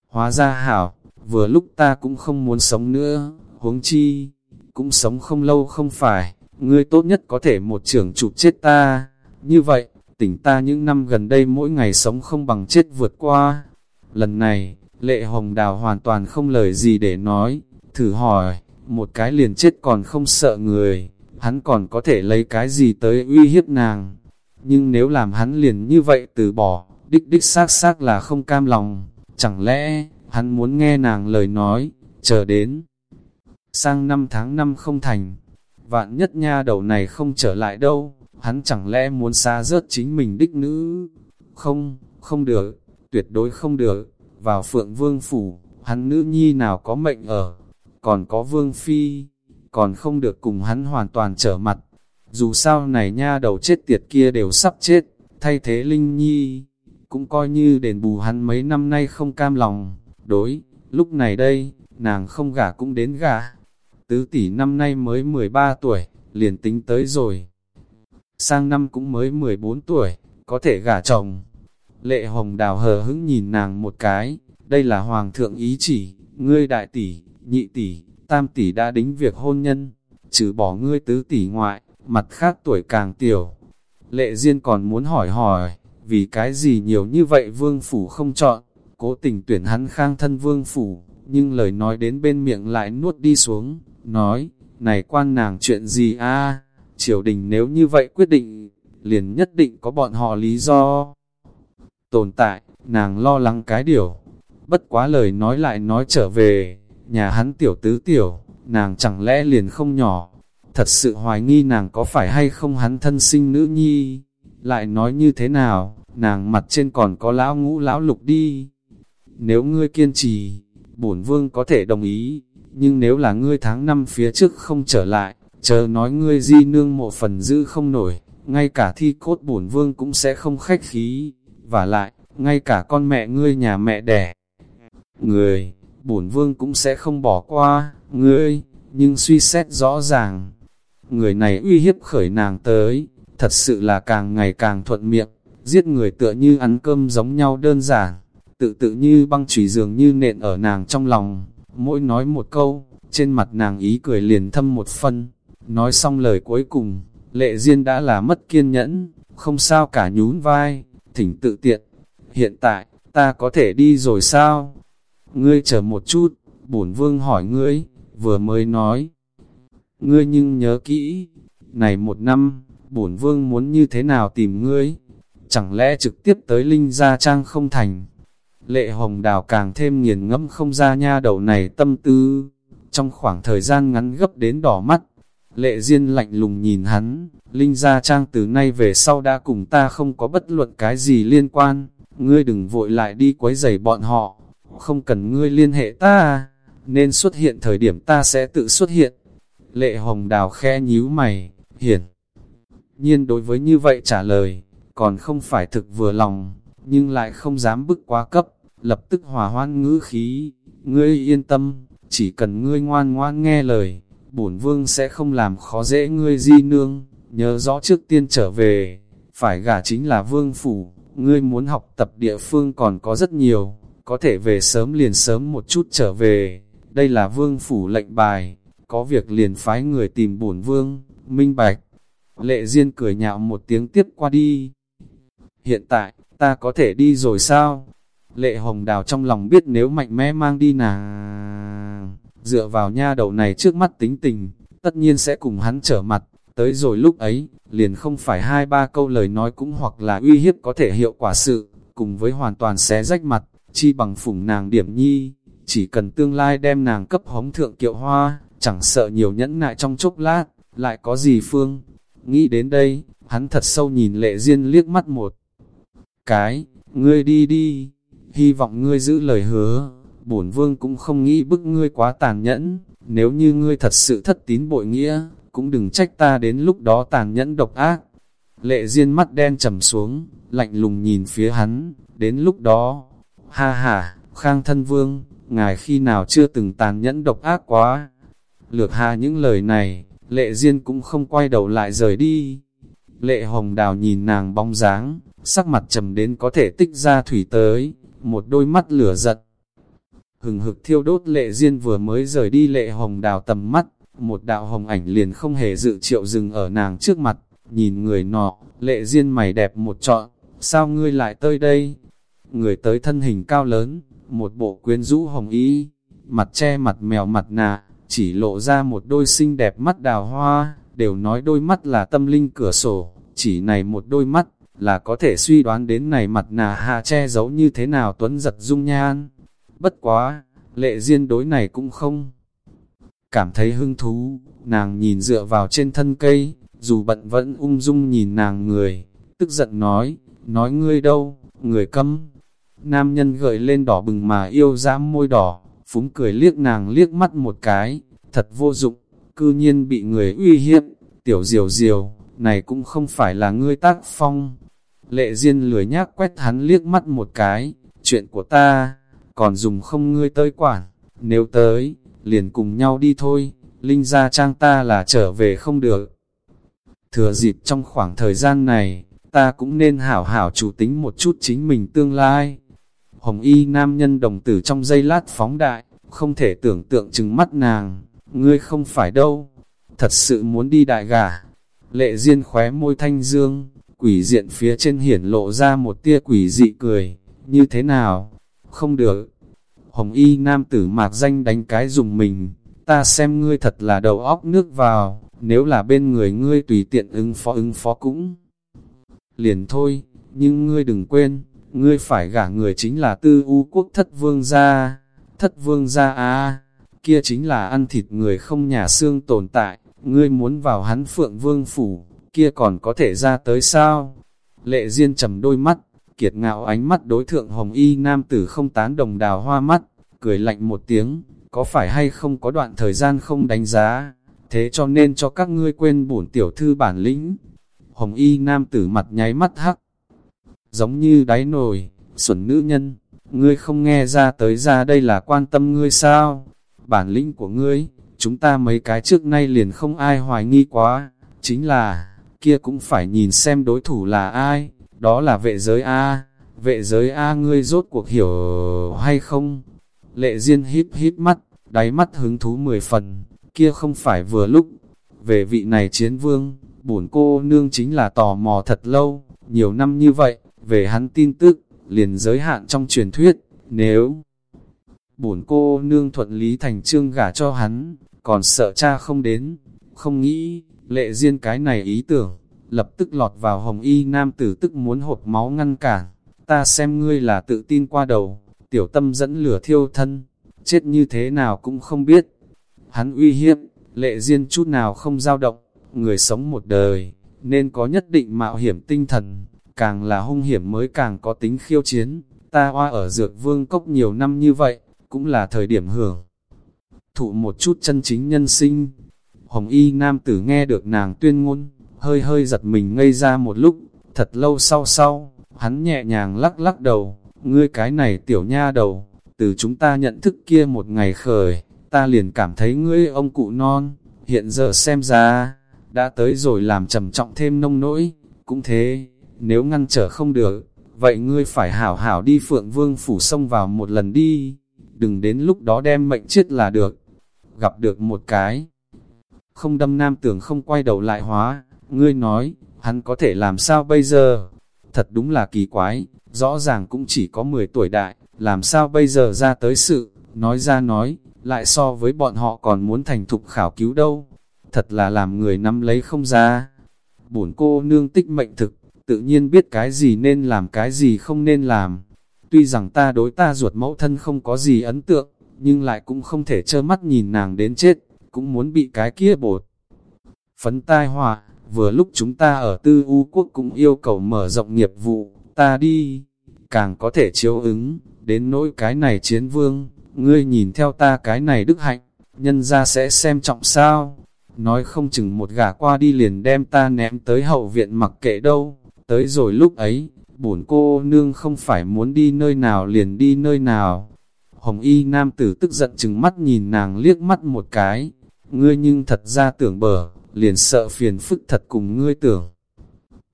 hóa ra hảo, vừa lúc ta cũng không muốn sống nữa, huống chi, cũng sống không lâu không phải, ngươi tốt nhất có thể một trưởng chụp chết ta, như vậy, tỉnh ta những năm gần đây mỗi ngày sống không bằng chết vượt qua. Lần này, lệ hồng đào hoàn toàn không lời gì để nói, thử hỏi, một cái liền chết còn không sợ người, hắn còn có thể lấy cái gì tới uy hiếp nàng. Nhưng nếu làm hắn liền như vậy từ bỏ, đích đích xác xác là không cam lòng, chẳng lẽ, hắn muốn nghe nàng lời nói, chờ đến. Sang năm tháng năm không thành, vạn nhất nha đầu này không trở lại đâu, hắn chẳng lẽ muốn xa rớt chính mình đích nữ? Không, không được, tuyệt đối không được, vào phượng vương phủ, hắn nữ nhi nào có mệnh ở, còn có vương phi, còn không được cùng hắn hoàn toàn trở mặt. Dù sao này nha đầu chết tiệt kia đều sắp chết, thay thế Linh Nhi, cũng coi như đền bù hắn mấy năm nay không cam lòng. Đối, lúc này đây, nàng không gả cũng đến gả. Tứ tỷ năm nay mới 13 tuổi, liền tính tới rồi. Sang năm cũng mới 14 tuổi, có thể gả chồng. Lệ hồng đào hờ hững nhìn nàng một cái, đây là hoàng thượng ý chỉ, ngươi đại tỷ, nhị tỷ, tam tỷ đã đính việc hôn nhân, trừ bỏ ngươi tứ tỷ ngoại, mặt khác tuổi càng tiểu. Lệ Diên còn muốn hỏi hỏi, vì cái gì nhiều như vậy vương phủ không chọn, cố tình tuyển hắn khang thân vương phủ, nhưng lời nói đến bên miệng lại nuốt đi xuống, nói, này quan nàng chuyện gì a triều đình nếu như vậy quyết định, liền nhất định có bọn họ lý do. Tồn tại, nàng lo lắng cái điều, bất quá lời nói lại nói trở về, nhà hắn tiểu tứ tiểu, nàng chẳng lẽ liền không nhỏ, thật sự hoài nghi nàng có phải hay không hắn thân sinh nữ nhi, lại nói như thế nào, nàng mặt trên còn có lão ngũ lão lục đi. Nếu ngươi kiên trì, bổn vương có thể đồng ý, nhưng nếu là ngươi tháng năm phía trước không trở lại, chờ nói ngươi di nương một phần dư không nổi, ngay cả thi cốt bổn vương cũng sẽ không khách khí, và lại, ngay cả con mẹ ngươi nhà mẹ đẻ. Người, bổn vương cũng sẽ không bỏ qua, ngươi, nhưng suy xét rõ ràng, người này uy hiếp khởi nàng tới, thật sự là càng ngày càng thuận miệng, giết người tựa như ăn cơm giống nhau đơn giản, tự tự như băng chủy dường như nện ở nàng trong lòng, mỗi nói một câu, trên mặt nàng ý cười liền thâm một phân, nói xong lời cuối cùng, lệ duyên đã là mất kiên nhẫn, không sao cả nhún vai, thỉnh tự tiện, hiện tại, ta có thể đi rồi sao? Ngươi chờ một chút, bổn vương hỏi ngươi, vừa mới nói. Ngươi nhưng nhớ kỹ, này một năm, bổn vương muốn như thế nào tìm ngươi? Chẳng lẽ trực tiếp tới Linh Gia Trang không thành? Lệ Hồng Đào càng thêm nghiền ngẫm không ra nha đầu này tâm tư. Trong khoảng thời gian ngắn gấp đến đỏ mắt, Lệ Diên lạnh lùng nhìn hắn, Linh Gia Trang từ nay về sau đã cùng ta không có bất luận cái gì liên quan, ngươi đừng vội lại đi quấy giày bọn họ, không cần ngươi liên hệ ta, nên xuất hiện thời điểm ta sẽ tự xuất hiện. Lệ hồng đào khe nhíu mày, hiển. Nhiên đối với như vậy trả lời, còn không phải thực vừa lòng, nhưng lại không dám bức quá cấp, lập tức hòa hoan ngữ khí, ngươi yên tâm, chỉ cần ngươi ngoan ngoan nghe lời, bổn vương sẽ không làm khó dễ ngươi di nương, nhớ rõ trước tiên trở về, phải gả chính là vương phủ, ngươi muốn học tập địa phương còn có rất nhiều, có thể về sớm liền sớm một chút trở về, đây là vương phủ lệnh bài, có việc liền phái người tìm bổn vương, minh bạch. Lệ Diên cười nhạo một tiếng tiếp qua đi. Hiện tại, ta có thể đi rồi sao? Lệ Hồng Đào trong lòng biết nếu mạnh mẽ mang đi nàng, Dựa vào nha đầu này trước mắt tính tình, tất nhiên sẽ cùng hắn trở mặt, tới rồi lúc ấy, liền không phải hai ba câu lời nói cũng hoặc là uy hiếp có thể hiệu quả sự, cùng với hoàn toàn xé rách mặt, chi bằng phủng nàng điểm nhi, chỉ cần tương lai đem nàng cấp hống thượng kiệu hoa, chẳng sợ nhiều nhẫn nại trong chốc lát, lại có gì phương. Nghĩ đến đây, hắn thật sâu nhìn lệ duyên liếc mắt một cái, ngươi đi đi, hy vọng ngươi giữ lời hứa, bổn vương cũng không nghĩ bức ngươi quá tàn nhẫn, nếu như ngươi thật sự thất tín bội nghĩa, cũng đừng trách ta đến lúc đó tàn nhẫn độc ác. Lệ duyên mắt đen trầm xuống, lạnh lùng nhìn phía hắn, đến lúc đó, ha ha, khang thân vương, ngài khi nào chưa từng tàn nhẫn độc ác quá. Lược hà những lời này, lệ duyên cũng không quay đầu lại rời đi. Lệ hồng đào nhìn nàng bóng dáng, sắc mặt trầm đến có thể tích ra thủy tới, một đôi mắt lửa giật. Hừng hực thiêu đốt lệ duyên vừa mới rời đi lệ hồng đào tầm mắt, một đạo hồng ảnh liền không hề dự triệu dừng ở nàng trước mặt, nhìn người nọ, lệ duyên mày đẹp một trọn, sao ngươi lại tới đây? Người tới thân hình cao lớn, một bộ quyến rũ hồng y, mặt che mặt mèo mặt nạ, chỉ lộ ra một đôi xinh đẹp mắt đào hoa, đều nói đôi mắt là tâm linh cửa sổ, chỉ này một đôi mắt, là có thể suy đoán đến này mặt nạ hạ che giấu như thế nào tuấn giật dung nhan. Bất quá, lệ duyên đối này cũng không cảm thấy hứng thú, nàng nhìn dựa vào trên thân cây, dù bận vẫn ung dung nhìn nàng người, tức giận nói, nói ngươi đâu, người câm. Nam nhân gợi lên đỏ bừng mà yêu dám môi đỏ, phúng cười liếc nàng liếc mắt một cái, thật vô dụng, cư nhiên bị người uy hiếp, tiểu diều diều, này cũng không phải là ngươi tác phong. Lệ Diên lười nhác quét hắn liếc mắt một cái, chuyện của ta, còn dùng không ngươi tới quản, nếu tới, liền cùng nhau đi thôi, Linh gia trang ta là trở về không được. Thừa dịp trong khoảng thời gian này, ta cũng nên hảo hảo chủ tính một chút chính mình tương lai. Hồng y nam nhân đồng tử trong giây lát phóng đại, không thể tưởng tượng chừng mắt nàng, ngươi không phải đâu, thật sự muốn đi đại gà. Lệ Diên khóe môi thanh dương, quỷ diện phía trên hiển lộ ra một tia quỷ dị cười, như thế nào? Không được, Hồng y nam tử mạc danh đánh cái dùng mình, ta xem ngươi thật là đầu óc nước vào, nếu là bên người ngươi tùy tiện ứng phó ứng phó cũng. Liền thôi, nhưng ngươi đừng quên, ngươi phải gả người chính là tư u quốc thất vương gia, thất vương gia a kia chính là ăn thịt người không nhà xương tồn tại, ngươi muốn vào hắn phượng vương phủ, kia còn có thể ra tới sao? Lệ Diên trầm đôi mắt, kiệt ngạo ánh mắt đối thượng hồng y nam tử không tán đồng đào hoa mắt, cười lạnh một tiếng, có phải hay không có đoạn thời gian không đánh giá, thế cho nên cho các ngươi quên bổn tiểu thư bản lĩnh. Hồng y nam tử mặt nháy mắt hắc, giống như đáy nồi, xuẩn nữ nhân, ngươi không nghe ra tới ra đây là quan tâm ngươi sao, bản lĩnh của ngươi, chúng ta mấy cái trước nay liền không ai hoài nghi quá, chính là, kia cũng phải nhìn xem đối thủ là ai. Đó là vệ giới A, vệ giới A ngươi rốt cuộc hiểu hay không? Lệ Diên híp híp mắt, đáy mắt hứng thú mười phần, kia không phải vừa lúc. Về vị này chiến vương, bổn cô nương chính là tò mò thật lâu, nhiều năm như vậy, về hắn tin tức, liền giới hạn trong truyền thuyết, nếu bổn cô nương thuận lý thành trương gả cho hắn, còn sợ cha không đến, không nghĩ, lệ duyên cái này ý tưởng, lập tức lọt vào hồng y nam tử tức muốn hộp máu ngăn cản. Ta xem ngươi là tự tin qua đầu, tiểu tâm dẫn lửa thiêu thân, chết như thế nào cũng không biết. Hắn uy hiếp, lệ duyên chút nào không dao động, người sống một đời, nên có nhất định mạo hiểm tinh thần, càng là hung hiểm mới càng có tính khiêu chiến. Ta hoa ở dược vương cốc nhiều năm như vậy, cũng là thời điểm hưởng. Thụ một chút chân chính nhân sinh, Hồng y nam tử nghe được nàng tuyên ngôn, hơi hơi giật mình ngây ra một lúc, thật lâu sau sau, hắn nhẹ nhàng lắc lắc đầu, ngươi cái này tiểu nha đầu, từ chúng ta nhận thức kia một ngày khởi, ta liền cảm thấy ngươi ông cụ non, hiện giờ xem ra, đã tới rồi làm trầm trọng thêm nông nỗi, cũng thế, nếu ngăn trở không được, vậy ngươi phải hảo hảo đi phượng vương phủ sông vào một lần đi, đừng đến lúc đó đem mệnh chết là được, gặp được một cái, không đâm nam tưởng không quay đầu lại hóa, Ngươi nói, hắn có thể làm sao bây giờ? Thật đúng là kỳ quái, rõ ràng cũng chỉ có 10 tuổi đại, làm sao bây giờ ra tới sự, nói ra nói, lại so với bọn họ còn muốn thành thục khảo cứu đâu. Thật là làm người nắm lấy không ra. Bổn cô nương tích mệnh thực, tự nhiên biết cái gì nên làm cái gì không nên làm. Tuy rằng ta đối ta ruột mẫu thân không có gì ấn tượng, nhưng lại cũng không thể trơ mắt nhìn nàng đến chết, cũng muốn bị cái kia bột. Phấn tai họa, vừa lúc chúng ta ở tư u quốc cũng yêu cầu mở rộng nghiệp vụ, ta đi, càng có thể chiếu ứng, đến nỗi cái này chiến vương, ngươi nhìn theo ta cái này đức hạnh, nhân ra sẽ xem trọng sao, nói không chừng một gà qua đi liền đem ta ném tới hậu viện mặc kệ đâu, tới rồi lúc ấy, bổn cô nương không phải muốn đi nơi nào liền đi nơi nào. Hồng y nam tử tức giận chừng mắt nhìn nàng liếc mắt một cái, ngươi nhưng thật ra tưởng bờ, liền sợ phiền phức thật cùng ngươi tưởng.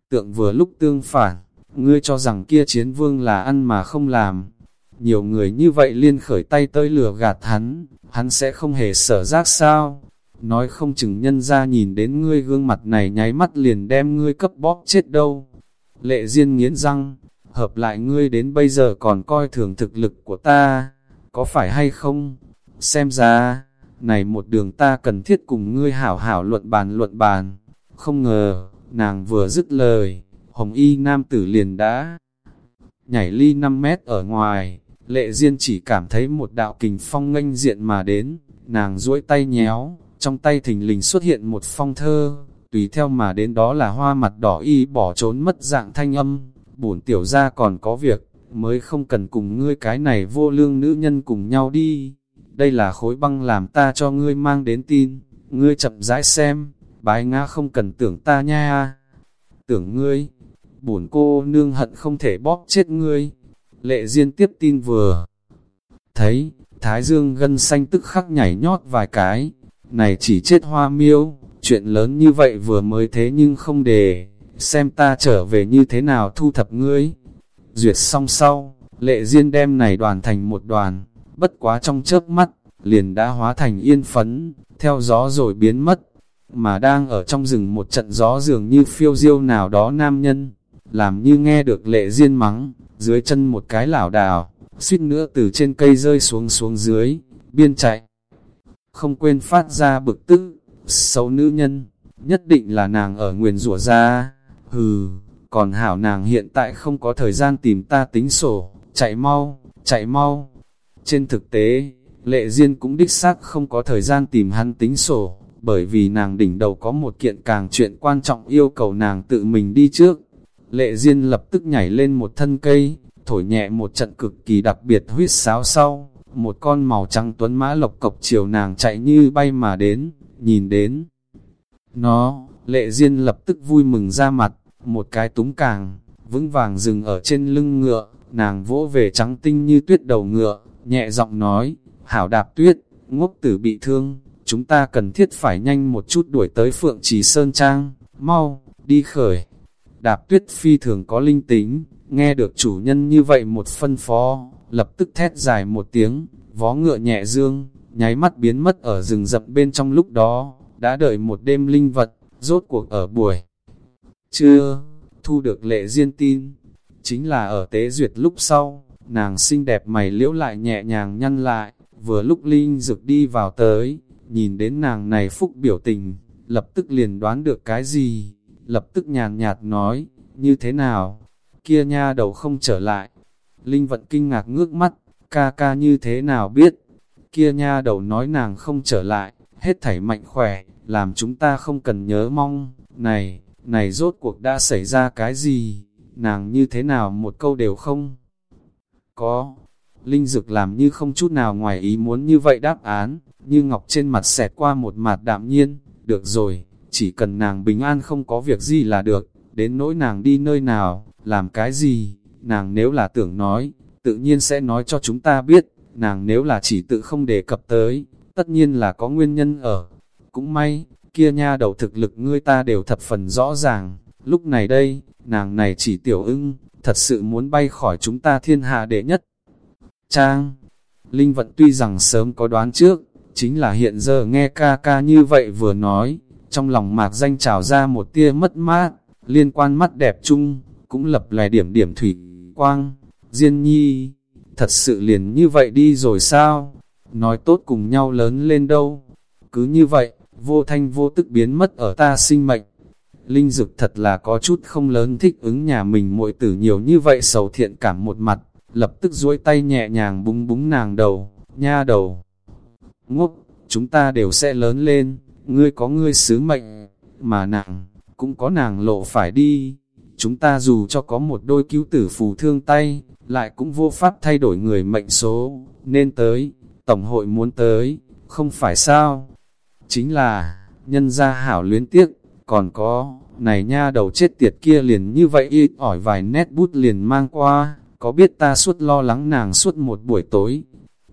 Tượng vừa lúc tương phản, ngươi cho rằng kia chiến vương là ăn mà không làm. Nhiều người như vậy liên khởi tay tới lừa gạt hắn, hắn sẽ không hề sở giác sao. Nói không chừng nhân ra nhìn đến ngươi gương mặt này nháy mắt liền đem ngươi cấp bóp chết đâu. Lệ Diên nghiến răng, hợp lại ngươi đến bây giờ còn coi thường thực lực của ta, có phải hay không? Xem ra, này một đường ta cần thiết cùng ngươi hảo hảo luận bàn luận bàn. Không ngờ, nàng vừa dứt lời, hồng y nam tử liền đã nhảy ly 5 mét ở ngoài. Lệ Diên chỉ cảm thấy một đạo kình phong nganh diện mà đến, nàng duỗi tay nhéo, trong tay thình lình xuất hiện một phong thơ, tùy theo mà đến đó là hoa mặt đỏ y bỏ trốn mất dạng thanh âm, bổn tiểu ra còn có việc, mới không cần cùng ngươi cái này vô lương nữ nhân cùng nhau đi. Đây là khối băng làm ta cho ngươi mang đến tin, ngươi chậm rãi xem, bái ngã không cần tưởng ta nha. Tưởng ngươi, bổn cô nương hận không thể bóp chết ngươi. Lệ Diên tiếp tin vừa. Thấy, Thái Dương gân xanh tức khắc nhảy nhót vài cái, này chỉ chết hoa miêu, chuyện lớn như vậy vừa mới thế nhưng không đề, xem ta trở về như thế nào thu thập ngươi. Duyệt xong sau, lệ duyên đem này đoàn thành một đoàn, bất quá trong chớp mắt, liền đã hóa thành yên phấn, theo gió rồi biến mất, mà đang ở trong rừng một trận gió dường như phiêu diêu nào đó nam nhân, làm như nghe được lệ duyên mắng, dưới chân một cái lảo đảo, suýt nữa từ trên cây rơi xuống xuống dưới, biên chạy. Không quên phát ra bực tức, xấu nữ nhân, nhất định là nàng ở nguyền rủa ra, hừ, còn hảo nàng hiện tại không có thời gian tìm ta tính sổ, chạy mau, chạy mau. Trên thực tế, lệ duyên cũng đích xác không có thời gian tìm hắn tính sổ, bởi vì nàng đỉnh đầu có một kiện càng chuyện quan trọng yêu cầu nàng tự mình đi trước. Lệ duyên lập tức nhảy lên một thân cây, thổi nhẹ một trận cực kỳ đặc biệt huyết sáo sau, một con màu trắng tuấn mã lộc cộc chiều nàng chạy như bay mà đến, nhìn đến. Nó, lệ duyên lập tức vui mừng ra mặt, một cái túng càng, vững vàng dừng ở trên lưng ngựa, nàng vỗ về trắng tinh như tuyết đầu ngựa, nhẹ giọng nói, hảo đạp tuyết, ngốc tử bị thương, chúng ta cần thiết phải nhanh một chút đuổi tới Phượng Trì Sơn Trang, mau, đi khởi. Đạp tuyết phi thường có linh tính, nghe được chủ nhân như vậy một phân phó, lập tức thét dài một tiếng, vó ngựa nhẹ dương, nháy mắt biến mất ở rừng rậm bên trong lúc đó, đã đợi một đêm linh vật, rốt cuộc ở buổi. Chưa, thu được lệ duyên tin, chính là ở tế duyệt lúc sau, nàng xinh đẹp mày liễu lại nhẹ nhàng nhăn lại, vừa lúc linh rực đi vào tới, nhìn đến nàng này phúc biểu tình, lập tức liền đoán được cái gì, lập tức nhàn nhạt nói, như thế nào, kia nha đầu không trở lại. Linh vận kinh ngạc ngước mắt, ca ca như thế nào biết, kia nha đầu nói nàng không trở lại, hết thảy mạnh khỏe, làm chúng ta không cần nhớ mong, này, này rốt cuộc đã xảy ra cái gì, nàng như thế nào một câu đều không. Có, Linh Dực làm như không chút nào ngoài ý muốn như vậy đáp án, như ngọc trên mặt xẹt qua một mặt đạm nhiên, được rồi, chỉ cần nàng bình an không có việc gì là được, đến nỗi nàng đi nơi nào, làm cái gì, nàng nếu là tưởng nói, tự nhiên sẽ nói cho chúng ta biết, nàng nếu là chỉ tự không đề cập tới, tất nhiên là có nguyên nhân ở. Cũng may, kia nha đầu thực lực ngươi ta đều thập phần rõ ràng, lúc này đây, nàng này chỉ tiểu ưng, thật sự muốn bay khỏi chúng ta thiên hạ đệ nhất. Trang, Linh Vận tuy rằng sớm có đoán trước, chính là hiện giờ nghe ca ca như vậy vừa nói, trong lòng mạc danh trào ra một tia mất mát, liên quan mắt đẹp chung, cũng lập lại điểm điểm thủy, quang, diên nhi, thật sự liền như vậy đi rồi sao? nói tốt cùng nhau lớn lên đâu. Cứ như vậy, vô thanh vô tức biến mất ở ta sinh mệnh. Linh Dực thật là có chút không lớn thích ứng nhà mình muội tử nhiều như vậy sầu thiện cảm một mặt, lập tức duỗi tay nhẹ nhàng búng búng nàng đầu, nha đầu. Ngốc, chúng ta đều sẽ lớn lên, ngươi có ngươi sứ mệnh, mà nàng, cũng có nàng lộ phải đi. Chúng ta dù cho có một đôi cứu tử phù thương tay, lại cũng vô pháp thay đổi người mệnh số, nên tới, Tổng hội muốn tới, không phải sao? Chính là, nhân gia hảo luyến tiếc, còn có, này nha đầu chết tiệt kia liền như vậy ít ỏi vài nét bút liền mang qua, có biết ta suốt lo lắng nàng suốt một buổi tối.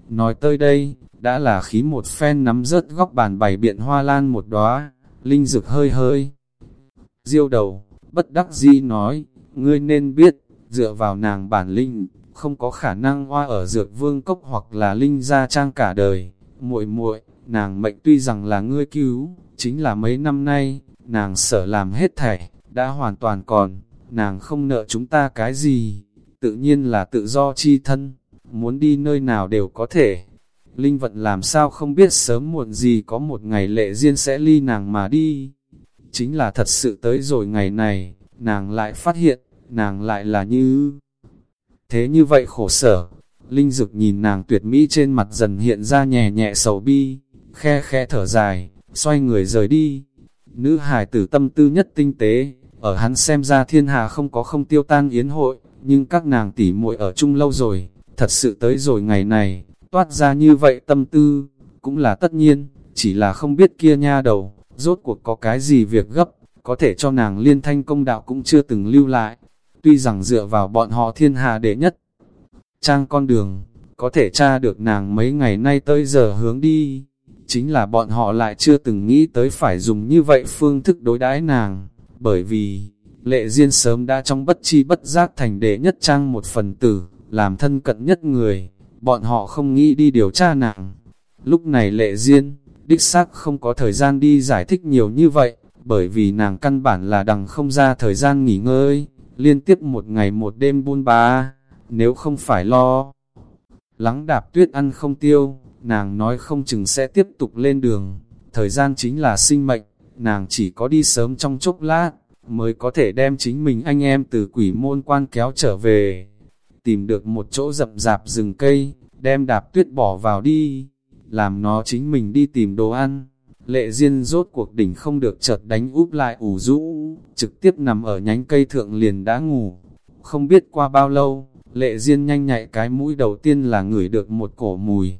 Nói tới đây, đã là khí một phen nắm rớt góc bàn bày biện hoa lan một đóa linh dực hơi hơi. Diêu đầu, bất đắc dĩ nói, ngươi nên biết, dựa vào nàng bản linh, không có khả năng hoa ở dược vương cốc hoặc là linh gia trang cả đời. muội muội nàng mệnh tuy rằng là ngươi cứu, chính là mấy năm nay, nàng sợ làm hết thảy, đã hoàn toàn còn, nàng không nợ chúng ta cái gì, tự nhiên là tự do chi thân, muốn đi nơi nào đều có thể. Linh vận làm sao không biết sớm muộn gì có một ngày lệ duyên sẽ ly nàng mà đi. Chính là thật sự tới rồi ngày này, nàng lại phát hiện, nàng lại là như... Thế như vậy khổ sở, Linh Dực nhìn nàng tuyệt mỹ trên mặt dần hiện ra nhẹ nhẹ sầu bi, khe khe thở dài, xoay người rời đi. Nữ hài tử tâm tư nhất tinh tế, ở hắn xem ra thiên hà không có không tiêu tan yến hội, nhưng các nàng tỉ muội ở chung lâu rồi, thật sự tới rồi ngày này, toát ra như vậy tâm tư, cũng là tất nhiên, chỉ là không biết kia nha đầu, rốt cuộc có cái gì việc gấp, có thể cho nàng liên thanh công đạo cũng chưa từng lưu lại. Tuy rằng dựa vào bọn họ thiên hà đệ nhất, trang con đường, có thể tra được nàng mấy ngày nay tới giờ hướng đi, chính là bọn họ lại chưa từng nghĩ tới phải dùng như vậy phương thức đối đãi nàng, bởi vì, lệ duyên sớm đã trong bất chi bất giác thành đệ nhất trang một phần tử, làm thân cận nhất người, bọn họ không nghĩ đi điều tra nàng. Lúc này lệ duyên, đích xác không có thời gian đi giải thích nhiều như vậy, bởi vì nàng căn bản là đằng không ra thời gian nghỉ ngơi, liên tiếp một ngày một đêm buôn ba, nếu không phải lo. Lắng đạp tuyết ăn không tiêu, nàng nói không chừng sẽ tiếp tục lên đường, thời gian chính là sinh mệnh, nàng chỉ có đi sớm trong chốc lát, mới có thể đem chính mình anh em từ quỷ môn quan kéo trở về. Tìm được một chỗ rậm rạp rừng cây, đem đạp tuyết bỏ vào đi, làm nó chính mình đi tìm đồ ăn. Lệ Diên rốt cuộc đỉnh không được chợt đánh úp lại ủ rũ, trực tiếp nằm ở nhánh cây thượng liền đã ngủ. Không biết qua bao lâu, Lệ Diên nhanh nhạy cái mũi đầu tiên là ngửi được một cổ mùi.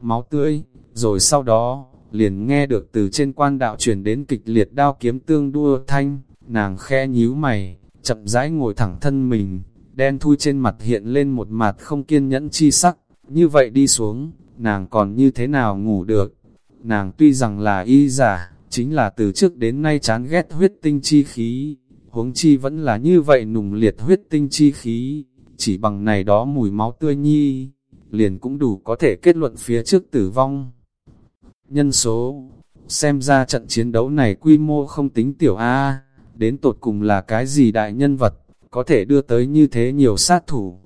Máu tươi, rồi sau đó, liền nghe được từ trên quan đạo chuyển đến kịch liệt đao kiếm tương đua thanh, nàng khe nhíu mày, chậm rãi ngồi thẳng thân mình, đen thui trên mặt hiện lên một mặt không kiên nhẫn chi sắc, như vậy đi xuống, nàng còn như thế nào ngủ được. Nàng tuy rằng là y giả, chính là từ trước đến nay chán ghét huyết tinh chi khí, huống chi vẫn là như vậy nùng liệt huyết tinh chi khí, chỉ bằng này đó mùi máu tươi nhi, liền cũng đủ có thể kết luận phía trước tử vong. Nhân số, xem ra trận chiến đấu này quy mô không tính tiểu A, đến tột cùng là cái gì đại nhân vật, có thể đưa tới như thế nhiều sát thủ.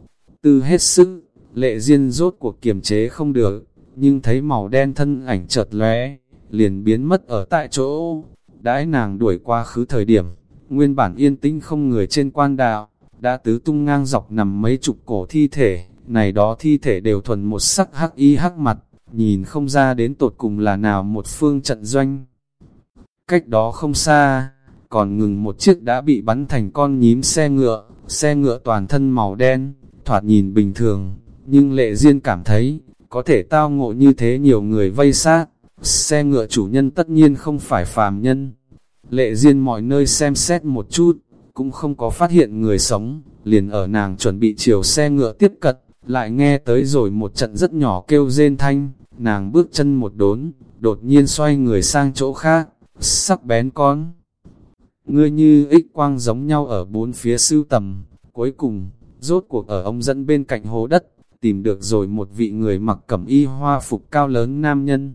Tư hết sức, lệ duyên rốt cuộc kiềm chế không được, nhưng thấy màu đen thân ảnh chợt lóe, liền biến mất ở tại chỗ. Đãi nàng đuổi qua khứ thời điểm, nguyên bản yên tĩnh không người trên quan đạo, đã tứ tung ngang dọc nằm mấy chục cổ thi thể, này đó thi thể đều thuần một sắc hắc y hắc mặt, nhìn không ra đến tột cùng là nào một phương trận doanh. Cách đó không xa, còn ngừng một chiếc đã bị bắn thành con nhím xe ngựa, xe ngựa toàn thân màu đen, thoạt nhìn bình thường, nhưng lệ duyên cảm thấy, có thể tao ngộ như thế nhiều người vây sát, xe ngựa chủ nhân tất nhiên không phải phàm nhân. Lệ Diên mọi nơi xem xét một chút, cũng không có phát hiện người sống, liền ở nàng chuẩn bị chiều xe ngựa tiếp cận, lại nghe tới rồi một trận rất nhỏ kêu rên thanh, nàng bước chân một đốn, đột nhiên xoay người sang chỗ khác, sắc bén con. Ngươi như ích quang giống nhau ở bốn phía sưu tầm, cuối cùng, rốt cuộc ở ông dẫn bên cạnh hố đất, tìm được rồi một vị người mặc cẩm y hoa phục cao lớn nam nhân.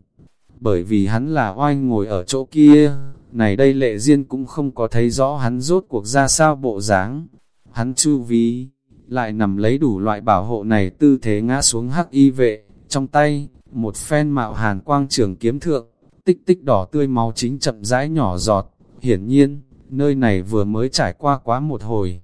Bởi vì hắn là oai ngồi ở chỗ kia, này đây lệ duyên cũng không có thấy rõ hắn rốt cuộc ra sao bộ dáng. Hắn chu ví, lại nằm lấy đủ loại bảo hộ này tư thế ngã xuống hắc y vệ, trong tay, một phen mạo hàn quang trường kiếm thượng, tích tích đỏ tươi máu chính chậm rãi nhỏ giọt, hiển nhiên, nơi này vừa mới trải qua quá một hồi.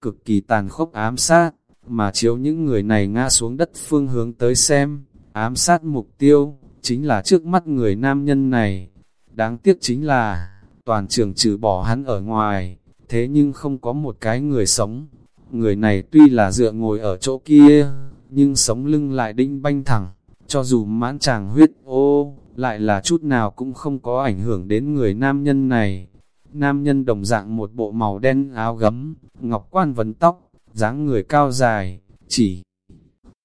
Cực kỳ tàn khốc ám sát, mà chiếu những người này ngã xuống đất phương hướng tới xem, ám sát mục tiêu, chính là trước mắt người nam nhân này. Đáng tiếc chính là, toàn trường trừ bỏ hắn ở ngoài, thế nhưng không có một cái người sống. Người này tuy là dựa ngồi ở chỗ kia, nhưng sống lưng lại đinh banh thẳng, cho dù mãn chàng huyết ô, lại là chút nào cũng không có ảnh hưởng đến người nam nhân này. Nam nhân đồng dạng một bộ màu đen áo gấm, ngọc quan vấn tóc, dáng người cao dài, chỉ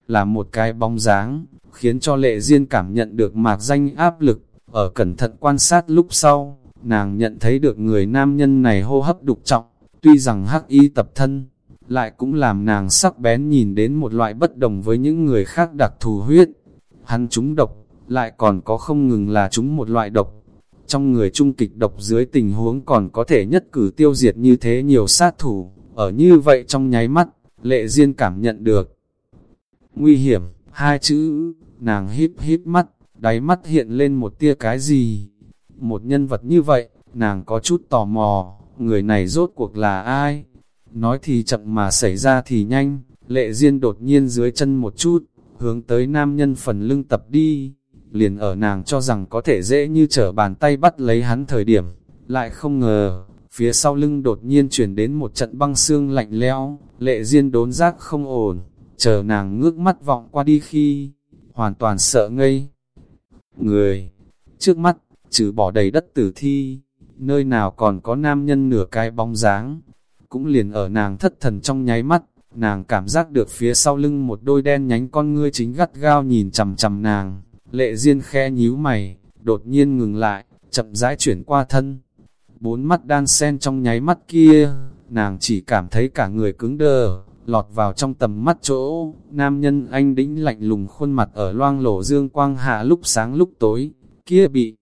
là một cái bóng dáng, khiến cho lệ duyên cảm nhận được mạc danh áp lực, ở cẩn thận quan sát lúc sau, nàng nhận thấy được người nam nhân này hô hấp đục trọng, tuy rằng hắc y tập thân, lại cũng làm nàng sắc bén nhìn đến một loại bất đồng với những người khác đặc thù huyết. Hắn chúng độc, lại còn có không ngừng là chúng một loại độc. Trong người trung kịch độc dưới tình huống còn có thể nhất cử tiêu diệt như thế nhiều sát thủ, ở như vậy trong nháy mắt, lệ duyên cảm nhận được. Nguy hiểm, hai chữ, nàng híp híp mắt, đáy mắt hiện lên một tia cái gì. Một nhân vật như vậy, nàng có chút tò mò, người này rốt cuộc là ai? Nói thì chậm mà xảy ra thì nhanh, lệ duyên đột nhiên dưới chân một chút, hướng tới nam nhân phần lưng tập đi, liền ở nàng cho rằng có thể dễ như trở bàn tay bắt lấy hắn thời điểm, lại không ngờ, phía sau lưng đột nhiên chuyển đến một trận băng xương lạnh lẽo, lệ duyên đốn giác không ổn, chờ nàng ngước mắt vọng qua đi khi, hoàn toàn sợ ngây. Người, trước mắt, trừ bỏ đầy đất tử thi, nơi nào còn có nam nhân nửa cái bóng dáng, cũng liền ở nàng thất thần trong nháy mắt, nàng cảm giác được phía sau lưng một đôi đen nhánh con ngươi chính gắt gao nhìn chầm chầm nàng, lệ duyên khe nhíu mày, đột nhiên ngừng lại, chậm rãi chuyển qua thân. Bốn mắt đan sen trong nháy mắt kia, nàng chỉ cảm thấy cả người cứng đờ, lọt vào trong tầm mắt chỗ, nam nhân anh đĩnh lạnh lùng khuôn mặt ở loang lổ dương quang hạ lúc sáng lúc tối, kia bị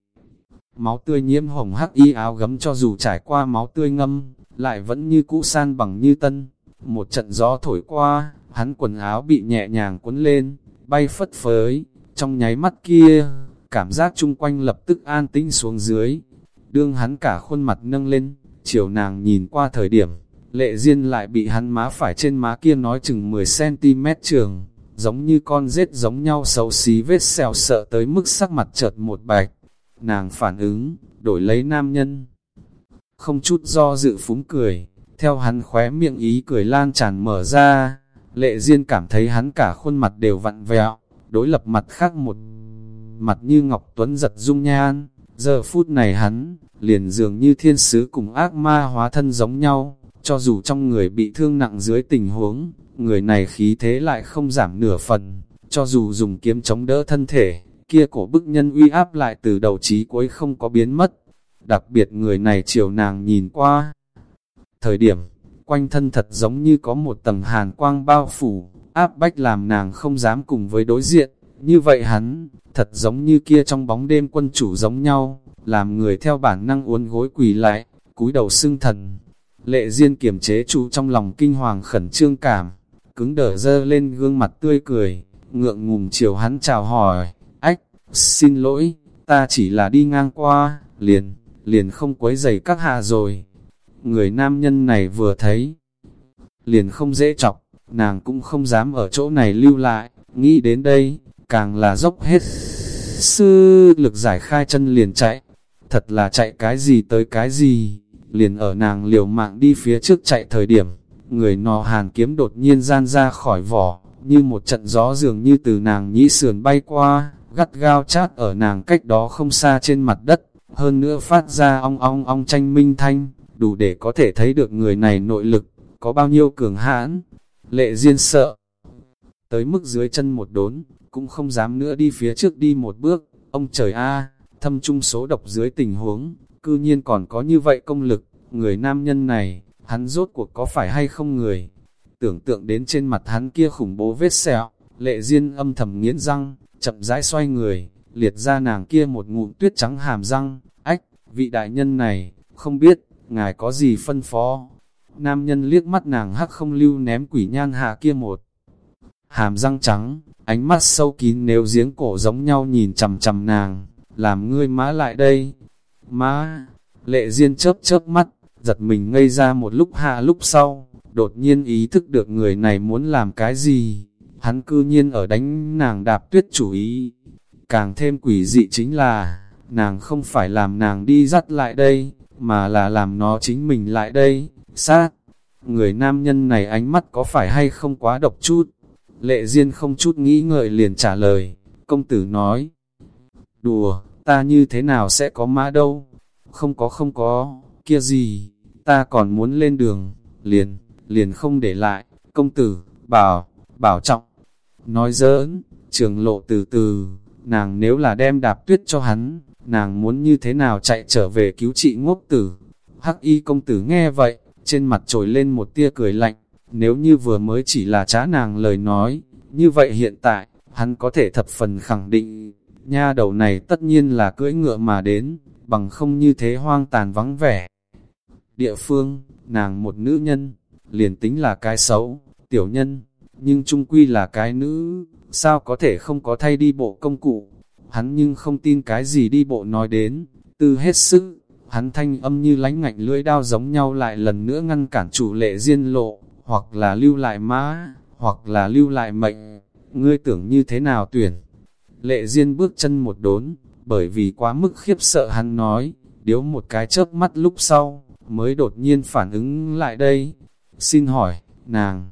máu tươi nhiễm hồng hắc y áo gấm cho dù trải qua máu tươi ngâm, lại vẫn như cũ san bằng như tân. Một trận gió thổi qua, hắn quần áo bị nhẹ nhàng cuốn lên, bay phất phới, trong nháy mắt kia, cảm giác chung quanh lập tức an tĩnh xuống dưới. Đương hắn cả khuôn mặt nâng lên, chiều nàng nhìn qua thời điểm, lệ duyên lại bị hắn má phải trên má kia nói chừng 10cm trường, giống như con rết giống nhau xấu xí vết xèo sợ tới mức sắc mặt chợt một bạch. Nàng phản ứng, đổi lấy nam nhân. Không chút do dự phúng cười, theo hắn khóe miệng ý cười lan tràn mở ra, lệ duyên cảm thấy hắn cả khuôn mặt đều vặn vẹo, đối lập mặt khác một mặt như Ngọc Tuấn giật dung nhan, giờ phút này hắn, liền dường như thiên sứ cùng ác ma hóa thân giống nhau, cho dù trong người bị thương nặng dưới tình huống, người này khí thế lại không giảm nửa phần, cho dù dùng kiếm chống đỡ thân thể, kia cổ bức nhân uy áp lại từ đầu chí cuối không có biến mất. Đặc biệt người này chiều nàng nhìn qua. Thời điểm, quanh thân thật giống như có một tầng hàn quang bao phủ, áp bách làm nàng không dám cùng với đối diện. Như vậy hắn, thật giống như kia trong bóng đêm quân chủ giống nhau, làm người theo bản năng uốn gối quỳ lại, cúi đầu xưng thần. Lệ Diên kiềm chế trụ trong lòng kinh hoàng khẩn trương cảm, cứng đờ dơ lên gương mặt tươi cười, ngượng ngùng chiều hắn chào hỏi, ách, xin lỗi, ta chỉ là đi ngang qua, liền, liền không quấy giày các hạ rồi. Người nam nhân này vừa thấy, liền không dễ chọc, nàng cũng không dám ở chỗ này lưu lại, nghĩ đến đây, càng là dốc hết sư lực giải khai chân liền chạy, thật là chạy cái gì tới cái gì, liền ở nàng liều mạng đi phía trước chạy thời điểm, người nò hàn kiếm đột nhiên gian ra khỏi vỏ, như một trận gió dường như từ nàng nhĩ sườn bay qua, gắt gao chát ở nàng cách đó không xa trên mặt đất, hơn nữa phát ra ong ong ong tranh minh thanh, đủ để có thể thấy được người này nội lực, có bao nhiêu cường hãn. Lệ Diên sợ, tới mức dưới chân một đốn, cũng không dám nữa đi phía trước đi một bước, ông trời a thâm trung số độc dưới tình huống, cư nhiên còn có như vậy công lực, người nam nhân này, hắn rốt cuộc có phải hay không người. Tưởng tượng đến trên mặt hắn kia khủng bố vết sẹo, lệ duyên âm thầm nghiến răng, chậm rãi xoay người, liệt ra nàng kia một ngụm tuyết trắng hàm răng, ách, vị đại nhân này, không biết, ngài có gì phân phó. Nam nhân liếc mắt nàng hắc không lưu ném quỷ nhan hạ kia một hàm răng trắng, ánh mắt sâu kín nếu giếng cổ giống nhau nhìn chầm chầm nàng, làm ngươi má lại đây. Má, lệ duyên chớp chớp mắt, giật mình ngây ra một lúc hạ lúc sau, đột nhiên ý thức được người này muốn làm cái gì, hắn cư nhiên ở đánh nàng đạp tuyết chủ ý. Càng thêm quỷ dị chính là, nàng không phải làm nàng đi dắt lại đây, mà là làm nó chính mình lại đây, sát. Người nam nhân này ánh mắt có phải hay không quá độc chút? Lệ Diên không chút nghĩ ngợi liền trả lời, công tử nói. Đùa, ta như thế nào sẽ có mã đâu? Không có không có, kia gì, ta còn muốn lên đường, liền, liền không để lại, công tử, bảo, bảo trọng. Nói giỡn, trường lộ từ từ, nàng nếu là đem đạp tuyết cho hắn, nàng muốn như thế nào chạy trở về cứu trị ngốc tử. Hắc y công tử nghe vậy, trên mặt trồi lên một tia cười lạnh, nếu như vừa mới chỉ là trá nàng lời nói, như vậy hiện tại, hắn có thể thập phần khẳng định, nha đầu này tất nhiên là cưỡi ngựa mà đến, bằng không như thế hoang tàn vắng vẻ. Địa phương, nàng một nữ nhân, liền tính là cái xấu, tiểu nhân, nhưng trung quy là cái nữ, sao có thể không có thay đi bộ công cụ. Hắn nhưng không tin cái gì đi bộ nói đến, tư hết sức, hắn thanh âm như lánh ngạnh lưỡi đao giống nhau lại lần nữa ngăn cản chủ lệ diên lộ, hoặc là lưu lại mã, hoặc là lưu lại mệnh, ngươi tưởng như thế nào tuyển. Lệ Diên bước chân một đốn, bởi vì quá mức khiếp sợ hắn nói, điếu một cái chớp mắt lúc sau, mới đột nhiên phản ứng lại đây. Xin hỏi, nàng,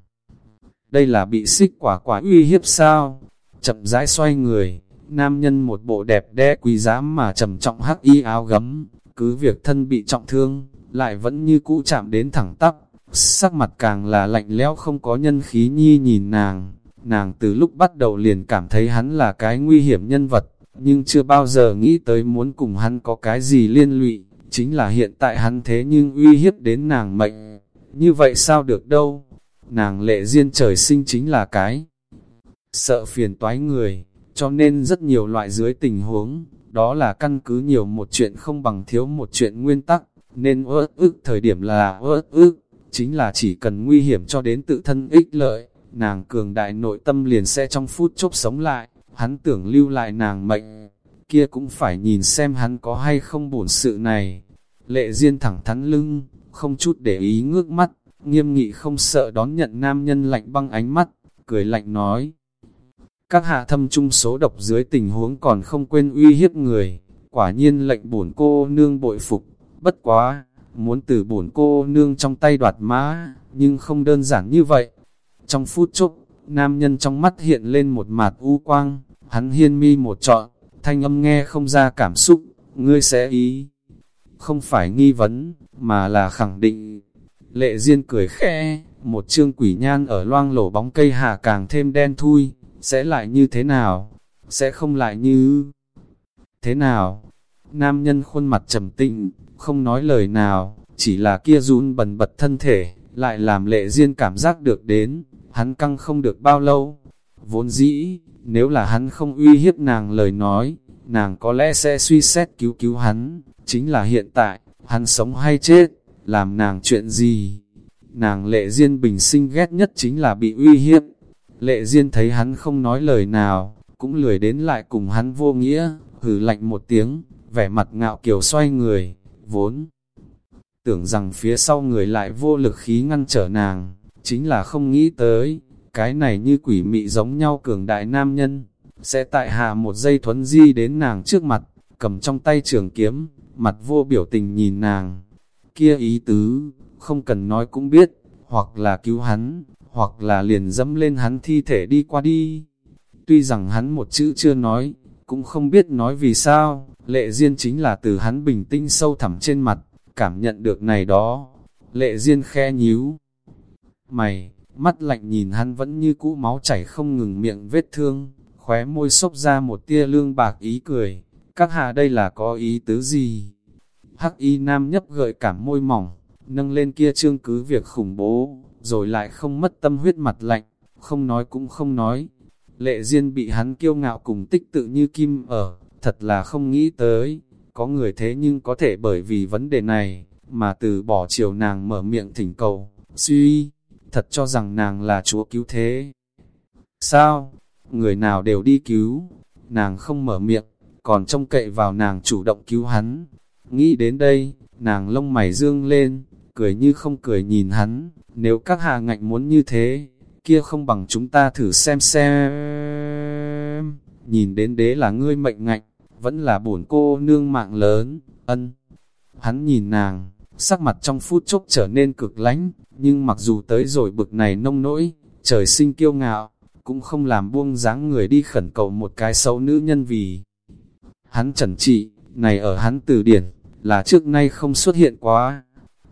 đây là bị xích quả quả uy hiếp sao? Chậm rãi xoay người, nam nhân một bộ đẹp đẽ quý giá mà trầm trọng hắc y áo gấm, cứ việc thân bị trọng thương, lại vẫn như cũ chạm đến thẳng tắp, sắc mặt càng là lạnh lẽo không có nhân khí nhi nhìn nàng. Nàng từ lúc bắt đầu liền cảm thấy hắn là cái nguy hiểm nhân vật, nhưng chưa bao giờ nghĩ tới muốn cùng hắn có cái gì liên lụy, chính là hiện tại hắn thế nhưng uy hiếp đến nàng mệnh. Như vậy sao được đâu? Nàng lệ duyên trời sinh chính là cái sợ phiền toái người, cho nên rất nhiều loại dưới tình huống, đó là căn cứ nhiều một chuyện không bằng thiếu một chuyện nguyên tắc, nên ớt ức thời điểm là ớt ức, chính là chỉ cần nguy hiểm cho đến tự thân ích lợi, nàng cường đại nội tâm liền sẽ trong phút chốc sống lại, hắn tưởng lưu lại nàng mệnh, kia cũng phải nhìn xem hắn có hay không bổn sự này. Lệ Diên thẳng thắn lưng, không chút để ý ngước mắt, nghiêm nghị không sợ đón nhận nam nhân lạnh băng ánh mắt, cười lạnh nói. Các hạ thâm trung số độc dưới tình huống còn không quên uy hiếp người, quả nhiên lệnh bổn cô nương bội phục, bất quá, muốn từ bổn cô nương trong tay đoạt má, nhưng không đơn giản như vậy. Trong phút chốc, nam nhân trong mắt hiện lên một mạt u quang, hắn hiên mi một trọn, thanh âm nghe không ra cảm xúc, ngươi sẽ ý. Không phải nghi vấn, mà là khẳng định. Lệ Diên cười khẽ, một chương quỷ nhan ở loang lổ bóng cây hạ càng thêm đen thui, sẽ lại như thế nào? Sẽ không lại như thế nào? Nam nhân khuôn mặt trầm tĩnh, không nói lời nào, chỉ là kia run bần bật thân thể, lại làm lệ duyên cảm giác được đến, hắn căng không được bao lâu. Vốn dĩ, nếu là hắn không uy hiếp nàng lời nói, nàng có lẽ sẽ suy xét cứu cứu hắn, chính là hiện tại, hắn sống hay chết, làm nàng chuyện gì? Nàng lệ duyên bình sinh ghét nhất chính là bị uy hiếp. Lệ duyên thấy hắn không nói lời nào, cũng lười đến lại cùng hắn vô nghĩa, hừ lạnh một tiếng, vẻ mặt ngạo kiều xoay người, vốn. Tưởng rằng phía sau người lại vô lực khí ngăn trở nàng, chính là không nghĩ tới, cái này như quỷ mị giống nhau cường đại nam nhân, sẽ tại hạ một giây thuấn di đến nàng trước mặt, cầm trong tay trường kiếm, mặt vô biểu tình nhìn nàng. Kia ý tứ, không cần nói cũng biết, hoặc là cứu hắn, hoặc là liền dẫm lên hắn thi thể đi qua đi. Tuy rằng hắn một chữ chưa nói, cũng không biết nói vì sao, lệ Diên chính là từ hắn bình tĩnh sâu thẳm trên mặt, cảm nhận được này đó. Lệ Diên khe nhíu. Mày, mắt lạnh nhìn hắn vẫn như cũ máu chảy không ngừng miệng vết thương, khóe môi xốc ra một tia lương bạc ý cười. Các hạ đây là có ý tứ gì? Hắc y nam nhấp gợi cảm môi mỏng, nâng lên kia trương cứ việc khủng bố, rồi lại không mất tâm huyết mặt lạnh, không nói cũng không nói. Lệ Diên bị hắn kiêu ngạo cùng tích tự như kim ở, thật là không nghĩ tới, có người thế nhưng có thể bởi vì vấn đề này, mà từ bỏ chiều nàng mở miệng thỉnh cầu, suy, thật cho rằng nàng là chúa cứu thế. Sao? Người nào đều đi cứu, nàng không mở miệng, còn trông cậy vào nàng chủ động cứu hắn. Nghĩ đến đây, nàng lông mày dương lên, cười như không cười nhìn hắn, nếu các hạ ngạnh muốn như thế, kia không bằng chúng ta thử xem xem. Nhìn đến đế là ngươi mệnh ngạnh, vẫn là bổn cô nương mạng lớn, ân. Hắn nhìn nàng, sắc mặt trong phút chốc trở nên cực lánh, nhưng mặc dù tới rồi bực này nông nỗi, trời sinh kiêu ngạo, cũng không làm buông dáng người đi khẩn cầu một cái xấu nữ nhân vì. Hắn trần trị, này ở hắn từ điển, là trước nay không xuất hiện quá.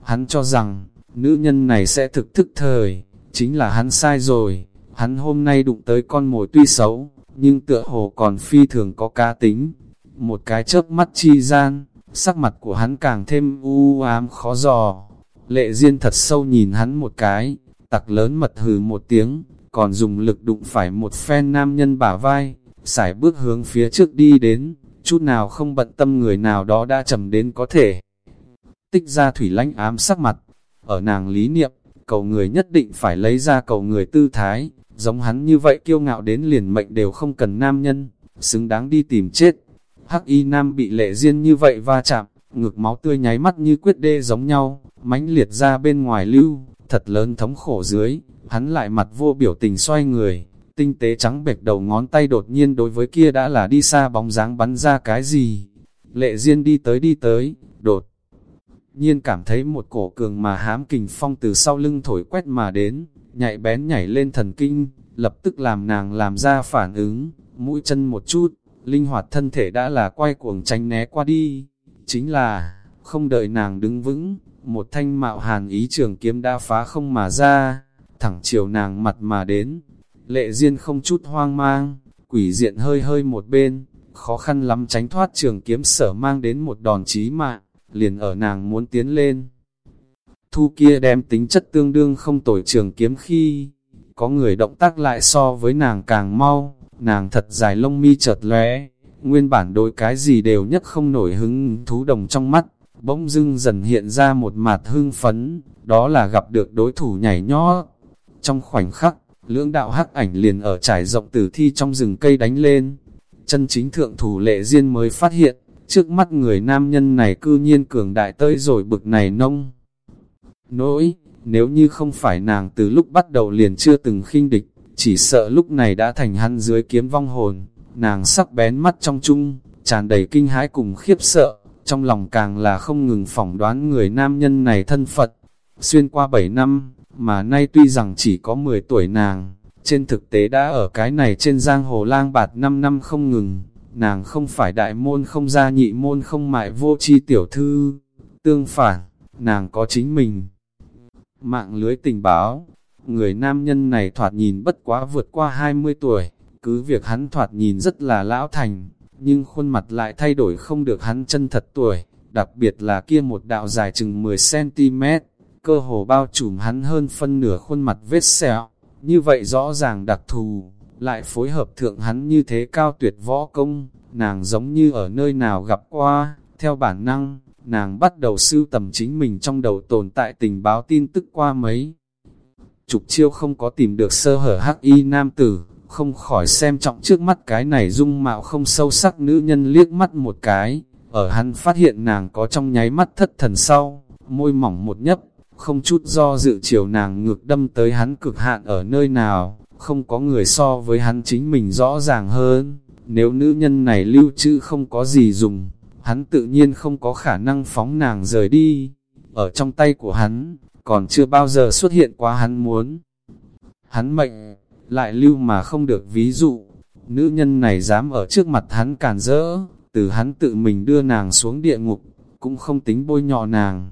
Hắn cho rằng, nữ nhân này sẽ thực thức thời, chính là hắn sai rồi. Hắn hôm nay đụng tới con mồi tuy xấu, nhưng tựa hồ còn phi thường có cá tính. Một cái chớp mắt chi gian, sắc mặt của hắn càng thêm u ám khó dò. Lệ Diên thật sâu nhìn hắn một cái, tặc lớn mật hừ một tiếng, còn dùng lực đụng phải một phen nam nhân bả vai, xài bước hướng phía trước đi đến, chút nào không bận tâm người nào đó đã trầm đến có thể. Tích ra thủy lãnh ám sắc mặt, ở nàng lý niệm, cầu người nhất định phải lấy ra cầu người tư thái, giống hắn như vậy kiêu ngạo đến liền mệnh đều không cần nam nhân, xứng đáng đi tìm chết. Hắc y nam bị lệ riêng như vậy va chạm, ngực máu tươi nháy mắt như quyết đê giống nhau, mãnh liệt ra bên ngoài lưu, thật lớn thống khổ dưới, hắn lại mặt vô biểu tình xoay người, tinh tế trắng bệch đầu ngón tay đột nhiên đối với kia đã là đi xa bóng dáng bắn ra cái gì. Lệ Diên đi tới đi tới, đột nhiên cảm thấy một cổ cường mà hám kình phong từ sau lưng thổi quét mà đến, nhạy bén nhảy lên thần kinh, lập tức làm nàng làm ra phản ứng, mũi chân một chút, linh hoạt thân thể đã là quay cuồng tránh né qua đi. Chính là, không đợi nàng đứng vững, một thanh mạo hàn ý trường kiếm đã phá không mà ra, thẳng chiều nàng mặt mà đến. Lệ Diên không chút hoang mang, quỷ diện hơi hơi một bên, khó khăn lắm tránh thoát trường kiếm sở mang đến một đòn chí mạng, liền ở nàng muốn tiến lên. Thu kia đem tính chất tương đương không tồi trường kiếm khi, có người động tác lại so với nàng càng mau, nàng thật dài lông mi chợt lóe, nguyên bản đôi cái gì đều nhất không nổi hứng thú đồng trong mắt, bỗng dưng dần hiện ra một mặt hưng phấn, đó là gặp được đối thủ nhảy nhót. Trong khoảnh khắc, lưỡng đạo hắc ảnh liền ở trải rộng tử thi trong rừng cây đánh lên. Chân chính thượng thủ lệ duyên mới phát hiện, trước mắt người nam nhân này cư nhiên cường đại tới rồi bực này nông. Nỗi, nếu như không phải nàng từ lúc bắt đầu liền chưa từng khinh địch, chỉ sợ lúc này đã thành hắn dưới kiếm vong hồn, nàng sắc bén mắt trong chung, tràn đầy kinh hãi cùng khiếp sợ, trong lòng càng là không ngừng phỏng đoán người nam nhân này thân Phật. Xuyên qua 7 năm, mà nay tuy rằng chỉ có 10 tuổi nàng, trên thực tế đã ở cái này trên giang hồ lang bạt 5 năm không ngừng, nàng không phải đại môn không gia nhị môn không mại vô chi tiểu thư, tương phản, nàng có chính mình. Mạng lưới tình báo, người nam nhân này thoạt nhìn bất quá vượt qua 20 tuổi, cứ việc hắn thoạt nhìn rất là lão thành, nhưng khuôn mặt lại thay đổi không được hắn chân thật tuổi, đặc biệt là kia một đạo dài chừng 10cm, cơ hồ bao trùm hắn hơn phân nửa khuôn mặt vết sẹo, như vậy rõ ràng đặc thù, lại phối hợp thượng hắn như thế cao tuyệt võ công, nàng giống như ở nơi nào gặp qua, theo bản năng, nàng bắt đầu sưu tầm chính mình trong đầu tồn tại tình báo tin tức qua mấy. Trục chiêu không có tìm được sơ hở hắc y nam tử, không khỏi xem trọng trước mắt cái này dung mạo không sâu sắc nữ nhân liếc mắt một cái, ở hắn phát hiện nàng có trong nháy mắt thất thần sau, môi mỏng một nhấp, không chút do dự chiều nàng ngược đâm tới hắn cực hạn ở nơi nào, không có người so với hắn chính mình rõ ràng hơn, nếu nữ nhân này lưu trữ không có gì dùng, hắn tự nhiên không có khả năng phóng nàng rời đi, ở trong tay của hắn, còn chưa bao giờ xuất hiện quá hắn muốn. Hắn mệnh, lại lưu mà không được ví dụ, nữ nhân này dám ở trước mặt hắn càn rỡ, từ hắn tự mình đưa nàng xuống địa ngục, cũng không tính bôi nhọ nàng.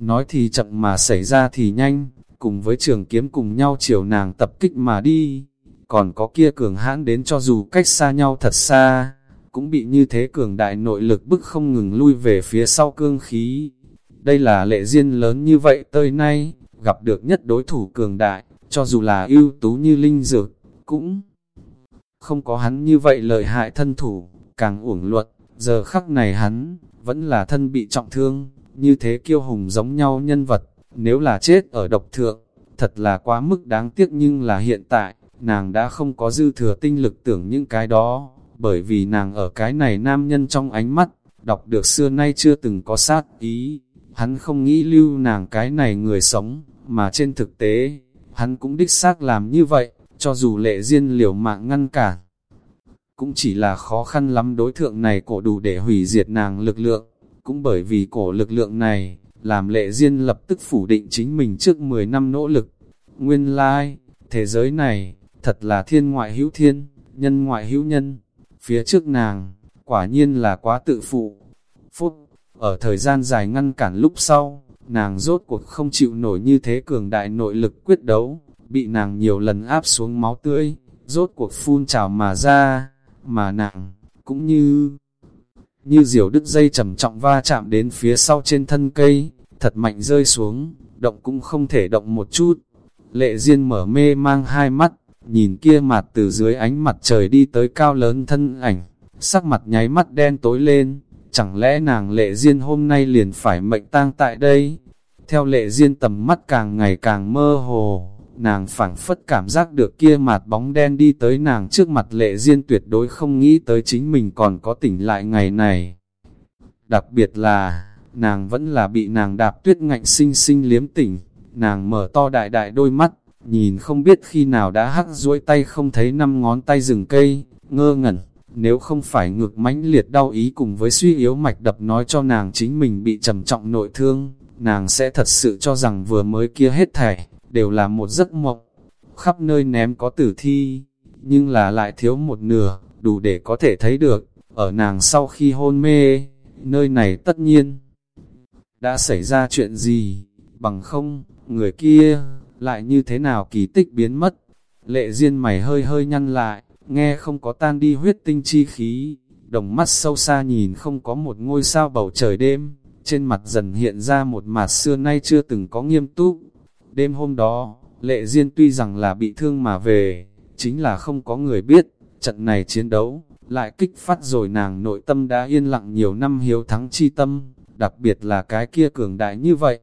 Nói thì chậm mà xảy ra thì nhanh, cùng với trường kiếm cùng nhau chiều nàng tập kích mà đi. Còn có kia cường hãn đến cho dù cách xa nhau thật xa, cũng bị như thế cường đại nội lực bức không ngừng lui về phía sau cương khí. Đây là lệ duyên lớn như vậy tới nay, gặp được nhất đối thủ cường đại, cho dù là ưu tú như linh dược, cũng không có hắn như vậy lợi hại thân thủ, càng uổng luật, giờ khắc này hắn, vẫn là thân bị trọng thương, như thế kiêu hùng giống nhau nhân vật, nếu là chết ở độc thượng, thật là quá mức đáng tiếc nhưng là hiện tại, nàng đã không có dư thừa tinh lực tưởng những cái đó, bởi vì nàng ở cái này nam nhân trong ánh mắt, đọc được xưa nay chưa từng có sát ý, hắn không nghĩ lưu nàng cái này người sống, mà trên thực tế, hắn cũng đích xác làm như vậy, cho dù lệ duyên liều mạng ngăn cản. Cũng chỉ là khó khăn lắm đối thượng này cổ đủ để hủy diệt nàng lực lượng, cũng bởi vì cổ lực lượng này, làm lệ duyên lập tức phủ định chính mình trước 10 năm nỗ lực. Nguyên lai, like, thế giới này, thật là thiên ngoại hữu thiên, nhân ngoại hữu nhân. Phía trước nàng, quả nhiên là quá tự phụ. Phút, ở thời gian dài ngăn cản lúc sau, nàng rốt cuộc không chịu nổi như thế cường đại nội lực quyết đấu, bị nàng nhiều lần áp xuống máu tươi, rốt cuộc phun trào mà ra, mà nàng, cũng như như diều đứt dây trầm trọng va chạm đến phía sau trên thân cây, thật mạnh rơi xuống, động cũng không thể động một chút. Lệ Diên mở mê mang hai mắt, nhìn kia mặt từ dưới ánh mặt trời đi tới cao lớn thân ảnh, sắc mặt nháy mắt đen tối lên, chẳng lẽ nàng Lệ duyên hôm nay liền phải mệnh tang tại đây? Theo Lệ duyên tầm mắt càng ngày càng mơ hồ, nàng phảng phất cảm giác được kia mặt bóng đen đi tới nàng trước mặt Lệ duyên tuyệt đối không nghĩ tới chính mình còn có tỉnh lại ngày này. Đặc biệt là, nàng vẫn là bị nàng đạp tuyết ngạnh sinh sinh liếm tỉnh, nàng mở to đại đại đôi mắt, nhìn không biết khi nào đã hắc duỗi tay không thấy năm ngón tay rừng cây, ngơ ngẩn, nếu không phải ngược mãnh liệt đau ý cùng với suy yếu mạch đập nói cho nàng chính mình bị trầm trọng nội thương, nàng sẽ thật sự cho rằng vừa mới kia hết thảy, đều là một giấc mộng, khắp nơi ném có tử thi, nhưng là lại thiếu một nửa, đủ để có thể thấy được, ở nàng sau khi hôn mê, nơi này tất nhiên đã xảy ra chuyện gì, bằng không, người kia, lại như thế nào kỳ tích biến mất. Lệ duyên mày hơi hơi nhăn lại, nghe không có tan đi huyết tinh chi khí, đồng mắt sâu xa nhìn không có một ngôi sao bầu trời đêm, trên mặt dần hiện ra một mặt xưa nay chưa từng có nghiêm túc. Đêm hôm đó, lệ duyên tuy rằng là bị thương mà về, chính là không có người biết, trận này chiến đấu, lại kích phát rồi nàng nội tâm đã yên lặng nhiều năm hiếu thắng chi tâm, đặc biệt là cái kia cường đại như vậy.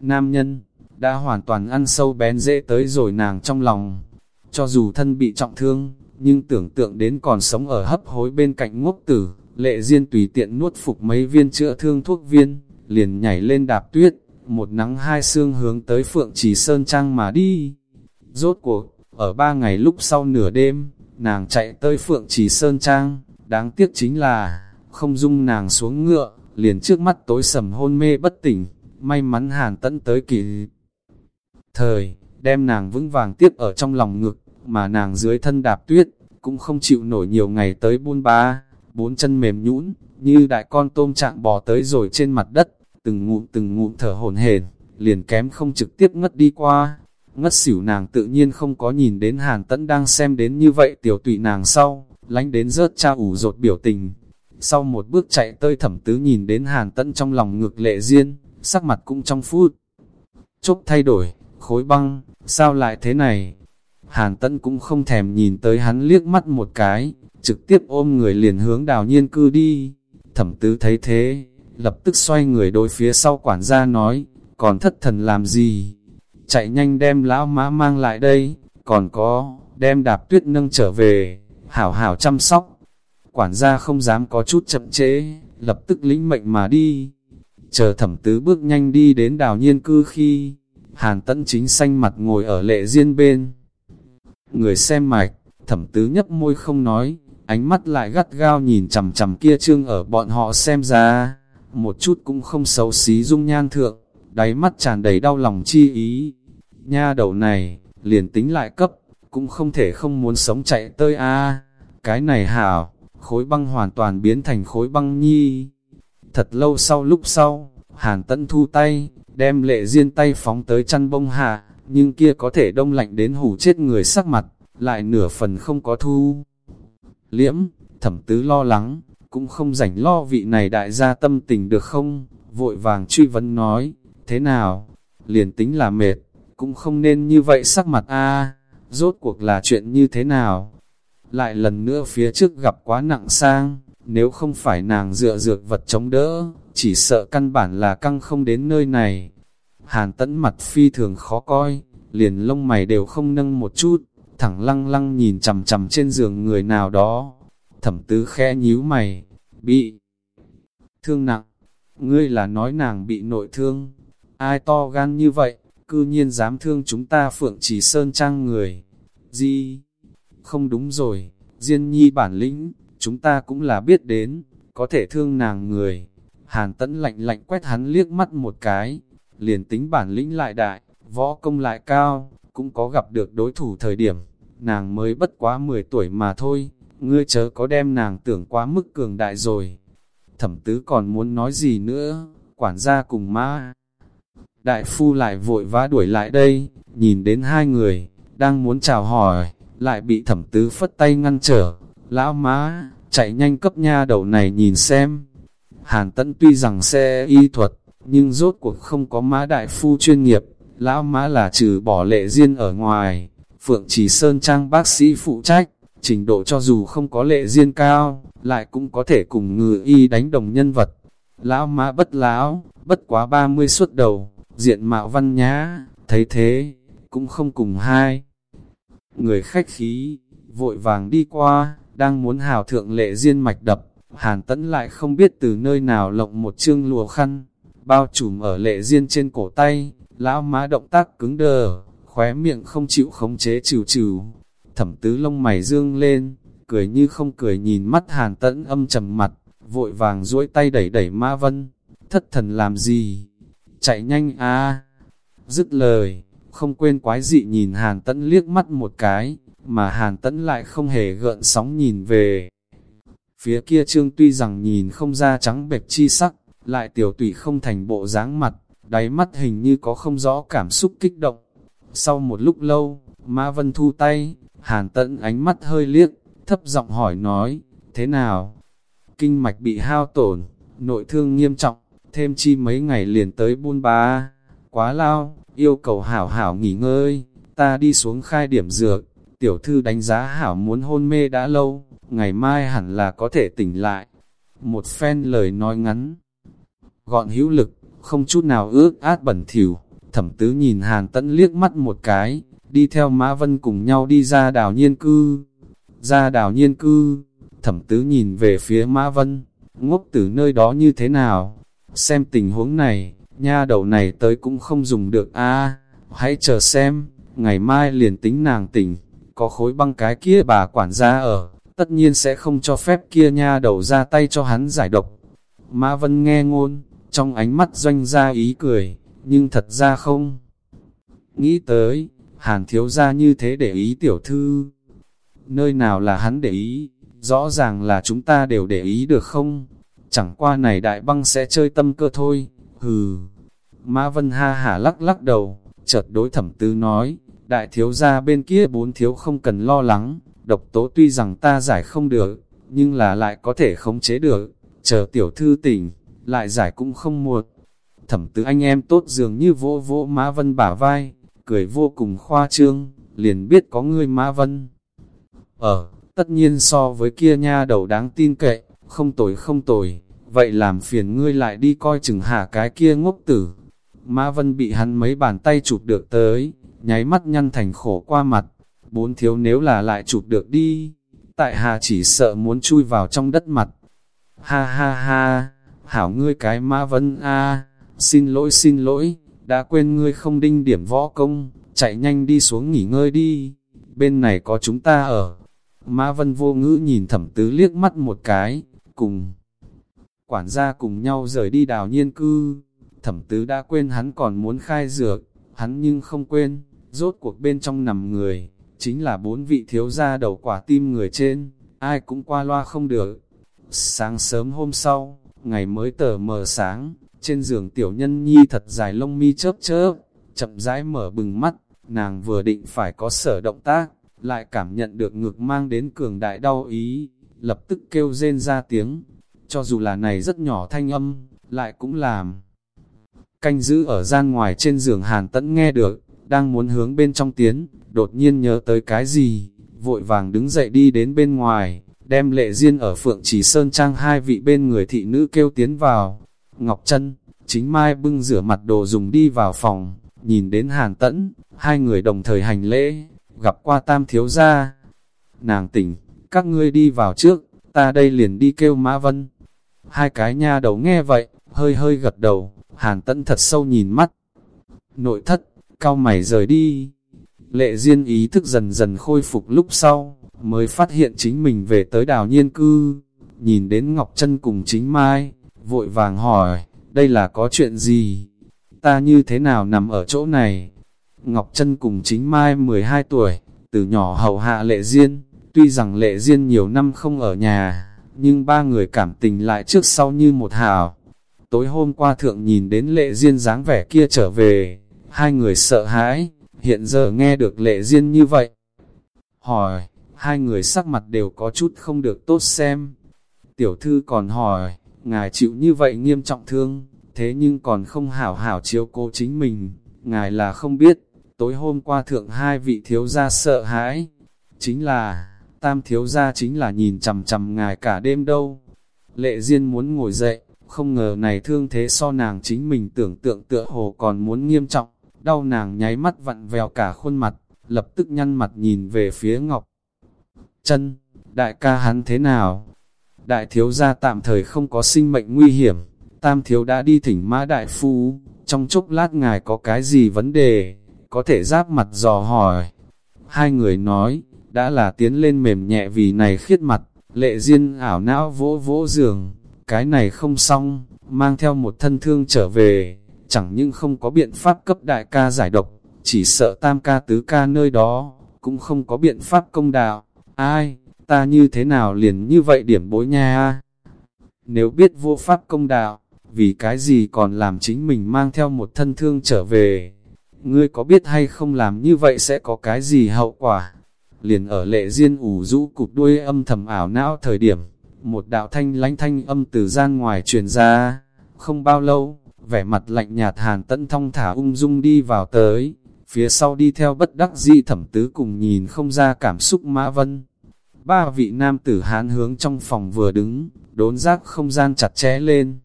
Nam nhân, đã hoàn toàn ăn sâu bén dễ tới rồi nàng trong lòng. Cho dù thân bị trọng thương, nhưng tưởng tượng đến còn sống ở hấp hối bên cạnh ngốc tử, lệ duyên tùy tiện nuốt phục mấy viên chữa thương thuốc viên, liền nhảy lên đạp tuyết, một nắng hai xương hướng tới Phượng Trì Sơn Trang mà đi. Rốt cuộc, ở ba ngày lúc sau nửa đêm, nàng chạy tới Phượng Trì Sơn Trang, đáng tiếc chính là, không dung nàng xuống ngựa, liền trước mắt tối sầm hôn mê bất tỉnh, may mắn hàn tẫn tới kỳ thời, đem nàng vững vàng tiếp ở trong lòng ngực, mà nàng dưới thân đạp tuyết, cũng không chịu nổi nhiều ngày tới buôn ba, bốn chân mềm nhũn như đại con tôm trạng bò tới rồi trên mặt đất, từng ngụm từng ngụm thở hổn hển, liền kém không trực tiếp ngất đi qua. Ngất xỉu nàng tự nhiên không có nhìn đến Hàn Tẫn đang xem đến như vậy tiểu tụy nàng sau, lánh đến rớt cha ủ rột biểu tình. Sau một bước chạy tới thẩm tứ nhìn đến Hàn Tẫn trong lòng ngược lệ riêng, sắc mặt cũng trong phút. Chốc thay đổi, khối băng, sao lại thế này? Hàn Tấn cũng không thèm nhìn tới hắn liếc mắt một cái, trực tiếp ôm người liền hướng đào nhiên cư đi. Thẩm tứ thấy thế, lập tức xoay người đối phía sau quản gia nói, còn thất thần làm gì? Chạy nhanh đem lão mã mang lại đây, còn có, đem đạp tuyết nâng trở về, hảo hảo chăm sóc. Quản gia không dám có chút chậm trễ, lập tức lĩnh mệnh mà đi. Chờ thẩm tứ bước nhanh đi đến đào nhiên cư khi, hàn tẫn chính xanh mặt ngồi ở lệ riêng bên. Người xem mạch, thẩm tứ nhấp môi không nói, ánh mắt lại gắt gao nhìn chầm chầm kia trương ở bọn họ xem ra, một chút cũng không xấu xí dung nhan thượng, đáy mắt tràn đầy đau lòng chi ý. Nha đầu này, liền tính lại cấp, cũng không thể không muốn sống chạy tơi a Cái này hảo, khối băng hoàn toàn biến thành khối băng nhi. Thật lâu sau lúc sau, Hàn Tẫn thu tay, đem lệ riêng tay phóng tới chăn bông hạ, nhưng kia có thể đông lạnh đến hủ chết người sắc mặt, lại nửa phần không có thu. Liễm, thẩm tứ lo lắng, cũng không rảnh lo vị này đại gia tâm tình được không, vội vàng truy vấn nói, thế nào, liền tính là mệt, cũng không nên như vậy sắc mặt a rốt cuộc là chuyện như thế nào. Lại lần nữa phía trước gặp quá nặng sang, nếu không phải nàng dựa dược vật chống đỡ, chỉ sợ căn bản là căng không đến nơi này. Hàn tẫn mặt phi thường khó coi, liền lông mày đều không nâng một chút, thẳng lăng lăng nhìn chằm chằm trên giường người nào đó. Thẩm tứ khẽ nhíu mày, bị thương nặng. Ngươi là nói nàng bị nội thương. Ai to gan như vậy, cư nhiên dám thương chúng ta phượng chỉ sơn trang người. Gì? Không đúng rồi, Diên nhi bản lĩnh, chúng ta cũng là biết đến, có thể thương nàng người. Hàn tẫn lạnh lạnh quét hắn liếc mắt một cái, liền tính bản lĩnh lại đại, võ công lại cao, cũng có gặp được đối thủ thời điểm, nàng mới bất quá 10 tuổi mà thôi, ngươi chớ có đem nàng tưởng quá mức cường đại rồi. Thẩm tứ còn muốn nói gì nữa, quản gia cùng ma. Đại phu lại vội vã đuổi lại đây, nhìn đến hai người, đang muốn chào hỏi, lại bị thẩm tứ phất tay ngăn trở. Lão má, chạy nhanh cấp nha đầu này nhìn xem. Hàn tẫn tuy rằng xe y thuật, nhưng rốt cuộc không có mã đại phu chuyên nghiệp. Lão má là trừ bỏ lệ riêng ở ngoài, Phượng Chỉ Sơn Trang bác sĩ phụ trách, trình độ cho dù không có lệ riêng cao, lại cũng có thể cùng ngự y đánh đồng nhân vật. Lão má bất lão, bất quá 30 suốt đầu, diện mạo văn nhá, thấy thế, cũng không cùng hai. Người khách khí, vội vàng đi qua, đang muốn hào thượng lệ duyên mạch đập, hàn tẫn lại không biết từ nơi nào lộng một chương lùa khăn, bao trùm ở lệ duyên trên cổ tay, lão má động tác cứng đờ, khóe miệng không chịu khống chế trừ trừ. Thẩm tứ lông mày dương lên, cười như không cười nhìn mắt hàn tẫn âm trầm mặt, vội vàng duỗi tay đẩy đẩy ma vân, thất thần làm gì, chạy nhanh a. Dứt lời, không quên quái dị nhìn hàn tẫn liếc mắt một cái, mà hàn tẫn lại không hề gợn sóng nhìn về. Phía kia trương tuy rằng nhìn không ra trắng bệch chi sắc, lại tiểu tụy không thành bộ dáng mặt, đáy mắt hình như có không rõ cảm xúc kích động. Sau một lúc lâu, Ma Vân thu tay, hàn tẫn ánh mắt hơi liếc, thấp giọng hỏi nói, thế nào? Kinh mạch bị hao tổn, nội thương nghiêm trọng, thêm chi mấy ngày liền tới buôn ba, quá lao, yêu cầu hảo hảo nghỉ ngơi, ta đi xuống khai điểm dược, tiểu thư đánh giá hảo muốn hôn mê đã lâu, ngày mai hẳn là có thể tỉnh lại. Một phen lời nói ngắn, gọn hữu lực, không chút nào ước át bẩn thỉu. Thẩm tứ nhìn Hàn Tẫn liếc mắt một cái, đi theo Mã Vân cùng nhau đi ra đảo nhiên cư. Ra đảo nhiên cư, thẩm tứ nhìn về phía Mã Vân, ngốc từ nơi đó như thế nào? Xem tình huống này, nha đầu này tới cũng không dùng được a hãy chờ xem, ngày mai liền tính nàng tỉnh, có khối băng cái kia bà quản gia ở, tất nhiên sẽ không cho phép kia nha đầu ra tay cho hắn giải độc. Mã Vân nghe ngôn, trong ánh mắt doanh ra ý cười, nhưng thật ra không. Nghĩ tới, hàn thiếu ra như thế để ý tiểu thư. Nơi nào là hắn để ý, rõ ràng là chúng ta đều để ý được không? Chẳng qua này đại băng sẽ chơi tâm cơ thôi, hừ. Mã Vân ha hả lắc lắc đầu, chợt đối thẩm tư nói, đại thiếu gia bên kia bốn thiếu không cần lo lắng, độc tố tuy rằng ta giải không được, nhưng là lại có thể khống chế được, chờ tiểu thư tỉnh, lại giải cũng không muộn. Thẩm tứ anh em tốt dường như vỗ vỗ Mã Vân bả vai, cười vô cùng khoa trương, liền biết có người Mã Vân. Ở, tất nhiên so với kia nha đầu đáng tin cậy, không tồi không tồi, vậy làm phiền ngươi lại đi coi chừng hạ cái kia ngốc tử. Mã Vân bị hắn mấy bàn tay chụp được tới, nháy mắt nhăn thành khổ qua mặt, bốn thiếu nếu là lại chụp được đi, tại hà chỉ sợ muốn chui vào trong đất mặt. Ha ha ha, hảo ngươi cái ma Vân a xin lỗi xin lỗi, đã quên ngươi không đinh điểm võ công, chạy nhanh đi xuống nghỉ ngơi đi, bên này có chúng ta ở. Mã Vân vô ngữ nhìn thẩm tứ liếc mắt một cái, cùng quản gia cùng nhau rời đi đào nhiên cư. Thẩm tứ đã quên hắn còn muốn khai dược, hắn nhưng không quên, rốt cuộc bên trong nằm người, chính là bốn vị thiếu gia đầu quả tim người trên, ai cũng qua loa không được. Sáng sớm hôm sau, ngày mới tờ mờ sáng, trên giường tiểu nhân nhi thật dài lông mi chớp chớp, chậm rãi mở bừng mắt, nàng vừa định phải có sở động tác, lại cảm nhận được ngực mang đến cường đại đau ý, lập tức kêu rên ra tiếng, cho dù là này rất nhỏ thanh âm, lại cũng làm. Canh giữ ở gian ngoài trên giường hàn tẫn nghe được, đang muốn hướng bên trong tiến, đột nhiên nhớ tới cái gì, vội vàng đứng dậy đi đến bên ngoài, đem lệ riêng ở phượng chỉ sơn trang hai vị bên người thị nữ kêu tiến vào. Ngọc chân chính mai bưng rửa mặt đồ dùng đi vào phòng, nhìn đến hàn tẫn, hai người đồng thời hành lễ, gặp qua tam thiếu gia. Nàng tỉnh, các ngươi đi vào trước, ta đây liền đi kêu Mã Vân. Hai cái nha đầu nghe vậy, hơi hơi gật đầu, hàn tẫn thật sâu nhìn mắt. Nội thất, cao mày rời đi. Lệ Diên ý thức dần dần khôi phục lúc sau, mới phát hiện chính mình về tới đào nhiên cư. Nhìn đến Ngọc Trân cùng chính Mai, vội vàng hỏi, đây là có chuyện gì? Ta như thế nào nằm ở chỗ này? Ngọc Trân cùng chính Mai 12 tuổi, từ nhỏ hầu hạ Lệ Diên, tuy rằng Lệ Diên nhiều năm không ở nhà, nhưng ba người cảm tình lại trước sau như một hào. Tối hôm qua thượng nhìn đến Lệ duyên dáng vẻ kia trở về, hai người sợ hãi, hiện giờ nghe được Lệ duyên như vậy. Hỏi, hai người sắc mặt đều có chút không được tốt xem. Tiểu thư còn hỏi, ngài chịu như vậy nghiêm trọng thương, thế nhưng còn không hảo hảo chiếu cố chính mình, ngài là không biết, tối hôm qua thượng hai vị thiếu gia sợ hãi, chính là, tam thiếu gia chính là nhìn chằm chằm ngài cả đêm đâu. Lệ Diên muốn ngồi dậy, không ngờ này thương thế so nàng chính mình tưởng tượng tựa hồ còn muốn nghiêm trọng, đau nàng nháy mắt vặn vẹo cả khuôn mặt, lập tức nhăn mặt nhìn về phía Ngọc. Chân, đại ca hắn thế nào? Đại thiếu gia tạm thời không có sinh mệnh nguy hiểm, tam thiếu đã đi thỉnh mã đại phu, trong chốc lát ngài có cái gì vấn đề, có thể giáp mặt dò hỏi. Hai người nói, đã là tiến lên mềm nhẹ vì này khiết mặt, lệ duyên ảo não vỗ vỗ giường, cái này không xong, mang theo một thân thương trở về, chẳng những không có biện pháp cấp đại ca giải độc, chỉ sợ tam ca tứ ca nơi đó, cũng không có biện pháp công đạo, ai, ta như thế nào liền như vậy điểm bối nha? Nếu biết vô pháp công đạo, vì cái gì còn làm chính mình mang theo một thân thương trở về, ngươi có biết hay không làm như vậy sẽ có cái gì hậu quả? Liền ở lệ riêng ủ rũ cục đuôi âm thầm ảo não thời điểm, một đạo thanh lánh thanh âm từ gian ngoài truyền ra, không bao lâu, vẻ mặt lạnh nhạt hàn tẫn thong thả ung dung đi vào tới, phía sau đi theo bất đắc di thẩm tứ cùng nhìn không ra cảm xúc mã vân. Ba vị nam tử hán hướng trong phòng vừa đứng, đốn giác không gian chặt chẽ lên.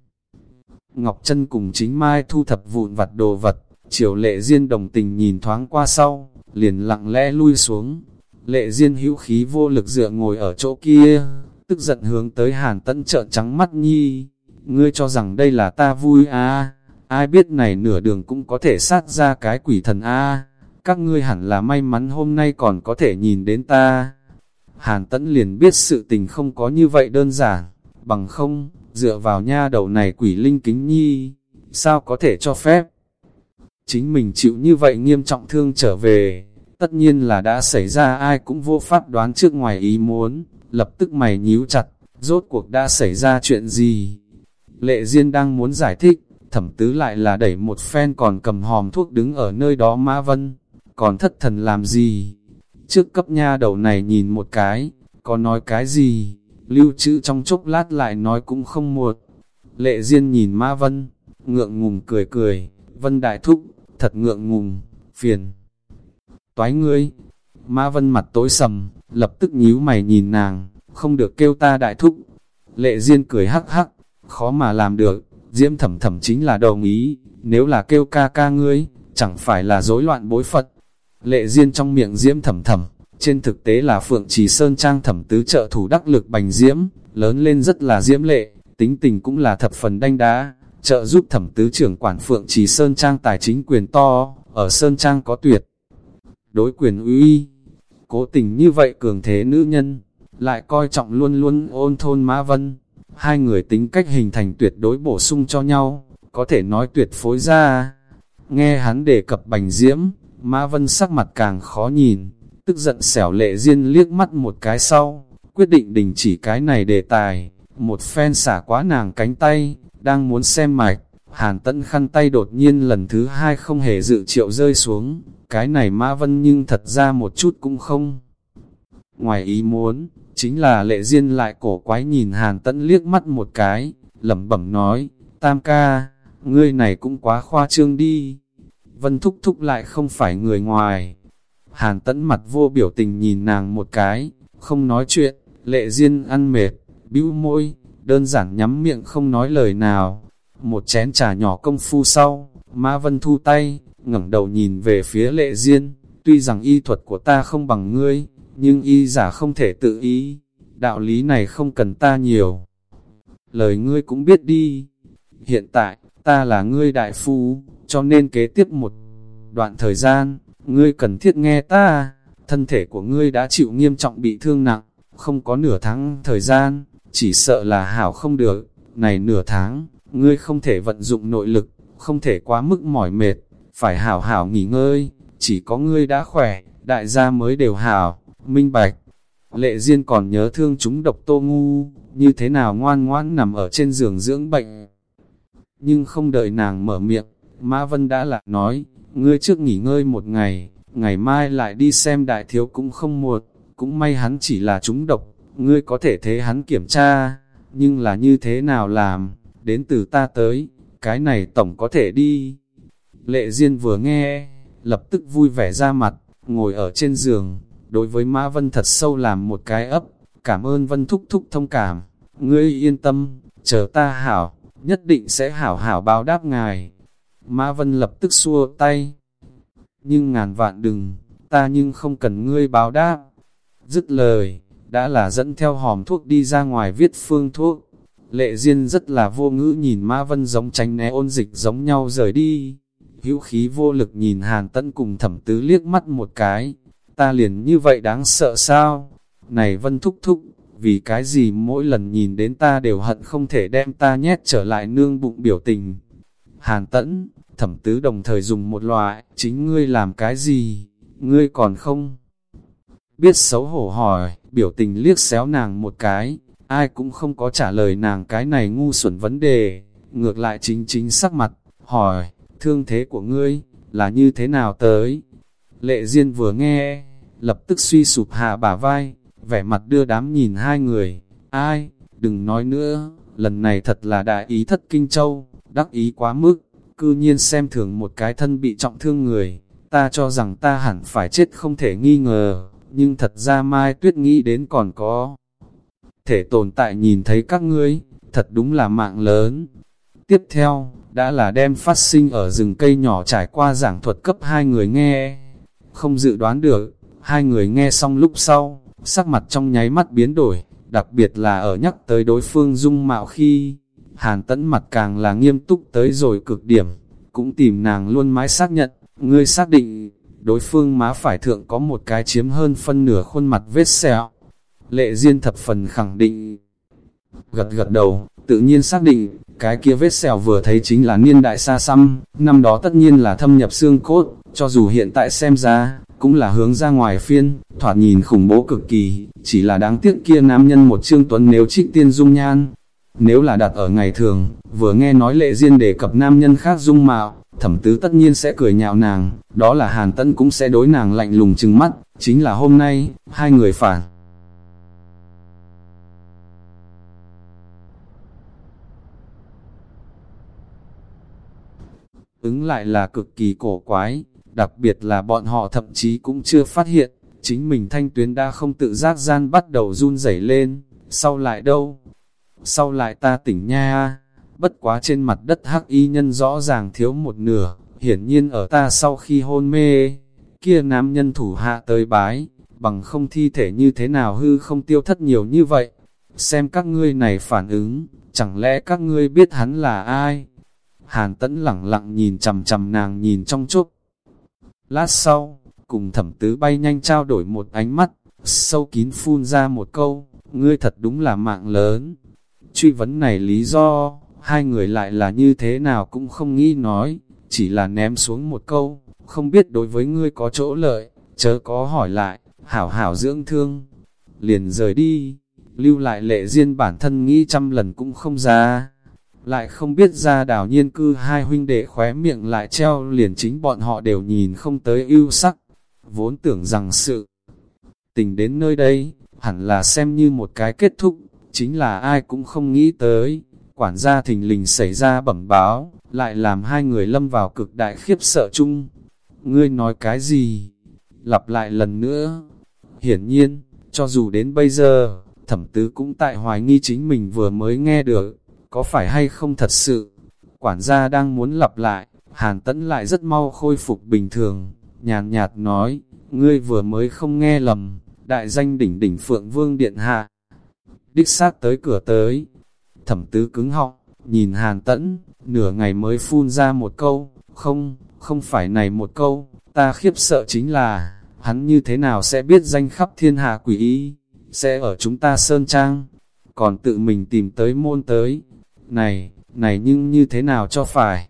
Ngọc chân cùng chính mai thu thập vụn vặt đồ vật, chiều lệ diên đồng tình nhìn thoáng qua sau, liền lặng lẽ lui xuống. Lệ diên hữu khí vô lực dựa ngồi ở chỗ kia, tức giận hướng tới hàn tẫn trợn trắng mắt nhi. Ngươi cho rằng đây là ta vui à, ai biết này nửa đường cũng có thể sát ra cái quỷ thần a các ngươi hẳn là may mắn hôm nay còn có thể nhìn đến ta. Hàn tẫn liền biết sự tình không có như vậy đơn giản, bằng không, dựa vào nha đầu này quỷ linh kính nhi, sao có thể cho phép. Chính mình chịu như vậy nghiêm trọng thương trở về, tất nhiên là đã xảy ra ai cũng vô pháp đoán trước ngoài ý muốn, lập tức mày nhíu chặt, rốt cuộc đã xảy ra chuyện gì. Lệ Diên đang muốn giải thích, thẩm tứ lại là đẩy một phen còn cầm hòm thuốc đứng ở nơi đó Mã Vân, còn thất thần làm gì? Trước cấp nha đầu này nhìn một cái, có nói cái gì? Lưu trữ trong chốc lát lại nói cũng không muộn. Lệ Diên nhìn Mã Vân, ngượng ngùng cười cười, Vân Đại Thúc, thật ngượng ngùng, phiền. Toái ngươi, Mã Vân mặt tối sầm, lập tức nhíu mày nhìn nàng, không được kêu ta Đại Thúc. Lệ Diên cười hắc hắc, khó mà làm được, Diễm thẩm thẩm chính là đồng ý, nếu là kêu ca ca ngươi, chẳng phải là rối loạn bối phật. Lệ Diên trong miệng Diễm thẩm thẩm, trên thực tế là Phượng Trì Sơn Trang thẩm tứ trợ thủ đắc lực bành Diễm, lớn lên rất là diễm lệ, tính tình cũng là thập phần đanh đá, trợ giúp thẩm tứ trưởng quản Phượng Trì Sơn Trang tài chính quyền to, ở Sơn Trang có tuyệt. Đối quyền uy, cố tình như vậy cường thế nữ nhân, lại coi trọng luôn luôn ôn thôn Mã Vân, Hai người tính cách hình thành tuyệt đối bổ sung cho nhau, có thể nói tuyệt phối ra. Nghe hắn đề cập bành diễm, Mã Vân sắc mặt càng khó nhìn, tức giận xẻo lệ riêng liếc mắt một cái sau, quyết định đình chỉ cái này đề tài, một phen xả quá nàng cánh tay, đang muốn xem mạch, hàn tẫn khăn tay đột nhiên lần thứ hai không hề dự triệu rơi xuống, cái này Mã Vân nhưng thật ra một chút cũng không. Ngoài ý muốn, chính là lệ duyên lại cổ quái nhìn hàn tẫn liếc mắt một cái, lẩm bẩm nói, tam ca, ngươi này cũng quá khoa trương đi. Vân thúc thúc lại không phải người ngoài. Hàn tẫn mặt vô biểu tình nhìn nàng một cái, không nói chuyện, lệ duyên ăn mệt, bĩu môi, đơn giản nhắm miệng không nói lời nào. Một chén trà nhỏ công phu sau, Mã Vân thu tay, ngẩng đầu nhìn về phía lệ duyên, tuy rằng y thuật của ta không bằng ngươi, nhưng y giả không thể tự ý, đạo lý này không cần ta nhiều. Lời ngươi cũng biết đi, hiện tại, ta là ngươi đại phu, cho nên kế tiếp một đoạn thời gian, ngươi cần thiết nghe ta, thân thể của ngươi đã chịu nghiêm trọng bị thương nặng, không có nửa tháng thời gian, chỉ sợ là hảo không được, này nửa tháng, ngươi không thể vận dụng nội lực, không thể quá mức mỏi mệt, phải hảo hảo nghỉ ngơi, chỉ có ngươi đã khỏe, đại gia mới đều hảo, minh bạch. Lệ Diên còn nhớ thương chúng độc tô ngu, như thế nào ngoan ngoãn nằm ở trên giường dưỡng bệnh. Nhưng không đợi nàng mở miệng, Mã Vân đã lại nói, ngươi trước nghỉ ngơi một ngày, ngày mai lại đi xem đại thiếu cũng không muộn, cũng may hắn chỉ là chúng độc, ngươi có thể thế hắn kiểm tra, nhưng là như thế nào làm, đến từ ta tới, cái này tổng có thể đi. Lệ Diên vừa nghe, lập tức vui vẻ ra mặt, ngồi ở trên giường, đối với Mã Vân thật sâu làm một cái ấp, cảm ơn Vân thúc thúc thông cảm, ngươi yên tâm, chờ ta hảo, nhất định sẽ hảo hảo báo đáp ngài. Mã Vân lập tức xua tay, nhưng ngàn vạn đừng, ta nhưng không cần ngươi báo đáp. Dứt lời, đã là dẫn theo hòm thuốc đi ra ngoài viết phương thuốc. Lệ Diên rất là vô ngữ nhìn Mã Vân giống tránh né ôn dịch giống nhau rời đi. Hữu khí vô lực nhìn Hàn Tân cùng thẩm tứ liếc mắt một cái. Ta liền như vậy đáng sợ sao? Này Vân thúc thúc, vì cái gì mỗi lần nhìn đến ta đều hận không thể đem ta nhét trở lại nương bụng biểu tình. Hàn Tẫn, thẩm tứ đồng thời dùng một loại, chính ngươi làm cái gì, ngươi còn không? Biết xấu hổ hỏi, biểu tình liếc xéo nàng một cái, ai cũng không có trả lời nàng cái này ngu xuẩn vấn đề, ngược lại chính chính sắc mặt, hỏi, thương thế của ngươi, là như thế nào tới? Lệ Diên vừa nghe, lập tức suy sụp hạ bả vai, vẻ mặt đưa đám nhìn hai người, ai, đừng nói nữa, lần này thật là đại ý thất kinh châu, đắc ý quá mức, cư nhiên xem thường một cái thân bị trọng thương người, ta cho rằng ta hẳn phải chết không thể nghi ngờ, nhưng thật ra Mai Tuyết nghĩ đến còn có thể tồn tại nhìn thấy các ngươi, thật đúng là mạng lớn. Tiếp theo, đã là đem phát sinh ở rừng cây nhỏ trải qua giảng thuật cấp hai người nghe. Không dự đoán được, hai người nghe xong lúc sau, sắc mặt trong nháy mắt biến đổi, đặc biệt là ở nhắc tới đối phương dung mạo khi, hàn tẫn mặt càng là nghiêm túc tới rồi cực điểm, cũng tìm nàng luôn mãi xác nhận, ngươi xác định, đối phương má phải thượng có một cái chiếm hơn phân nửa khuôn mặt vết sẹo. Lệ Diên thập phần khẳng định, gật gật đầu, tự nhiên xác định, cái kia vết sẹo vừa thấy chính là niên đại xa xăm, năm đó tất nhiên là thâm nhập xương cốt, cho dù hiện tại xem ra, cũng là hướng ra ngoài phiên, thoạt nhìn khủng bố cực kỳ, chỉ là đáng tiếc kia nam nhân một trương tuấn nếu trích tiên dung nhan. Nếu là đặt ở ngày thường, vừa nghe nói lệ riêng đề cập nam nhân khác dung mạo, thẩm tứ tất nhiên sẽ cười nhạo nàng, đó là hàn tấn cũng sẽ đối nàng lạnh lùng trừng mắt, chính là hôm nay, hai người phản. Ứng lại là cực kỳ cổ quái, đặc biệt là bọn họ thậm chí cũng chưa phát hiện, chính mình thanh tuyến đã không tự giác gian bắt đầu run rẩy lên, sau lại đâu? Sau lại ta tỉnh nha, bất quá trên mặt đất hắc y nhân rõ ràng thiếu một nửa, hiển nhiên ở ta sau khi hôn mê, kia nam nhân thủ hạ tới bái, bằng không thi thể như thế nào hư không tiêu thất nhiều như vậy. Xem các ngươi này phản ứng, chẳng lẽ các ngươi biết hắn là ai? Hàn tẫn lẳng lặng nhìn chầm chầm nàng nhìn trong chốc, Lát sau, cùng thẩm tứ bay nhanh trao đổi một ánh mắt, sâu kín phun ra một câu, ngươi thật đúng là mạng lớn. Truy vấn này lý do, hai người lại là như thế nào cũng không nghĩ nói, chỉ là ném xuống một câu, không biết đối với ngươi có chỗ lợi, chớ có hỏi lại, hảo hảo dưỡng thương. Liền rời đi, lưu lại lệ riêng bản thân nghĩ trăm lần cũng không ra lại không biết ra đảo nhiên cư hai huynh đệ khóe miệng lại treo liền chính bọn họ đều nhìn không tới ưu sắc, vốn tưởng rằng sự tình đến nơi đây, hẳn là xem như một cái kết thúc, chính là ai cũng không nghĩ tới, quản gia thình lình xảy ra bẩm báo, lại làm hai người lâm vào cực đại khiếp sợ chung. Ngươi nói cái gì? Lặp lại lần nữa. Hiển nhiên, cho dù đến bây giờ, thẩm tứ cũng tại hoài nghi chính mình vừa mới nghe được, có phải hay không thật sự? Quản gia đang muốn lặp lại, hàn tẫn lại rất mau khôi phục bình thường, nhàn nhạt nói, ngươi vừa mới không nghe lầm, đại danh đỉnh đỉnh Phượng Vương Điện Hạ. Đích xác tới cửa tới, thẩm tứ cứng họng, nhìn hàn tẫn, nửa ngày mới phun ra một câu, không, không phải này một câu, ta khiếp sợ chính là, hắn như thế nào sẽ biết danh khắp thiên hạ quỷ ý, sẽ ở chúng ta sơn trang, còn tự mình tìm tới môn tới. Này, này nhưng như thế nào cho phải?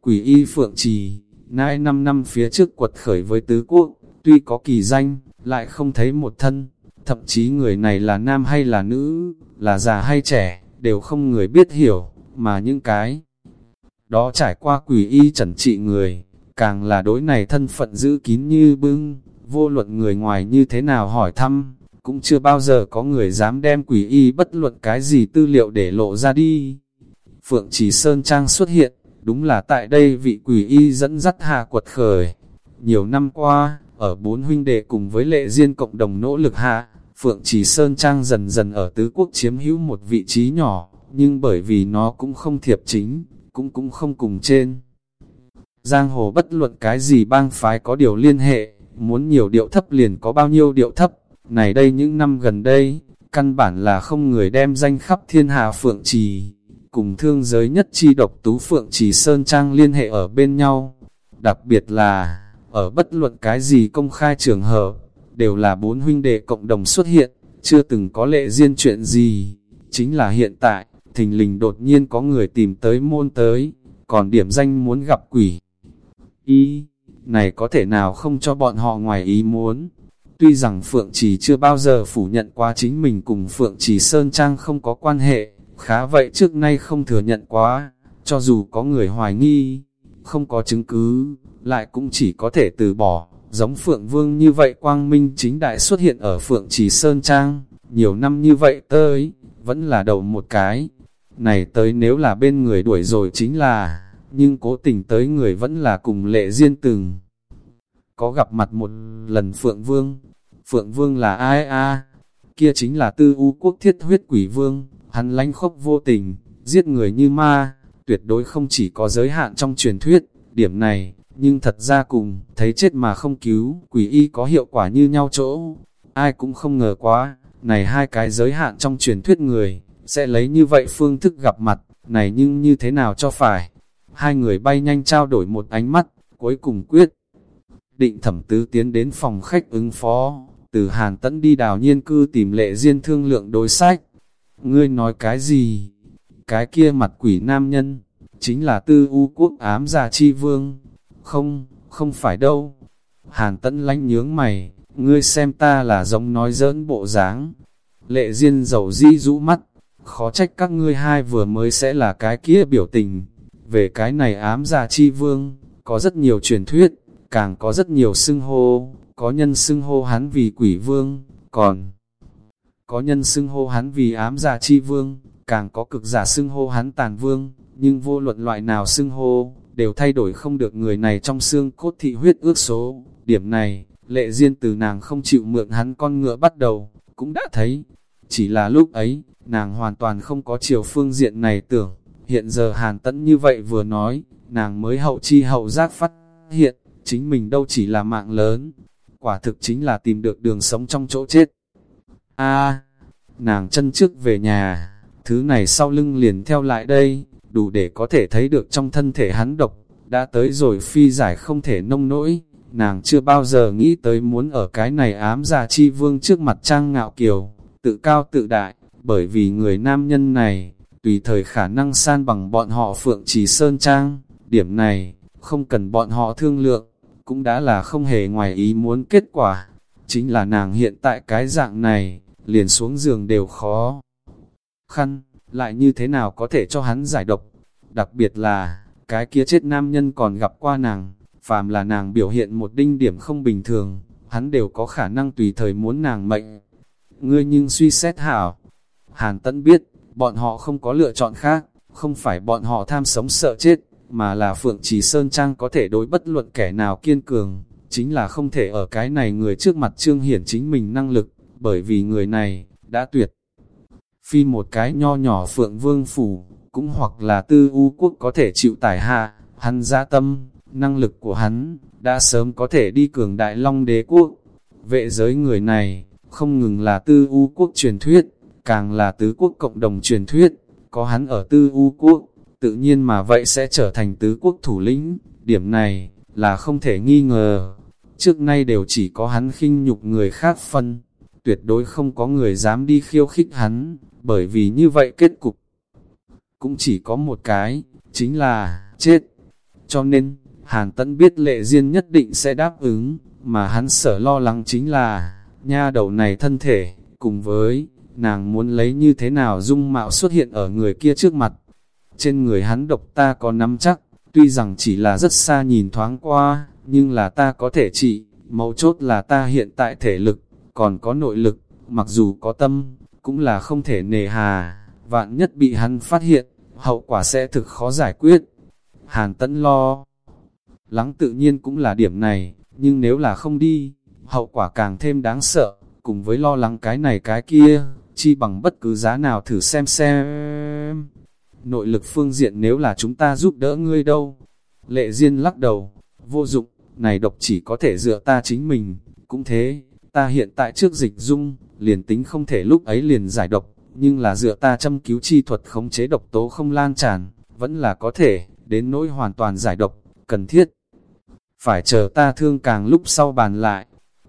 Quỷ y phượng trì, nãi năm năm phía trước quật khởi với tứ quốc, tuy có kỳ danh, lại không thấy một thân, thậm chí người này là nam hay là nữ, là già hay trẻ, đều không người biết hiểu, mà những cái đó trải qua quỷ y trần trị người, càng là đối này thân phận giữ kín như bưng, vô luận người ngoài như thế nào hỏi thăm, cũng chưa bao giờ có người dám đem quỷ y bất luận cái gì tư liệu để lộ ra đi. Phượng Chỉ Sơn Trang xuất hiện, đúng là tại đây vị quỷ y dẫn dắt hạ quật khởi. Nhiều năm qua, ở bốn huynh đệ cùng với lệ duyên cộng đồng nỗ lực hạ, Phượng Chỉ Sơn Trang dần dần ở tứ quốc chiếm hữu một vị trí nhỏ, nhưng bởi vì nó cũng không thiệp chính, cũng cũng không cùng trên. Giang hồ bất luận cái gì bang phái có điều liên hệ, muốn nhiều điệu thấp liền có bao nhiêu điệu thấp, này đây những năm gần đây, căn bản là không người đem danh khắp thiên hạ Phượng Trì, cùng thương giới nhất chi độc tú Phượng Trì Sơn Trang liên hệ ở bên nhau. Đặc biệt là, ở bất luận cái gì công khai trường hợp, đều là bốn huynh đệ cộng đồng xuất hiện, chưa từng có lệ riêng chuyện gì. Chính là hiện tại, thình lình đột nhiên có người tìm tới môn tới, còn điểm danh muốn gặp quỷ. Ý, này có thể nào không cho bọn họ ngoài ý muốn. Tuy rằng Phượng Trì chưa bao giờ phủ nhận qua chính mình cùng Phượng Trì Sơn Trang không có quan hệ, khá vậy trước nay không thừa nhận quá, cho dù có người hoài nghi, không có chứng cứ, lại cũng chỉ có thể từ bỏ, giống Phượng Vương như vậy quang minh chính đại xuất hiện ở Phượng Trì Sơn Trang, nhiều năm như vậy tới, vẫn là đầu một cái. Này tới nếu là bên người đuổi rồi chính là, nhưng cố tình tới người vẫn là cùng lệ riêng từng. Có gặp mặt một lần Phượng Vương, Phượng Vương là ai a Kia chính là tư u quốc thiết huyết quỷ vương, hắn lánh khốc vô tình, giết người như ma, tuyệt đối không chỉ có giới hạn trong truyền thuyết, điểm này, nhưng thật ra cùng, thấy chết mà không cứu, quỷ y có hiệu quả như nhau chỗ. Ai cũng không ngờ quá, này hai cái giới hạn trong truyền thuyết người, sẽ lấy như vậy phương thức gặp mặt, này nhưng như thế nào cho phải. Hai người bay nhanh trao đổi một ánh mắt, cuối cùng quyết. Định thẩm tứ tiến đến phòng khách ứng phó, từ Hàn Tẫn đi đào nhiên cư tìm lệ duyên thương lượng đối sách. Ngươi nói cái gì? Cái kia mặt quỷ nam nhân, chính là tư u quốc ám già chi vương. Không, không phải đâu. Hàn Tẫn lánh nhướng mày, ngươi xem ta là giống nói giỡn bộ dáng. Lệ duyên dầu di rũ mắt, khó trách các ngươi hai vừa mới sẽ là cái kia biểu tình. Về cái này ám già chi vương, có rất nhiều truyền thuyết, càng có rất nhiều xưng hô, có nhân xưng hô hắn vì quỷ vương, còn có nhân xưng hô hắn vì ám giả chi vương, càng có cực giả xưng hô hắn tàn vương, nhưng vô luận loại nào xưng hô, đều thay đổi không được người này trong xương cốt thị huyết ước số. Điểm này, lệ duyên từ nàng không chịu mượn hắn con ngựa bắt đầu, cũng đã thấy. Chỉ là lúc ấy, nàng hoàn toàn không có chiều phương diện này tưởng. Hiện giờ hàn tẫn như vậy vừa nói, nàng mới hậu chi hậu giác phát hiện, chính mình đâu chỉ là mạng lớn, quả thực chính là tìm được đường sống trong chỗ chết. A, nàng chân trước về nhà, thứ này sau lưng liền theo lại đây, đủ để có thể thấy được trong thân thể hắn độc, đã tới rồi phi giải không thể nông nỗi, nàng chưa bao giờ nghĩ tới muốn ở cái này ám già chi vương trước mặt trang ngạo kiều, tự cao tự đại, bởi vì người nam nhân này, tùy thời khả năng san bằng bọn họ phượng trì sơn trang, điểm này, không cần bọn họ thương lượng, cũng đã là không hề ngoài ý muốn kết quả. Chính là nàng hiện tại cái dạng này, liền xuống giường đều khó. Khăn, lại như thế nào có thể cho hắn giải độc? Đặc biệt là, cái kia chết nam nhân còn gặp qua nàng, phàm là nàng biểu hiện một đinh điểm không bình thường, hắn đều có khả năng tùy thời muốn nàng mệnh. Ngươi nhưng suy xét hảo, Hàn Tấn biết, bọn họ không có lựa chọn khác, không phải bọn họ tham sống sợ chết, mà là Phượng Trì Sơn Trang có thể đối bất luận kẻ nào kiên cường, chính là không thể ở cái này người trước mặt trương hiển chính mình năng lực, bởi vì người này, đã tuyệt. Phi một cái nho nhỏ Phượng Vương Phủ, cũng hoặc là tư u quốc có thể chịu tải hạ, hắn ra tâm, năng lực của hắn, đã sớm có thể đi cường đại long đế quốc, Vệ giới người này, không ngừng là tư u quốc truyền thuyết, càng là tứ quốc cộng đồng truyền thuyết, có hắn ở tư u quốc, tự nhiên mà vậy sẽ trở thành tứ quốc thủ lĩnh, điểm này là không thể nghi ngờ. Trước nay đều chỉ có hắn khinh nhục người khác phân, tuyệt đối không có người dám đi khiêu khích hắn, bởi vì như vậy kết cục cũng chỉ có một cái, chính là chết. Cho nên, Hàn Tấn biết lệ duyên nhất định sẽ đáp ứng, mà hắn sở lo lắng chính là, nha đầu này thân thể, cùng với, nàng muốn lấy như thế nào dung mạo xuất hiện ở người kia trước mặt. Trên người hắn độc ta có nắm chắc, tuy rằng chỉ là rất xa nhìn thoáng qua, nhưng là ta có thể trị, mấu chốt là ta hiện tại thể lực, còn có nội lực, mặc dù có tâm, cũng là không thể nề hà, vạn nhất bị hắn phát hiện, hậu quả sẽ thực khó giải quyết. Hàn tẫn lo, lắng tự nhiên cũng là điểm này, nhưng nếu là không đi, hậu quả càng thêm đáng sợ, cùng với lo lắng cái này cái kia, chi bằng bất cứ giá nào thử xem xem. Nội lực phương diện nếu là chúng ta giúp đỡ ngươi đâu. Lệ Diên lắc đầu, vô dụng, này độc chỉ có thể dựa ta chính mình, cũng thế, ta hiện tại trước dịch dung, liền tính không thể lúc ấy liền giải độc, nhưng là dựa ta châm cứu chi thuật khống chế độc tố không lan tràn, vẫn là có thể, đến nỗi hoàn toàn giải độc, cần thiết. Phải chờ ta thương càng lúc sau bàn lại,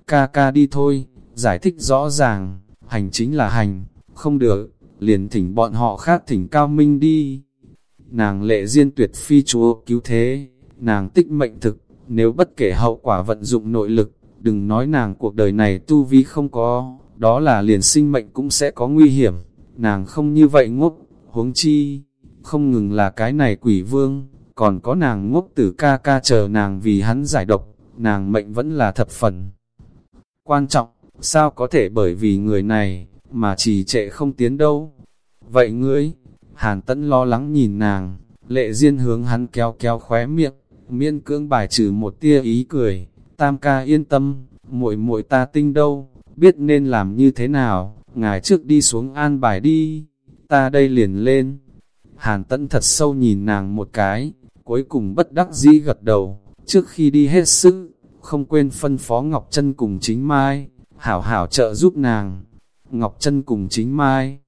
ca ca đi thôi, giải thích rõ ràng, hành chính là hành, không được, liền thỉnh bọn họ khác thỉnh cao minh đi. Nàng lệ duyên tuyệt phi chúa cứu thế, nàng tích mệnh thực, nếu bất kể hậu quả vận dụng nội lực, đừng nói nàng cuộc đời này tu vi không có, đó là liền sinh mệnh cũng sẽ có nguy hiểm, nàng không như vậy ngốc, huống chi, không ngừng là cái này quỷ vương, còn có nàng ngốc tử ca ca chờ nàng vì hắn giải độc, nàng mệnh vẫn là thập phần. Quan trọng, sao có thể bởi vì người này, mà trì trệ không tiến đâu. Vậy ngươi, hàn tẫn lo lắng nhìn nàng, lệ duyên hướng hắn kéo kéo khóe miệng, miên cưỡng bài trừ một tia ý cười, tam ca yên tâm, muội muội ta tinh đâu, biết nên làm như thế nào, ngài trước đi xuống an bài đi, ta đây liền lên. Hàn tẫn thật sâu nhìn nàng một cái, cuối cùng bất đắc dĩ gật đầu, trước khi đi hết sức, không quên phân phó Ngọc Trân cùng chính Mai, hảo hảo trợ giúp nàng. Ngọc Trân cùng chính Mai,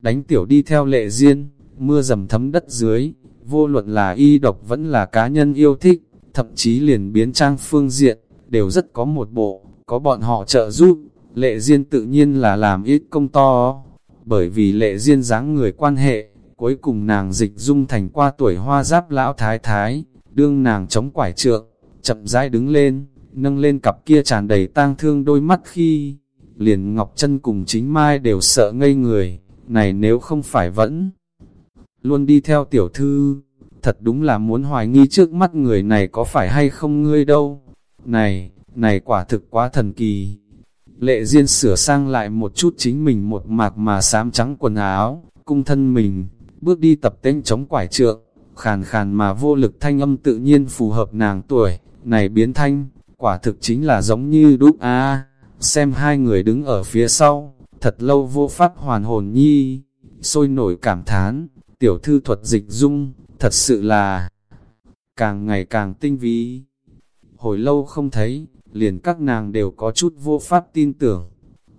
đánh tiểu đi theo lệ duyên, mưa dầm thấm đất dưới, vô luận là y độc vẫn là cá nhân yêu thích, thậm chí liền biến trang phương diện, đều rất có một bộ, có bọn họ trợ giúp, lệ duyên tự nhiên là làm ít công to, bởi vì lệ duyên dáng người quan hệ, cuối cùng nàng dịch dung thành qua tuổi hoa giáp lão thái thái, đương nàng chống quải trượng, chậm rãi đứng lên, nâng lên cặp kia tràn đầy tang thương đôi mắt khi, liền Ngọc chân cùng chính Mai đều sợ ngây người, này nếu không phải vẫn luôn đi theo tiểu thư, thật đúng là muốn hoài nghi trước mắt người này có phải hay không ngươi đâu. Này, này quả thực quá thần kỳ. Lệ Diên sửa sang lại một chút chính mình một mạc mà xám trắng quần áo, cung thân mình, bước đi tập tên chống quải trượng, khàn khàn mà vô lực thanh âm tự nhiên phù hợp nàng tuổi, này biến thanh, quả thực chính là giống như đúc a xem hai người đứng ở phía sau, thật lâu vô pháp hoàn hồn nhi, sôi nổi cảm thán, tiểu thư thuật dịch dung, thật sự là càng ngày càng tinh vi. Hồi lâu không thấy, liền các nàng đều có chút vô pháp tin tưởng.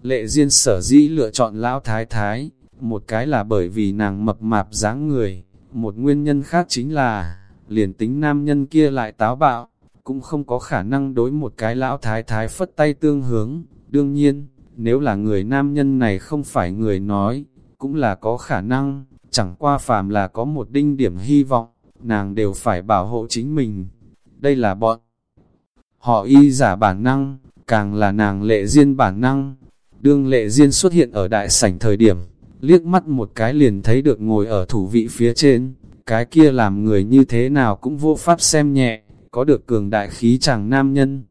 Lệ Diên sở dĩ lựa chọn lão thái thái, một cái là bởi vì nàng mập mạp dáng người, một nguyên nhân khác chính là, liền tính nam nhân kia lại táo bạo, cũng không có khả năng đối một cái lão thái thái phất tay tương hướng. Đương nhiên, nếu là người nam nhân này không phải người nói, cũng là có khả năng, chẳng qua phàm là có một đinh điểm hy vọng, nàng đều phải bảo hộ chính mình. Đây là bọn họ y giả bản năng, càng là nàng lệ duyên bản năng. Đương lệ duyên xuất hiện ở đại sảnh thời điểm, liếc mắt một cái liền thấy được ngồi ở thủ vị phía trên, cái kia làm người như thế nào cũng vô pháp xem nhẹ, có được cường đại khí chàng nam nhân.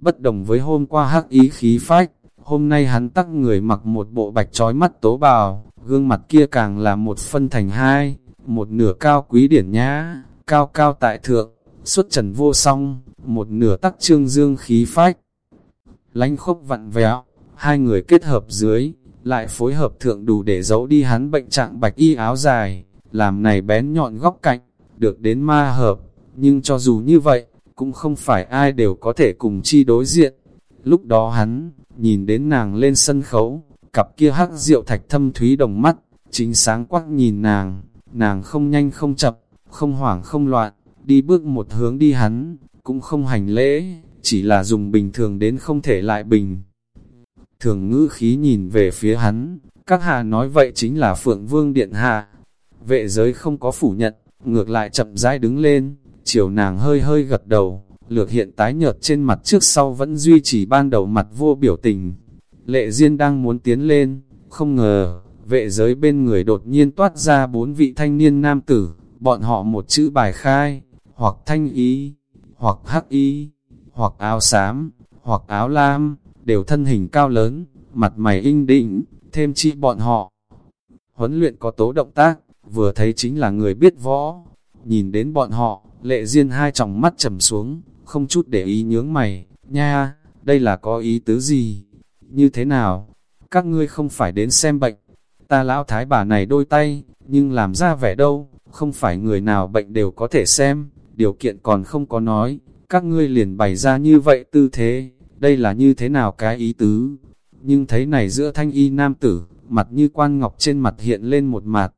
Bất đồng với hôm qua hắc ý khí phách, hôm nay hắn tắc người mặc một bộ bạch trói mắt tố bào, gương mặt kia càng là một phân thành hai, một nửa cao quý điển nhã, cao cao tại thượng, xuất trần vô song, một nửa tắc trương dương khí phách. lánh khốc vặn vẹo, hai người kết hợp dưới, lại phối hợp thượng đủ để giấu đi hắn bệnh trạng bạch y áo dài, làm này bén nhọn góc cạnh, được đến ma hợp, nhưng cho dù như vậy, cũng không phải ai đều có thể cùng chi đối diện. Lúc đó hắn, nhìn đến nàng lên sân khấu, cặp kia hắc rượu thạch thâm thúy đồng mắt, chính sáng quắc nhìn nàng, nàng không nhanh không chậm, không hoảng không loạn, đi bước một hướng đi hắn, cũng không hành lễ, chỉ là dùng bình thường đến không thể lại bình. Thường ngữ khí nhìn về phía hắn, các hạ nói vậy chính là Phượng Vương Điện Hạ. Vệ giới không có phủ nhận, ngược lại chậm rãi đứng lên, chiều nàng hơi hơi gật đầu, lược hiện tái nhợt trên mặt trước sau vẫn duy trì ban đầu mặt vô biểu tình. Lệ Diên đang muốn tiến lên, không ngờ, vệ giới bên người đột nhiên toát ra bốn vị thanh niên nam tử, bọn họ một chữ bài khai, hoặc thanh ý, hoặc hắc ý, hoặc áo xám, hoặc áo lam, đều thân hình cao lớn, mặt mày in định, thêm chi bọn họ. Huấn luyện có tố động tác, vừa thấy chính là người biết võ. Nhìn đến bọn họ, lệ duyên hai tròng mắt trầm xuống, không chút để ý nhướng mày, nha, đây là có ý tứ gì? Như thế nào? Các ngươi không phải đến xem bệnh. Ta lão thái bà này đôi tay, nhưng làm ra vẻ đâu, không phải người nào bệnh đều có thể xem, điều kiện còn không có nói, các ngươi liền bày ra như vậy tư thế, đây là như thế nào cái ý tứ? Nhưng thấy này giữa thanh y nam tử, mặt như quan ngọc trên mặt hiện lên một mặt.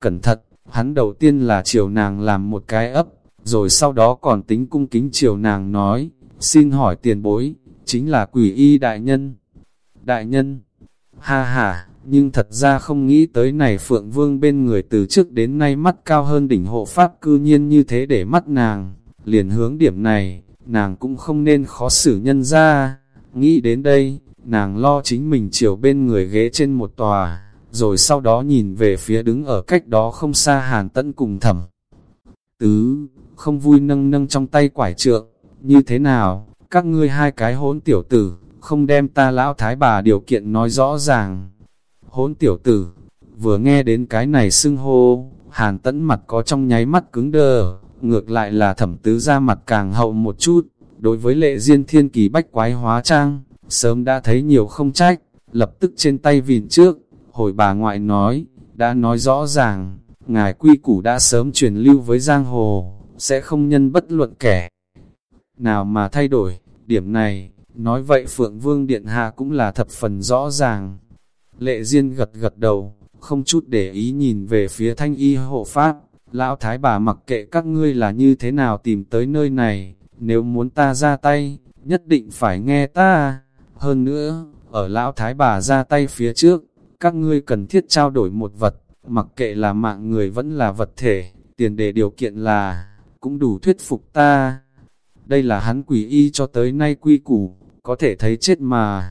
Cẩn thận, hắn đầu tiên là chiều nàng làm một cái ấp, rồi sau đó còn tính cung kính chiều nàng nói, xin hỏi tiền bối, chính là quỷ y đại nhân. Đại nhân, ha ha, nhưng thật ra không nghĩ tới này Phượng Vương bên người từ trước đến nay mắt cao hơn đỉnh hộ pháp cư nhiên như thế để mắt nàng, liền hướng điểm này, nàng cũng không nên khó xử nhân ra. Nghĩ đến đây, nàng lo chính mình chiều bên người ghế trên một tòa, rồi sau đó nhìn về phía đứng ở cách đó không xa hàn tẫn cùng thẩm. Tứ, không vui nâng nâng trong tay quải trượng, như thế nào, các ngươi hai cái hỗn tiểu tử, không đem ta lão thái bà điều kiện nói rõ ràng. Hỗn tiểu tử, vừa nghe đến cái này xưng hô, hàn tẫn mặt có trong nháy mắt cứng đờ, ngược lại là thẩm tứ ra mặt càng hậu một chút, đối với lệ diên thiên kỳ bách quái hóa trang, sớm đã thấy nhiều không trách, lập tức trên tay vìn trước, hồi bà ngoại nói, đã nói rõ ràng, ngài quy củ đã sớm truyền lưu với giang hồ, sẽ không nhân bất luận kẻ. Nào mà thay đổi, điểm này, nói vậy Phượng Vương Điện Hạ cũng là thập phần rõ ràng. Lệ Diên gật gật đầu, không chút để ý nhìn về phía thanh y hộ pháp, lão thái bà mặc kệ các ngươi là như thế nào tìm tới nơi này, nếu muốn ta ra tay, nhất định phải nghe ta. Hơn nữa, ở lão thái bà ra tay phía trước, các ngươi cần thiết trao đổi một vật, mặc kệ là mạng người vẫn là vật thể, tiền đề điều kiện là, cũng đủ thuyết phục ta. Đây là hắn quỷ y cho tới nay quy củ, có thể thấy chết mà.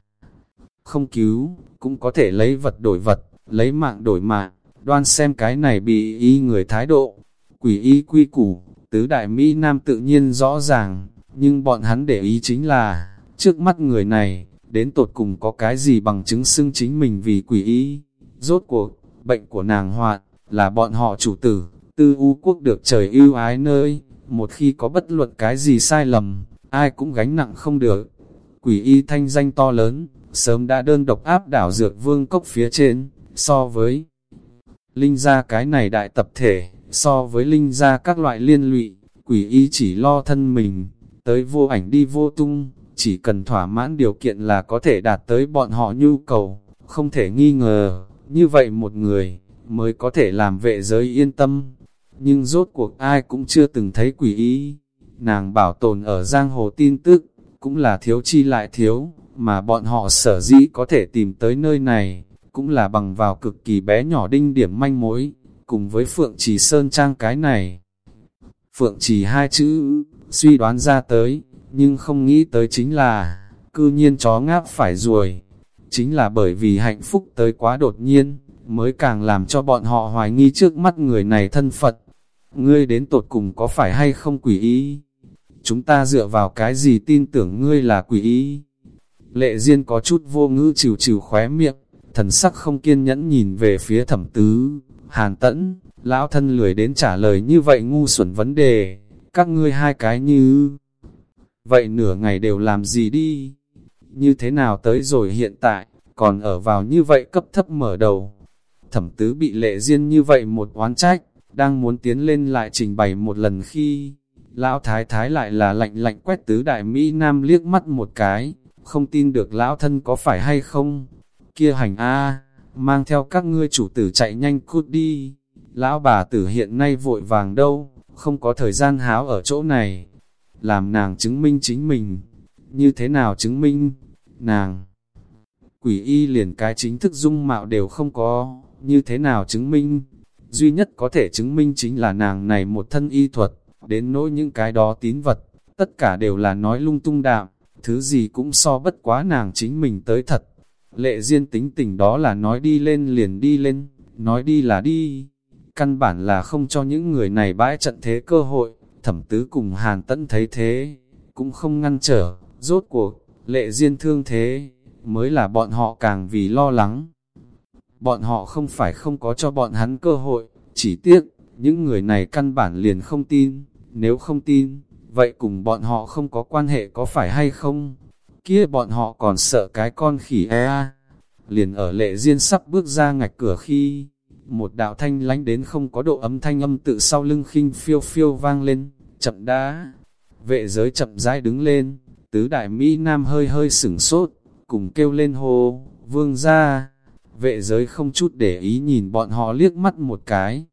Không cứu, cũng có thể lấy vật đổi vật, lấy mạng đổi mạng, đoan xem cái này bị y người thái độ. Quỷ y quy củ, tứ đại Mỹ Nam tự nhiên rõ ràng, nhưng bọn hắn để ý chính là, trước mắt người này, đến tột cùng có cái gì bằng chứng xưng chính mình vì quỷ y. Rốt cuộc, bệnh của nàng hoạn, là bọn họ chủ tử, tư u quốc được trời ưu ái nơi, một khi có bất luận cái gì sai lầm, ai cũng gánh nặng không được. Quỷ y thanh danh to lớn, sớm đã đơn độc áp đảo dược vương cốc phía trên, so với linh gia cái này đại tập thể, so với linh gia các loại liên lụy, quỷ y chỉ lo thân mình, tới vô ảnh đi vô tung, chỉ cần thỏa mãn điều kiện là có thể đạt tới bọn họ nhu cầu, không thể nghi ngờ, như vậy một người, mới có thể làm vệ giới yên tâm. Nhưng rốt cuộc ai cũng chưa từng thấy quỷ ý, nàng bảo tồn ở giang hồ tin tức, cũng là thiếu chi lại thiếu, mà bọn họ sở dĩ có thể tìm tới nơi này, cũng là bằng vào cực kỳ bé nhỏ đinh điểm manh mối, cùng với Phượng Trì Sơn Trang cái này. Phượng Trì hai chữ, suy đoán ra tới, nhưng không nghĩ tới chính là, cư nhiên chó ngáp phải ruồi. Chính là bởi vì hạnh phúc tới quá đột nhiên, mới càng làm cho bọn họ hoài nghi trước mắt người này thân Phật. Ngươi đến tột cùng có phải hay không quỷ ý? Chúng ta dựa vào cái gì tin tưởng ngươi là quỷ ý? Lệ Diên có chút vô ngữ trừ trừ khóe miệng, thần sắc không kiên nhẫn nhìn về phía thẩm tứ, hàn tẫn, lão thân lười đến trả lời như vậy ngu xuẩn vấn đề, các ngươi hai cái như... Vậy nửa ngày đều làm gì đi? Như thế nào tới rồi hiện tại, còn ở vào như vậy cấp thấp mở đầu? Thẩm tứ bị lệ riêng như vậy một oán trách, đang muốn tiến lên lại trình bày một lần khi... Lão thái thái lại là lạnh lạnh quét tứ đại Mỹ Nam liếc mắt một cái, không tin được lão thân có phải hay không? Kia hành a mang theo các ngươi chủ tử chạy nhanh cút đi. Lão bà tử hiện nay vội vàng đâu, không có thời gian háo ở chỗ này. Làm nàng chứng minh chính mình. Như thế nào chứng minh? Nàng! Quỷ y liền cái chính thức dung mạo đều không có, như thế nào chứng minh? Duy nhất có thể chứng minh chính là nàng này một thân y thuật, đến nỗi những cái đó tín vật, tất cả đều là nói lung tung đạm, thứ gì cũng so bất quá nàng chính mình tới thật. Lệ duyên tính tình đó là nói đi lên liền đi lên, nói đi là đi. Căn bản là không cho những người này bãi trận thế cơ hội, thẩm tứ cùng hàn tẫn thấy thế, cũng không ngăn trở, rốt cuộc, lệ duyên thương thế, mới là bọn họ càng vì lo lắng. Bọn họ không phải không có cho bọn hắn cơ hội, chỉ tiếc, những người này căn bản liền không tin, nếu không tin, vậy cùng bọn họ không có quan hệ có phải hay không? Kia bọn họ còn sợ cái con khỉ e Liền ở lệ duyên sắp bước ra ngạch cửa khi, một đạo thanh lánh đến không có độ ấm thanh âm tự sau lưng khinh phiêu phiêu vang lên, chậm đá. Vệ giới chậm rãi đứng lên, tứ đại Mỹ Nam hơi hơi sửng sốt, cùng kêu lên hô, vương ra. Vệ giới không chút để ý nhìn bọn họ liếc mắt một cái.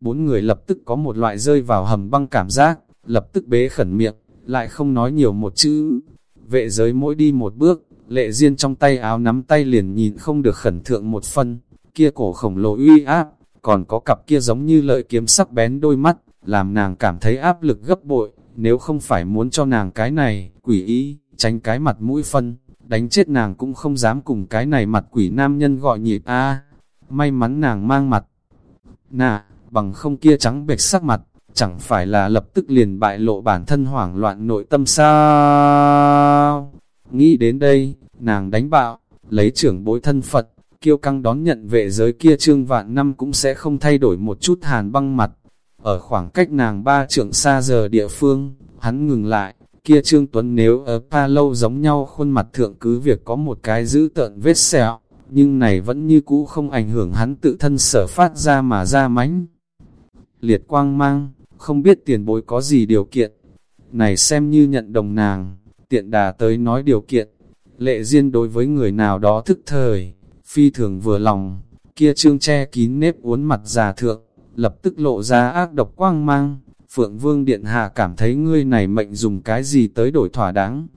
Bốn người lập tức có một loại rơi vào hầm băng cảm giác, lập tức bế khẩn miệng, lại không nói nhiều một chữ. Vệ giới mỗi đi một bước, lệ duyên trong tay áo nắm tay liền nhìn không được khẩn thượng một phân, kia cổ khổng lồ uy áp, còn có cặp kia giống như lợi kiếm sắc bén đôi mắt, làm nàng cảm thấy áp lực gấp bội, nếu không phải muốn cho nàng cái này, quỷ ý, tránh cái mặt mũi phân, đánh chết nàng cũng không dám cùng cái này mặt quỷ nam nhân gọi nhịp a may mắn nàng mang mặt. Nà, bằng không kia trắng bệch sắc mặt, chẳng phải là lập tức liền bại lộ bản thân hoảng loạn nội tâm sao. Nghĩ đến đây, nàng đánh bạo, lấy trưởng bối thân Phật, kiêu căng đón nhận vệ giới kia trương vạn năm cũng sẽ không thay đổi một chút hàn băng mặt. Ở khoảng cách nàng ba trượng xa giờ địa phương, hắn ngừng lại, kia trương tuấn nếu ở pa lâu giống nhau khuôn mặt thượng cứ việc có một cái giữ tợn vết sẹo, nhưng này vẫn như cũ không ảnh hưởng hắn tự thân sở phát ra mà ra mánh. Liệt quang mang, không biết tiền bối có gì điều kiện, này xem như nhận đồng nàng, tiện đà tới nói điều kiện, lệ duyên đối với người nào đó thức thời, phi thường vừa lòng, kia trương che kín nếp uốn mặt già thượng, lập tức lộ ra ác độc quang mang, Phượng Vương Điện Hạ cảm thấy ngươi này mệnh dùng cái gì tới đổi thỏa đáng.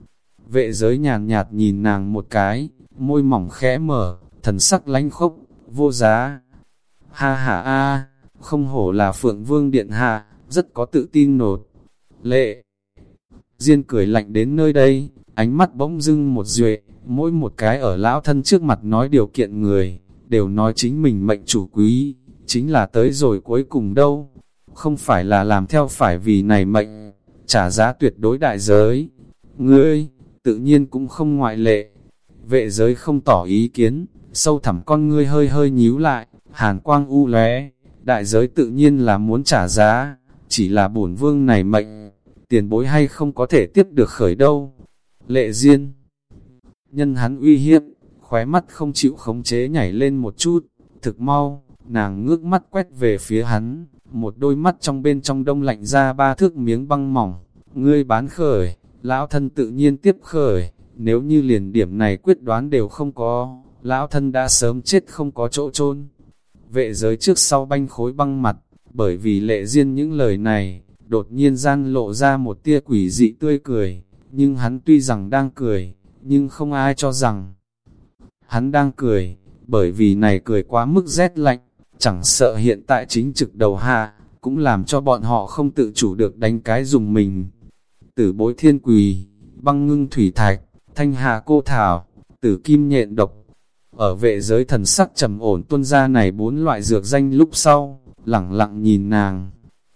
Vệ giới nhàn nhạt nhìn nàng một cái, môi mỏng khẽ mở, thần sắc lánh khốc, vô giá. Ha ha a, không hổ là Phượng Vương Điện Hạ, rất có tự tin nột. Lệ, Diên cười lạnh đến nơi đây, ánh mắt bỗng dưng một duệ, mỗi một cái ở lão thân trước mặt nói điều kiện người, đều nói chính mình mệnh chủ quý, chính là tới rồi cuối cùng đâu, không phải là làm theo phải vì này mệnh, trả giá tuyệt đối đại giới. Ngươi, tự nhiên cũng không ngoại lệ. Vệ giới không tỏ ý kiến, sâu thẳm con ngươi hơi hơi nhíu lại, hàn quang u lé, đại giới tự nhiên là muốn trả giá, chỉ là bổn vương này mệnh, tiền bối hay không có thể tiếp được khởi đâu. Lệ Diên Nhân hắn uy hiếp, khóe mắt không chịu khống chế nhảy lên một chút, thực mau, nàng ngước mắt quét về phía hắn, một đôi mắt trong bên trong đông lạnh ra ba thước miếng băng mỏng, ngươi bán khởi, lão thân tự nhiên tiếp khởi, nếu như liền điểm này quyết đoán đều không có, lão thân đã sớm chết không có chỗ chôn. Vệ giới trước sau banh khối băng mặt, bởi vì lệ duyên những lời này, đột nhiên gian lộ ra một tia quỷ dị tươi cười, nhưng hắn tuy rằng đang cười, nhưng không ai cho rằng hắn đang cười, bởi vì này cười quá mức rét lạnh, chẳng sợ hiện tại chính trực đầu hạ, cũng làm cho bọn họ không tự chủ được đánh cái dùng mình. Tử bối thiên quỳ, băng ngưng thủy thạch, thanh hà cô thảo, tử kim nhện độc. Ở vệ giới thần sắc trầm ổn tuân ra này bốn loại dược danh lúc sau, lẳng lặng nhìn nàng.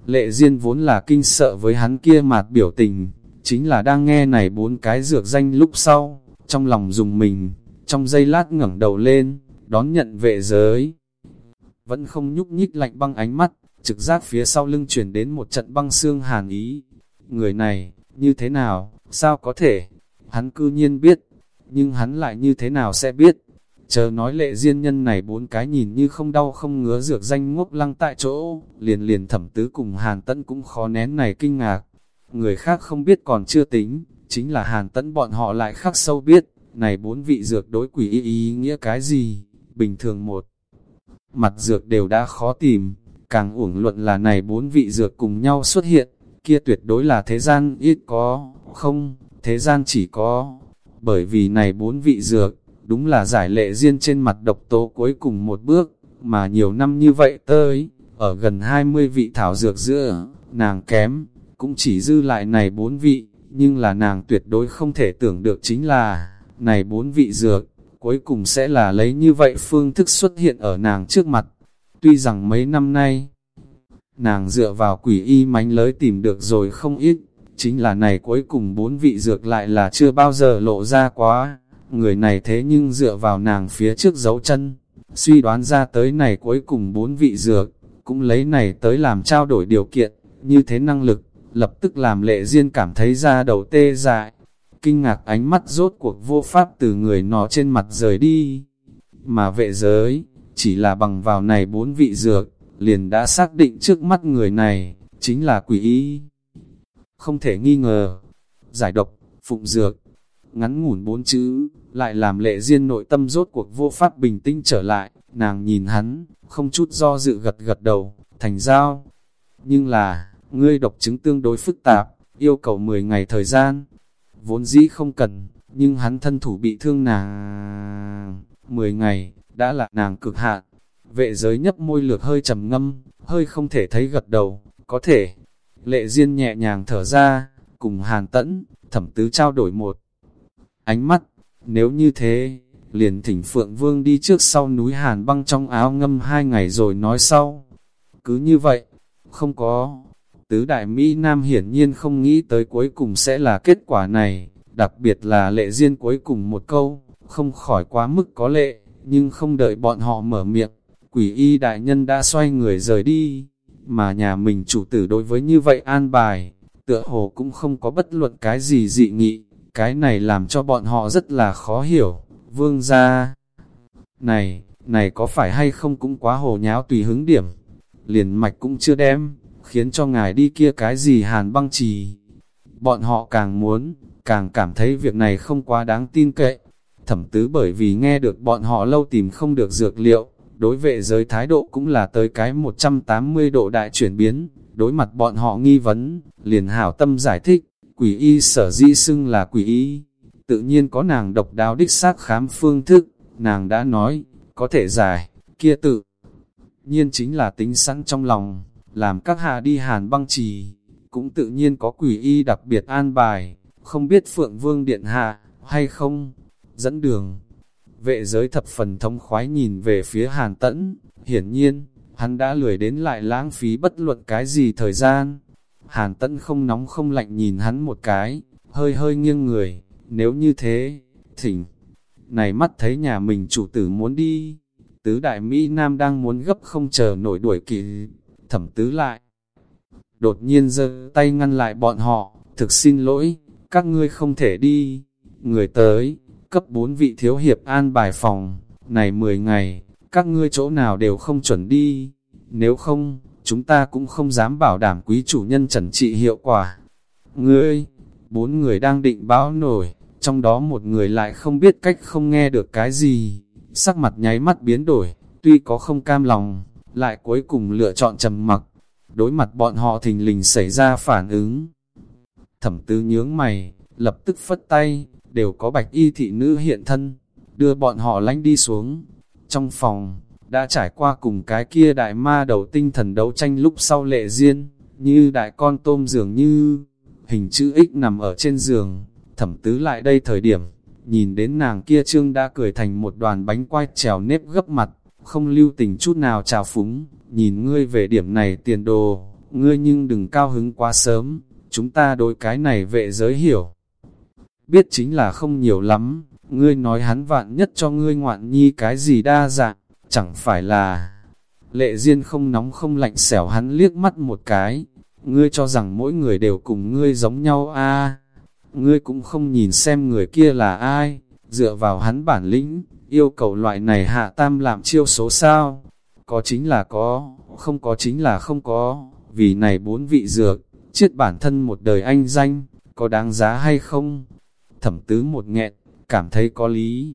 Lệ Diên vốn là kinh sợ với hắn kia mạt biểu tình, chính là đang nghe này bốn cái dược danh lúc sau, trong lòng dùng mình, trong giây lát ngẩng đầu lên, đón nhận vệ giới vẫn không nhúc nhích lạnh băng ánh mắt, trực giác phía sau lưng chuyển đến một trận băng xương hàn ý. Người này, như thế nào, sao có thể? Hắn cư nhiên biết, nhưng hắn lại như thế nào sẽ biết? Chờ nói lệ duyên nhân này bốn cái nhìn như không đau không ngứa dược danh ngốc lăng tại chỗ, liền liền thẩm tứ cùng hàn tẫn cũng khó nén này kinh ngạc. Người khác không biết còn chưa tính, chính là hàn tẫn bọn họ lại khắc sâu biết, này bốn vị dược đối quỷ ý ý nghĩa cái gì, bình thường một. Mặt dược đều đã khó tìm, càng uổng luận là này bốn vị dược cùng nhau xuất hiện, kia tuyệt đối là thế gian ít có, không, thế gian chỉ có, bởi vì này bốn vị dược, đúng là giải lệ riêng trên mặt độc tố cuối cùng một bước, mà nhiều năm như vậy tới, ở gần 20 vị thảo dược giữa, nàng kém, cũng chỉ dư lại này bốn vị, nhưng là nàng tuyệt đối không thể tưởng được chính là, này bốn vị dược, cuối cùng sẽ là lấy như vậy phương thức xuất hiện ở nàng trước mặt. Tuy rằng mấy năm nay, nàng dựa vào quỷ y mánh lới tìm được rồi không ít, chính là này cuối cùng bốn vị dược lại là chưa bao giờ lộ ra quá, người này thế nhưng dựa vào nàng phía trước dấu chân, suy đoán ra tới này cuối cùng bốn vị dược, cũng lấy này tới làm trao đổi điều kiện, như thế năng lực, lập tức làm lệ duyên cảm thấy ra đầu tê dại, kinh ngạc ánh mắt rốt cuộc vô pháp từ người nó trên mặt rời đi, mà vệ giới, chỉ là bằng vào này bốn vị dược, liền đã xác định trước mắt người này, chính là quỷ y. Không thể nghi ngờ, giải độc, phụng dược, ngắn ngủn bốn chữ, lại làm lệ riêng nội tâm rốt cuộc vô pháp bình tĩnh trở lại, nàng nhìn hắn, không chút do dự gật gật đầu, thành giao. Nhưng là, ngươi độc chứng tương đối phức tạp, yêu cầu 10 ngày thời gian, vốn dĩ không cần, nhưng hắn thân thủ bị thương nàng. 10 ngày, đã là nàng cực hạn. Vệ giới nhấp môi lược hơi trầm ngâm, hơi không thể thấy gật đầu, có thể. Lệ Diên nhẹ nhàng thở ra, cùng Hàn Tẫn, thẩm tứ trao đổi một ánh mắt. Nếu như thế, liền thỉnh Phượng Vương đi trước sau núi Hàn băng trong áo ngâm hai ngày rồi nói sau. Cứ như vậy, không có. Tứ đại Mỹ Nam hiển nhiên không nghĩ tới cuối cùng sẽ là kết quả này, đặc biệt là lệ duyên cuối cùng một câu, không khỏi quá mức có lệ, nhưng không đợi bọn họ mở miệng, quỷ y đại nhân đã xoay người rời đi, mà nhà mình chủ tử đối với như vậy an bài, tựa hồ cũng không có bất luận cái gì dị nghị, cái này làm cho bọn họ rất là khó hiểu, vương gia. Này, này có phải hay không cũng quá hồ nháo tùy hứng điểm, liền mạch cũng chưa đem, khiến cho ngài đi kia cái gì hàn băng trì. Bọn họ càng muốn, càng cảm thấy việc này không quá đáng tin cậy. Thẩm tứ bởi vì nghe được bọn họ lâu tìm không được dược liệu, đối vệ giới thái độ cũng là tới cái 180 độ đại chuyển biến, đối mặt bọn họ nghi vấn, liền hảo tâm giải thích, quỷ y sở di xưng là quỷ y, tự nhiên có nàng độc đáo đích xác khám phương thức, nàng đã nói, có thể giải, kia tự nhiên chính là tính sẵn trong lòng, làm các hạ đi hàn băng trì, cũng tự nhiên có quỷ y đặc biệt an bài, không biết Phượng Vương Điện Hạ, hay không, dẫn đường. Vệ giới thập phần thông khoái nhìn về phía hàn tẫn, hiển nhiên, hắn đã lười đến lại lãng phí bất luận cái gì thời gian. Hàn tẫn không nóng không lạnh nhìn hắn một cái, hơi hơi nghiêng người, nếu như thế, thỉnh. Này mắt thấy nhà mình chủ tử muốn đi, tứ đại Mỹ Nam đang muốn gấp không chờ nổi đuổi kịp, thẩm tứ lại. Đột nhiên giơ tay ngăn lại bọn họ, thực xin lỗi, các ngươi không thể đi. Người tới, cấp 4 vị thiếu hiệp an bài phòng, này 10 ngày, các ngươi chỗ nào đều không chuẩn đi. Nếu không, chúng ta cũng không dám bảo đảm quý chủ nhân trần trị hiệu quả. Ngươi, bốn người đang định báo nổi, trong đó một người lại không biết cách không nghe được cái gì, sắc mặt nháy mắt biến đổi, tuy có không cam lòng, lại cuối cùng lựa chọn trầm mặc. Đối mặt bọn họ thình lình xảy ra phản ứng. Thẩm tứ nhướng mày, lập tức phất tay, đều có bạch y thị nữ hiện thân, đưa bọn họ lánh đi xuống. Trong phòng, đã trải qua cùng cái kia đại ma đầu tinh thần đấu tranh lúc sau lệ riêng, như đại con tôm dường như, hình chữ X nằm ở trên giường, thẩm tứ lại đây thời điểm, nhìn đến nàng kia trương đã cười thành một đoàn bánh quai trèo nếp gấp mặt, không lưu tình chút nào trào phúng, nhìn ngươi về điểm này tiền đồ, ngươi nhưng đừng cao hứng quá sớm, chúng ta đối cái này vệ giới hiểu. Biết chính là không nhiều lắm, ngươi nói hắn vạn nhất cho ngươi ngoạn nhi cái gì đa dạng, chẳng phải là... Lệ Diên không nóng không lạnh xẻo hắn liếc mắt một cái, ngươi cho rằng mỗi người đều cùng ngươi giống nhau a à, Ngươi cũng không nhìn xem người kia là ai, dựa vào hắn bản lĩnh, yêu cầu loại này hạ tam làm chiêu số sao? Có chính là có, không có chính là không có, vì này bốn vị dược, chết bản thân một đời anh danh, có đáng giá hay không? Thẩm tứ một nghẹn, cảm thấy có lý.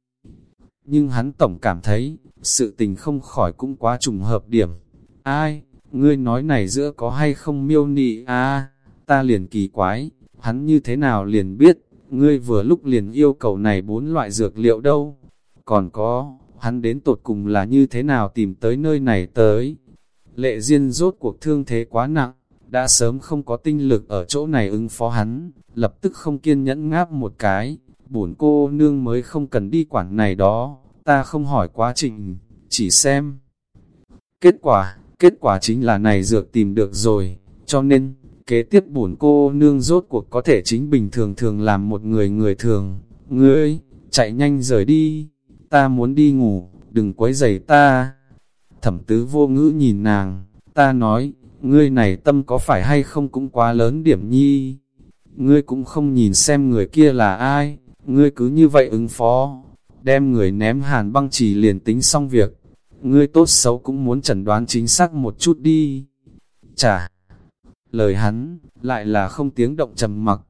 Nhưng hắn tổng cảm thấy, sự tình không khỏi cũng quá trùng hợp điểm. Ai, ngươi nói này giữa có hay không miêu nị a ta liền kỳ quái, hắn như thế nào liền biết, ngươi vừa lúc liền yêu cầu này bốn loại dược liệu đâu. Còn có, hắn đến tột cùng là như thế nào tìm tới nơi này tới. Lệ Diên rốt cuộc thương thế quá nặng, đã sớm không có tinh lực ở chỗ này ứng phó hắn, lập tức không kiên nhẫn ngáp một cái, bổn cô nương mới không cần đi quản này đó, ta không hỏi quá trình, chỉ xem. Kết quả, kết quả chính là này dược tìm được rồi, cho nên, kế tiếp bổn cô nương rốt cuộc có thể chính bình thường thường làm một người người thường, ngươi, chạy nhanh rời đi, ta muốn đi ngủ, đừng quấy rầy ta. Thẩm tứ vô ngữ nhìn nàng, ta nói, ngươi này tâm có phải hay không cũng quá lớn điểm nhi. Ngươi cũng không nhìn xem người kia là ai, ngươi cứ như vậy ứng phó, đem người ném hàn băng chỉ liền tính xong việc. Ngươi tốt xấu cũng muốn chẩn đoán chính xác một chút đi. Chà, lời hắn, lại là không tiếng động trầm mặc.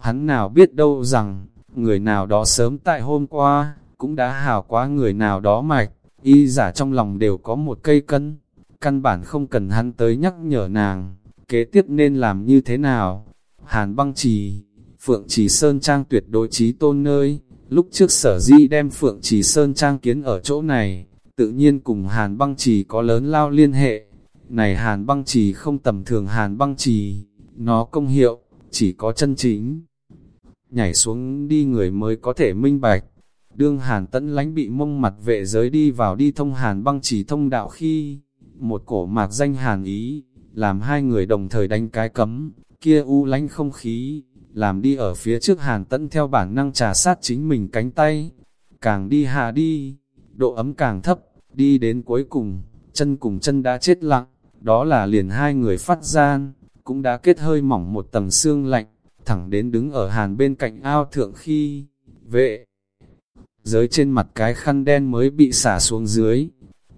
Hắn nào biết đâu rằng, người nào đó sớm tại hôm qua, cũng đã hào quá người nào đó mạch, y giả trong lòng đều có một cây cân căn bản không cần hắn tới nhắc nhở nàng, kế tiếp nên làm như thế nào. Hàn băng trì, Phượng Trì Sơn Trang tuyệt đối trí tôn nơi, lúc trước sở di đem Phượng Trì Sơn Trang kiến ở chỗ này, tự nhiên cùng Hàn băng trì có lớn lao liên hệ. Này Hàn băng trì không tầm thường Hàn băng trì, nó công hiệu, chỉ có chân chính. Nhảy xuống đi người mới có thể minh bạch. Đương Hàn tẫn lánh bị mông mặt vệ giới đi vào đi thông Hàn băng chỉ thông đạo khi, một cổ mạc danh hàn ý, làm hai người đồng thời đánh cái cấm, kia u lánh không khí, làm đi ở phía trước hàn tẫn theo bản năng trà sát chính mình cánh tay, càng đi hạ đi, độ ấm càng thấp, đi đến cuối cùng, chân cùng chân đã chết lặng, đó là liền hai người phát gian, cũng đã kết hơi mỏng một tầng xương lạnh, thẳng đến đứng ở hàn bên cạnh ao thượng khi, vệ, giới trên mặt cái khăn đen mới bị xả xuống dưới,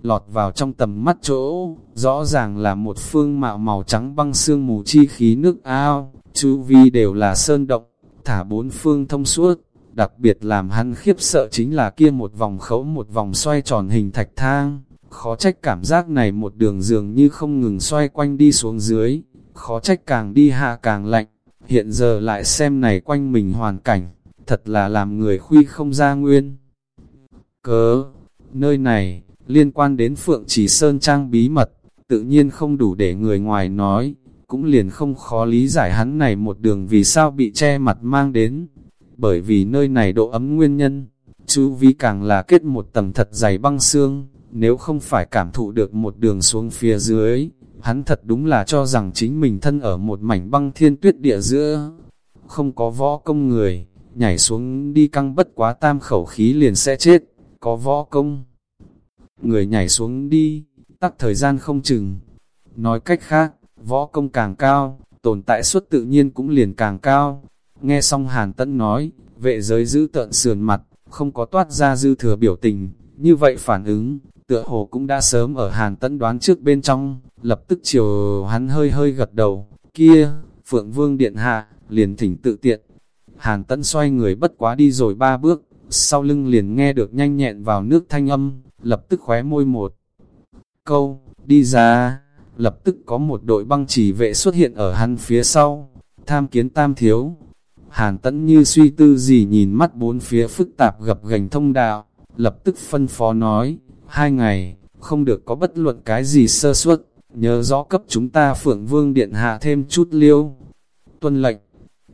lọt vào trong tầm mắt chỗ, rõ ràng là một phương mạo màu trắng băng xương mù chi khí nước ao, chu vi đều là sơn động, thả bốn phương thông suốt, đặc biệt làm hắn khiếp sợ chính là kia một vòng khấu một vòng xoay tròn hình thạch thang, khó trách cảm giác này một đường dường như không ngừng xoay quanh đi xuống dưới, khó trách càng đi hạ càng lạnh, hiện giờ lại xem này quanh mình hoàn cảnh, thật là làm người khuy không ra nguyên. Cớ, nơi này, liên quan đến Phượng chỉ Sơn Trang bí mật, tự nhiên không đủ để người ngoài nói, cũng liền không khó lý giải hắn này một đường vì sao bị che mặt mang đến, bởi vì nơi này độ ấm nguyên nhân, chú vi càng là kết một tầng thật dày băng xương, nếu không phải cảm thụ được một đường xuống phía dưới, hắn thật đúng là cho rằng chính mình thân ở một mảnh băng thiên tuyết địa giữa, không có võ công người, nhảy xuống đi căng bất quá tam khẩu khí liền sẽ chết, có võ công người nhảy xuống đi, tắc thời gian không chừng. Nói cách khác, võ công càng cao, tồn tại suất tự nhiên cũng liền càng cao. Nghe xong Hàn Tấn nói, vệ giới giữ tợn sườn mặt, không có toát ra dư thừa biểu tình, như vậy phản ứng, tựa hồ cũng đã sớm ở Hàn Tấn đoán trước bên trong, lập tức chiều hắn hơi hơi gật đầu, kia, Phượng Vương Điện Hạ, liền thỉnh tự tiện. Hàn Tấn xoay người bất quá đi rồi ba bước, sau lưng liền nghe được nhanh nhẹn vào nước thanh âm, lập tức khóe môi một câu, đi ra, lập tức có một đội băng chỉ vệ xuất hiện ở hắn phía sau, tham kiến tam thiếu. Hàn tẫn như suy tư gì nhìn mắt bốn phía phức tạp gập gành thông đạo, lập tức phân phó nói, hai ngày, không được có bất luận cái gì sơ suất, nhớ rõ cấp chúng ta phượng vương điện hạ thêm chút liêu. Tuân lệnh,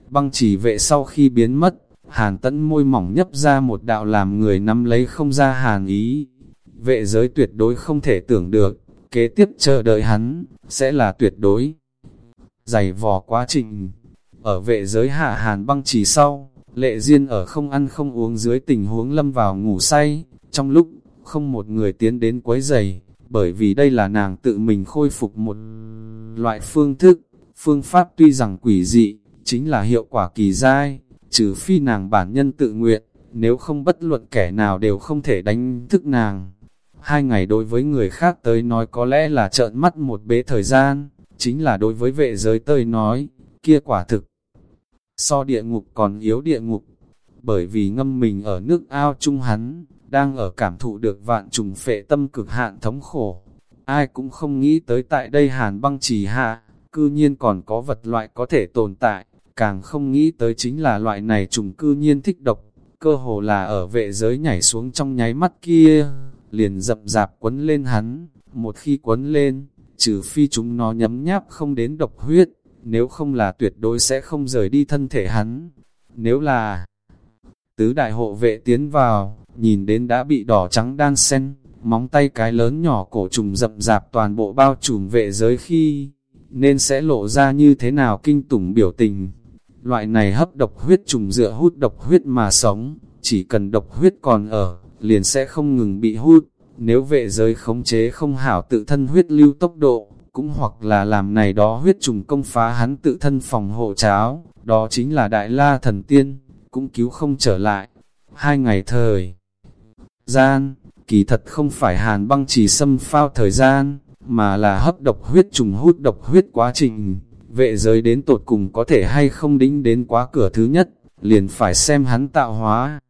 băng chỉ vệ sau khi biến mất, hàn tẫn môi mỏng nhấp ra một đạo làm người nắm lấy không ra hàn ý, vệ giới tuyệt đối không thể tưởng được, kế tiếp chờ đợi hắn, sẽ là tuyệt đối. giày vò quá trình, ở vệ giới hạ hàn băng chỉ sau, lệ duyên ở không ăn không uống dưới tình huống lâm vào ngủ say, trong lúc, không một người tiến đến quấy giày, bởi vì đây là nàng tự mình khôi phục một loại phương thức, phương pháp tuy rằng quỷ dị, chính là hiệu quả kỳ dai, trừ phi nàng bản nhân tự nguyện, nếu không bất luận kẻ nào đều không thể đánh thức nàng. Hai ngày đối với người khác tới nói có lẽ là trợn mắt một bế thời gian, chính là đối với vệ giới tới nói, kia quả thực. so địa ngục còn yếu địa ngục, bởi vì ngâm mình ở nước ao chung hắn, đang ở cảm thụ được vạn trùng phệ tâm cực hạn thống khổ. Ai cũng không nghĩ tới tại đây hàn băng trì hạ, cư nhiên còn có vật loại có thể tồn tại, càng không nghĩ tới chính là loại này trùng cư nhiên thích độc, cơ hồ là ở vệ giới nhảy xuống trong nháy mắt kia, liền dập dạp quấn lên hắn, một khi quấn lên, trừ phi chúng nó nhấm nháp không đến độc huyết, nếu không là tuyệt đối sẽ không rời đi thân thể hắn. Nếu là tứ đại hộ vệ tiến vào, nhìn đến đã bị đỏ trắng đan sen, móng tay cái lớn nhỏ cổ trùng rậm rạp toàn bộ bao trùm vệ giới khi, nên sẽ lộ ra như thế nào kinh tủng biểu tình. Loại này hấp độc huyết trùng dựa hút độc huyết mà sống, chỉ cần độc huyết còn ở, liền sẽ không ngừng bị hút. Nếu vệ giới khống chế không hảo tự thân huyết lưu tốc độ, cũng hoặc là làm này đó huyết trùng công phá hắn tự thân phòng hộ cháo, đó chính là đại la thần tiên, cũng cứu không trở lại. Hai ngày thời gian, kỳ thật không phải hàn băng chỉ xâm phao thời gian, mà là hấp độc huyết trùng hút độc huyết quá trình. Vệ giới đến tột cùng có thể hay không đính đến quá cửa thứ nhất, liền phải xem hắn tạo hóa.